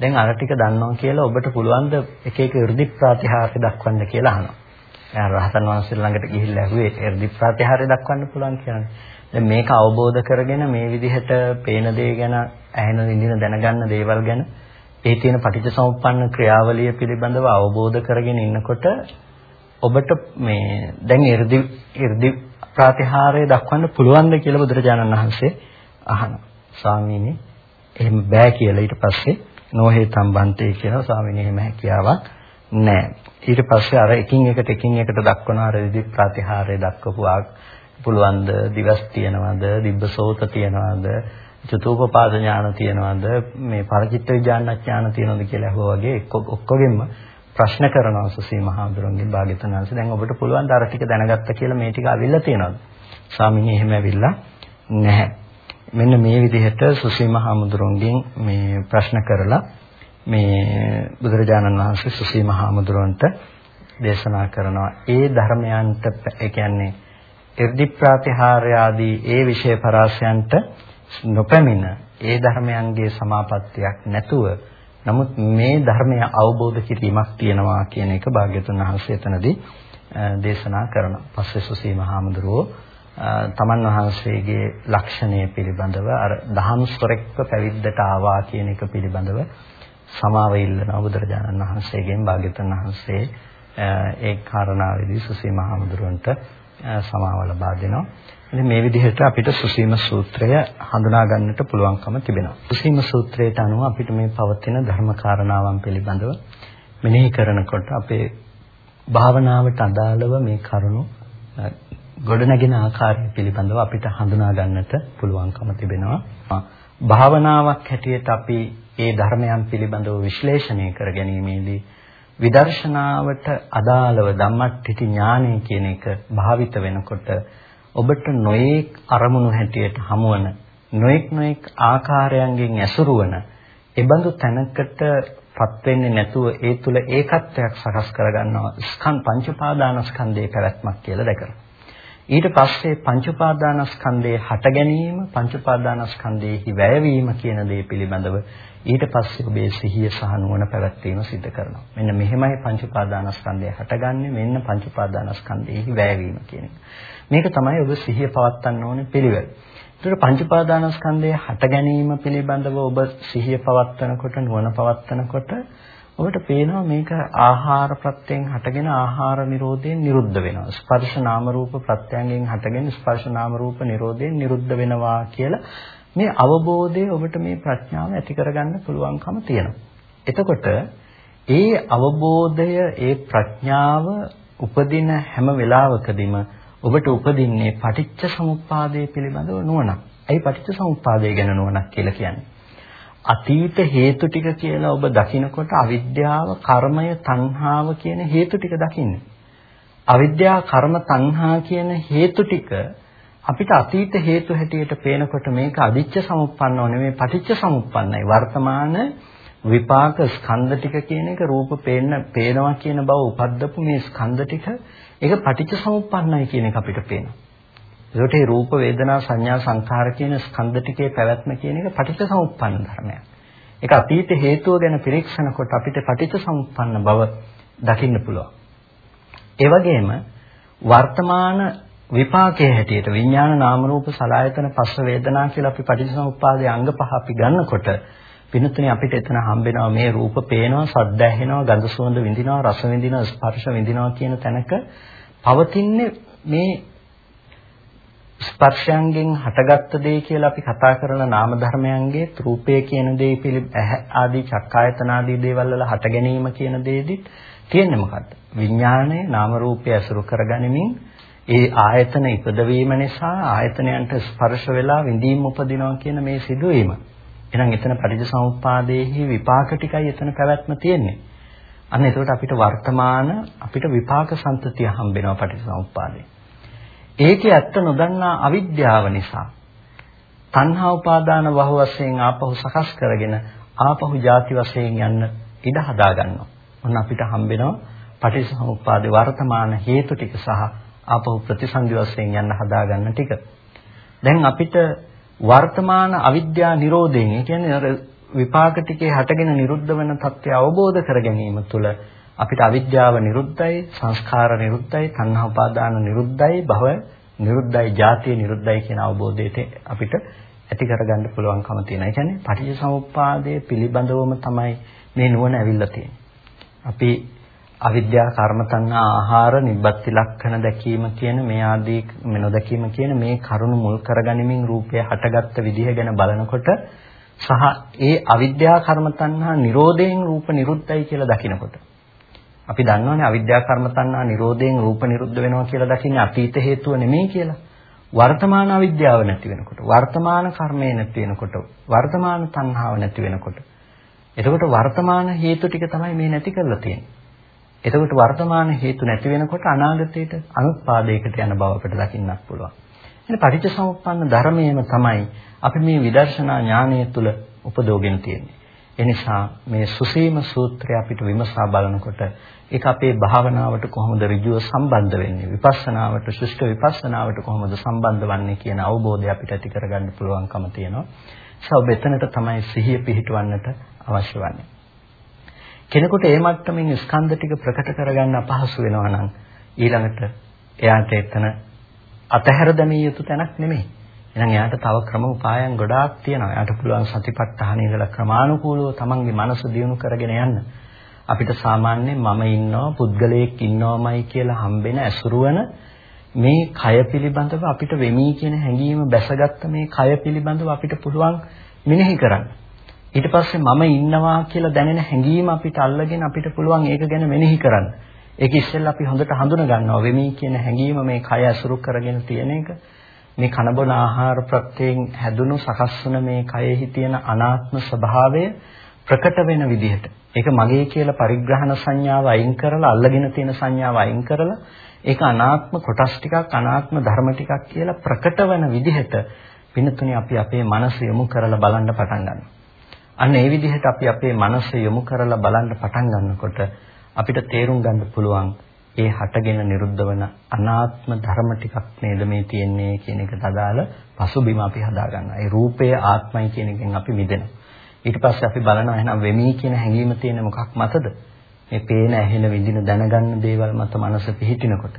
දැන් අර ටික දන්නවා කියලා ඔබට පුළුවන් ද එක එක irdi ප්‍රතිහාරය දක්වන්න කියලා අහනවා. දැන් රහතන් වහන්සේ ළඟට ගිහිල්ලා ඇහුවේ irdi ප්‍රතිහාරය දක්වන්න පුළුවන් කියන්නේ. දැන් මේක අවබෝධ කරගෙන මේ විදිහට පේන දේ ගැන ඇහෙන විඳින දැනගන්න දේවල් ගැන ඒ තියෙන පටිච්චසමුප්පන්න ක්‍රියාවලිය පිළිබඳව අවබෝධ කරගෙන ඉන්නකොට ඔබට මේ දැන් 이르දි 이르දි ප්‍රතිහාරය දක්වන්න පුළුවන්ද කියලා බුදුරජාණන් වහන්සේ අහනවා. ස්වාමීනි එහෙම බෑ කියලා ඊට පස්සේ නොහේතම් බන්තේ කියලා ස්වාමීනි එහෙම හැකියාවක් නැහැ. ඊට පස්සේ අර එකින් එකට එකින් එකට දක්වන අර විදි ප්‍රතිහාරය දක්වපු පුළුවන්ද? දිවස් තියනවද? දිබ්බසෝත තියනවද? චතුූපපාද ඥාන තියනවද? මේ පරචිත්ත විඥාන ඥාන තියනවද කියලා අහුවා වගේ ඔක්කොගෙම ප්‍රශ්න කරනවා සුසී මහඳුරන්ගෙන් භාග්‍යතුන් වහන්සේ. දැන් ඔබට පුළුවන් ද අර ටික දැනගත්ත කියලා මේ ටික අවිල්ල තියනවද? ස්වාමීනි එහෙම ඇවිල්ලා නැහැ. මෙන්න මේ විදිහට සුසී මහමුදුරන්ගෙන් මේ ප්‍රශ්න කරලා මේ බුදුරජාණන් වහන්සේ සුසී මහමුදුරන්ට දේශනා කරනවා. ඒ ධර්මයන්ට ඒ කියන්නේ irdi ප්‍රාතිහාර්ය ආදී ඒ විෂය පරාසයන්ට නොපැමිණ ඒ ධර්මයන්ගේ සමාපත්තියක් නැතුව නමුත් මේ ධර්මය අවබෝධ කිරීමක් තියෙනවා කියන එක භාග්‍යතුන් වහන්සේ එතනදී දේශනා කරනවා. පස්සේ සුසී මහමුදුරෝ තමන් වහන්සේගේ ලක්ෂණය පිළිබඳව අර දහම් ස්වරෙක්ව පැවිද්දට ආවා කියන එක පිළිබඳව සමාව ඉල්ලනවා බුදුරජාණන් වහන්සේගෙන් භාග්‍යතුන් වහන්සේ ඒ කාරණාවේදී සුසී මහමුදුරන්ට සමාව ලබා දෙනවා. ඉතින් මේ විදිහට අපිට සුසීම සූත්‍රය හඳුනා ගන්නට පුළුවන්කම තිබෙනවා. සුසීම සූත්‍රයට අනුව අපිට මේ පවතින ධර්ම කාරණාවන් පිළිබඳව මෙනෙහි කරනකොට අපේ භාවනාවට අදාළව මේ කරුණු ගොඩනැගෙන ආකාරය පිළිබඳව අපිට හඳුනා ගන්නට පුළුවන්කම තිබෙනවා. භාවනාවක් හැටියට අපි ඒ ධර්මයන් පිළිබඳව විශ්ලේෂණය කර ගැනීමේදී විදර්ශනාවට අදාළව ධම්මට්ඨිති ඥානය කියන එක භාවිත වෙනකොට ඔබට නොයේක් අරමුණු හැටියට හමුවන නොඑක් නොඑක් ආකාරයන්ගෙන් ඇසුරු වන ඒබඳු තැනකට පත් වෙන්නේ නැතුව ඒ තුල ඒකත්වයක් සකස් කරගන්නවා ස්කන්ධ පංච පාදානස්කන්ධයේ පැවැත්මක් කියලා දැකලා. ඊට පස්සේ පංච උපාදානස්කන්ධයේ හට ගැනීම පංච උපාදානස්කන්ධයේහි වැයවීම කියන දේ පිළිබඳව ඊට පස්සේ ඔබේ සිහිය සහ නුවණ පැවැත්වීම සිදු කරනවා. මෙන්න මෙහෙමයි පංච උපාදානස්කන්ධය හටගන්නේ මෙන්න පංච උපාදානස්කන්ධයේහි වැයවීම කියන එක. මේක තමයි ඔබ සිහිය පවත්වන්න ඕනේ පිළිවෙල. ඒතර පංච උපාදානස්කන්ධයේ හට ගැනීම පිළිබඳව ඔබ සිහිය පවත්වනකොට නුවණ පවත්වනකොට ඔබට පේනවා මේක ආහාර ප්‍රත්‍යයෙන් හටගෙන ආහාර නිරෝධයෙන් නිරුද්ධ වෙනවා. ස්පර්ශ නාම රූප ප්‍රත්‍යයෙන් හටගෙන ස්පර්ශ නාම රූප නිරෝධයෙන් නිරුද්ධ වෙනවා කියලා මේ අවබෝධය ඔබට මේ ප්‍රඥාව ඇති කරගන්න පුළුවන්කම තියෙනවා. එතකොට ඒ අවබෝධය ඒ ප්‍රඥාව උපදින හැම වෙලාවකදීම ඔබට උපදින්නේ පටිච්ච සමුප්පාදය පිළිබඳව නුවණක්. ඇයි පටිච්ච සමුප්පාදය ගැන නුවණක් කියලා කියන්නේ? අතීත හේතු ටික කියලා ඔබ දකිනකොට අවිද්‍යාව, කර්මය, තණ්හාව කියන හේතු ටික දකින්නේ. අවිද්‍යාව, කර්ම, තණ්හා කියන හේතු ටික අපිට අතීත හේතු හැටියට පේනකොට මේක අදිච්ච සමුප්පන්නව නෙමෙයි පටිච්ච සමුප්පන්නයි. වර්තමාන විපාක ස්කන්ධ ටික කියන එක රූප පේන්න පේනවා කියන බව උපද්දපු මේ ස්කන්ධ ටික ඒක පටිච්ච සමුප්පන්නයි කියන එක අපිට පේනවා. ඒකට මේ රූප වේදනා සංඥා සංඛාර කියන ස්කන්ධ ටිකේ පැවැත්ම කියන එක පටිච්චසමුප්පන්න ධර්මයක්. ඒක අතීත හේතුව ගැන පිරික්සන කොට අපිට පටිච්චසමුප්පන්න බව දකින්න පුළුවන්. ඒ වගේම වර්තමාන විපාකයේ හැටියට විඥාන නාම රූප සලආයතන පස්ස වේදනා කියලා අපි පටිච්චසමුප්පාදයේ අංග පහ අපි ගන්නකොට පිනුතුනේ අපිට එතන හම්බෙනවා මේ රූප පේනවා සද්ද ඇහෙනවා ගඳ සුවඳ විඳිනවා රස විඳිනවා ස්පර්ශ විඳිනවා කියන තැනක පවතින්නේ මේ ස්පර්ශයන්ගෙන් හටගත්ත දේ කියලා අපි කතා කරන නාම ධර්මයන්ගේ රූපය කියන දේ පිළි ආදී චක්කායතන ආදී දේවල් වල හට ගැනීම කියන දේදි තියෙන්නේ මොකද්ද? විඥාණය නාම රූපය අසුරු කරගනිමින් ඒ ආයතන ඉපදවීම නිසා ආයතනයන්ට ස්පර්ශ වෙලා විඳීම් උපදිනවා කියන මේ සිදුවීම. එහෙනම් එතන පටිච්චසමුප්පාදයේහි විපාක ටිකයි එතන පැවැත්ම තියෙන්නේ. අන්න එතකොට අපිට වර්තමාන අපිට විපාක සම්පතිය හම්බ වෙනවා පටිච්චසමුප්පාදේ. ඒකේ ඇත්ත නොදන්නා අවිද්‍යාව නිසා තණ්හා උපාදාන වහ වශයෙන් ආපහු සකස් කරගෙන ආපහු ಜಾති වශයෙන් යන්න ඉඩ හදා ගන්නවා. ඔන්න අපිට හම්බෙනවා පටිච්චසමුප්පාදේ වර්තමාන හේතු ටික සහ ආපහු ප්‍රතිසන්දි වශයෙන් යන්න හදා ගන්න ටික. දැන් අපිට වර්තමාන අවිද්‍යා නිරෝධයෙන් ඒ කියන්නේ අර විපාක ටිකේ හටගෙන නිරුද්ධ වෙන தත්ත්වය අවබෝධ කර ගැනීම තුළ අපිට අවිද්‍යාව නිරුද්ධයි, සංස්කාර නිරුද්ධයි, තණ්හා උපාදාන නිරුද්ධයි, භව නිරුද්ධයි, ජාතිය නිරුද්ධයි කියන අවබෝධයට අපිට ඇති කරගන්න පුළුවන්කම තියෙනවා. ඒ කියන්නේ පටිච්චසමුප්පාදයේ පිළිබඳවම තමයි මේ නුවණ ඇවිල්ලා තියෙන්නේ. අපි අවිද්‍යා කර්ම තණ්හා ආහාර නිබ්බත්ති ලක්ෂණ දැකීම කියන මේ ආදී මේ නොදැකීම කියන මේ කරුණු මුල් කරගනිමින් රූපය හටගත්ත විදිහ ගැන බලනකොට සහ ඒ අවිද්‍යා කර්ම තණ්හා නිරෝධයෙන් රූප නිරුද්ධයි කියලා දකිනකොට අපි දන්නවනේ අවිද්‍යා කර්ම තණ්හා නිරෝධයෙන් රූප නිරුද්ධ වෙනවා කියලා දකින්නේ අතීත හේතුව නෙමෙයි කියලා. වර්තමාන අවිද්‍යාව නැති වෙනකොට, වර්තමාන කර්මය නැති වෙනකොට, වර්තමාන තණ්හාව නැති වෙනකොට. එතකොට වර්තමාන හේතු ටික තමයි මේ නැති කරලා තියෙන්නේ. එතකොට වර්තමාන හේතු නැති වෙනකොට අනාගතයට අනුත්පාදයකට යන බව අපිට දකින්නත් පුළුවන්. එනේ පටිච්චසමුප්පන්න ධර්මයේම තමයි අපි මේ විදර්ශනා ඥානය තුළ උපදෝගෙන තියෙන්නේ. එනිසා මේ සුසීම සූත්‍රය අපිට විමසා බලනකොට ඒක අපේ භාවනාවට කොහොමද ඍජුව සම්බන්ධ වෙන්නේ විපස්සනාවට ශුෂ්ඨ විපස්සනාවට කොහොමද සම්බන්ධ වන්නේ කියන අවබෝධය අපිට ඇති කරගන්න පුළුවන්කම තියෙනවා. ඒසව මෙතනට තමයි සිහිය පිහිටවන්නට අවශ්‍ය වන්නේ. කෙනෙකුට ඒ මට්ටමින් ස්කන්ධ ටික ප්‍රකට කරගන්න අපහසු වෙනවා නම් ඊළඟට එයාට එතන අතහැර දැමිය යුතු තැනක් නෙමෙයි. එහෙනම් එයාට තව ක්‍රම උපායන් ගොඩාක් තියෙනවා. එයාට පුළුවන් සතිපට්ඨාන ඉඳලා ක්‍රමානුකූලව තමන්ගේ මනස දියුණු කරගෙන යන්න. අපිට සාමාන්‍යයෙන් මම ඉන්නවා පුද්ගලයෙක් ඉන්නවමයි කියලා හම්බෙන ඇසුරුවන මේ කය පිළිබඳව අපිට වෙමි කියන හැඟීම බැසගත්ත මේ කය පිළිබඳව අපිට පුළුවන් මෙනෙහි කරන්න. ඊට පස්සේ මම ඉන්නවා කියලා දැනෙන හැඟීම අපිට අල්ලගෙන අපිට පුළුවන් ඒක ගැන මෙනෙහි කරන්න. ඒක ඉස්සෙල්ලා අපි හොඳට හඳුන ගන්නවා වෙමි කියන හැඟීම මේ කය අසුරු කරගෙන තියෙන එක. මේ කනබොන ආහාර ප්‍රත්‍යයෙන් හැදුණු සකස් වන මේ කයෙහි තියෙන අනාත්ම ස්වභාවය ප්‍රකට වෙන විදිහට ඒක මගේ කියලා පරිග්‍රහණ සංඥාව අයින් කරලා අල්ලගෙන තියෙන සංඥාව අයින් කරලා ඒක අනාත්ම කොටස් ටිකක් අනාත්ම ධර්ම ටිකක් කියලා ප්‍රකට වෙන විදිහට පින්තුනි අපි අපේ මනස යොමු කරලා බලන්න පටන් ගන්නවා. අන්න ඒ විදිහට අපි අපේ මනස යොමු කරලා බලන්න පටන් ගන්නකොට අපිට තේරුම් ගන්න පුළුවන් ඒ හටගෙන නිරුද්ධ වන අනාත්ම ධර්ම ටිකක් නේද මේ තියෙන්නේ කියන එකට අදාළ පසුබිම අපි හදා ගන්නවා. ඒ රූපය ආත්මයි කියන එකෙන් අපි මිදෙනවා. ඊට පස්සේ අපි බලනවා එහෙනම් වෙමි කියන හැඟීම තියෙන මොකක් මතද? මේ පේන ඇහෙන විඳින දැනගන්න දේවල් මත මනස පිහිටිනකොට.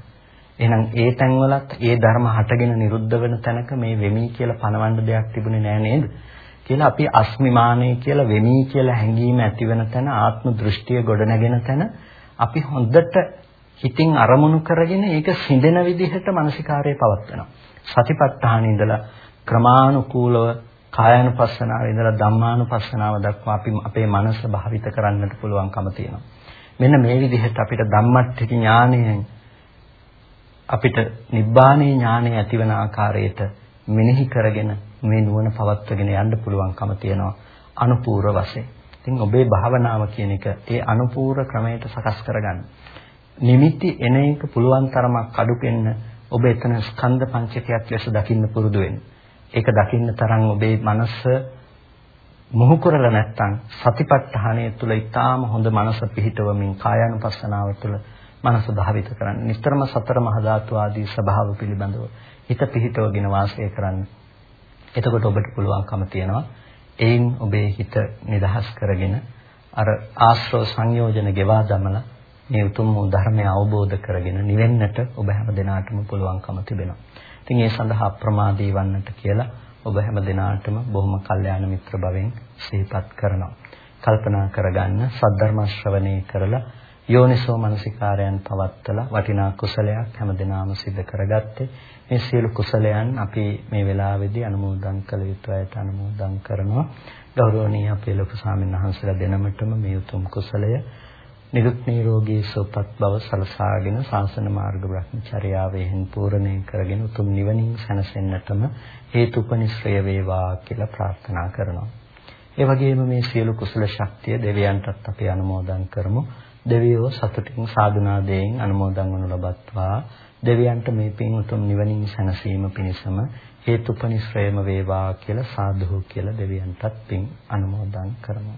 එහෙනම් ඒ තැන්වලත් ඒ ධර්ම හටගෙන නිරුද්ධ වෙන තැනක මේ වෙමි කියලා පනවන්න දෙයක් තිබුණේ නෑ නේද? කියලා අපි අස්මිමානය කියලා වෙමි කියලා හැඟීම ඇති වෙන තැන ආත්ම දෘෂ්ටිය ගොඩනගෙන තැන අපි හොඳට හිතින් අරමුණු කරගෙන ඒක සිඳෙන විදිහට මානසිකාරය පවත්වනවා. සතිපට්ඨාන ඉඳලා ක්‍රමානුකූලව කායानुපස්සනාව ඉඳලා ධම්මානුපස්සනාව දක්වා අපි අපේ මනස භාවිත කරන්නට පුළුවන්කම තියෙනවා. මෙන්න මේ විදිහට අපිට ධම්මට්ඨි ඥානයෙන් අපිට නිබ්බාණේ ඥානය ඇතිවන ආකාරයට මෙනෙහි කරගෙන මේ නුවණ පවත්වගෙන යන්න පුළුවන්කම තියෙනවා අනුපූර්ව වශයෙන්. ඉතින් ඔබේ භාවනාව කියන එක ඒ අනුපූර්ව ක්‍රමයට සකස් කරගන්න. නිමිති එන එක පුළුවන් තරමක් අඩුවෙන්න ඔබ එතන ස්කන්ධ පංචකයක් ලෙස දකින්න පුරුදු වෙන්න. ඒක දකින්න තරම් ඔබේ මනස මොහු කරලා නැත්නම් සතිපට්ඨානය තුළ ඊටාම හොඳ මනස පිහිටවමින් කායानुපස්සනාව තුළ මනස භාවිත කරන්න. නිතරම සතර මහා ධාතු ආදී ස්වභාව පිළිබඳව හිත පිහිටවගෙන වාසය කරන්න. එතකොට ඔබට පුළුවන්කම තියෙනවා එයින් ඔබේ හිත නිදහස් කරගෙන අර ආශ්‍රව සංයෝජන ගෙවා දමලා මේ උතුම් වූ ධර්මය අවබෝධ කරගෙන නිවෙන්නට ඔබ හැම දිනාටම පුළුවන්කම තිබෙනවා. ඉතින් ඒ සඳහා අප්‍රමාදී වන්නට කියලා ඔබ හැම දිනාටම බොහොම කල්යාණ මිත්‍ර භවෙන් සිහිපත් කරනවා. කල්පනා කරගන්න සද්ධර්ම ශ්‍රවණය කරලා යෝනිසෝ මනසිකාරයන් පවත්තලා වටිනා කුසලයක් හැම දිනාම සිදු කරගත්තේ මේ සියලු කුසලයන් අපි මේ වෙලාවේදී අනුමෝදන් කළ යුතු අයට අනුමෝදන් කරනවා ගෞරවනීය අපේ ලොකු ස්වාමීන් වහන්සේලා දෙනමතම මේ උතුම් කුසලය නිරුත් නිරෝගී සුවපත් බව සලසාගෙන ශාසන මාර්ග බ්‍රහ්මචර්යාවෙන් පූර්ණේ කරගෙන උතුම් නිවනින් සැනසෙන්නටම හේතුපනිශ්‍රය වේවා කියලා ප්‍රාර්ථනා කරනවා. ඒ වගේම මේ සියලු කුසල ශක්තිය දෙවියන්ටත් අපි අනුමෝදන් කරමු. දෙවියෝ සතුටින් සාදුනාදයෙන් අනුමෝදන් වනු ලබත්වා දෙවියන්ට මේ පින් උතුම් නිවනින් සැනසීම පිණිසම හේතුපනිශ්‍රයම වේවා කියලා සාදුහු කියලා දෙවියන්ටත් පින් අනුමෝදන් කරමු.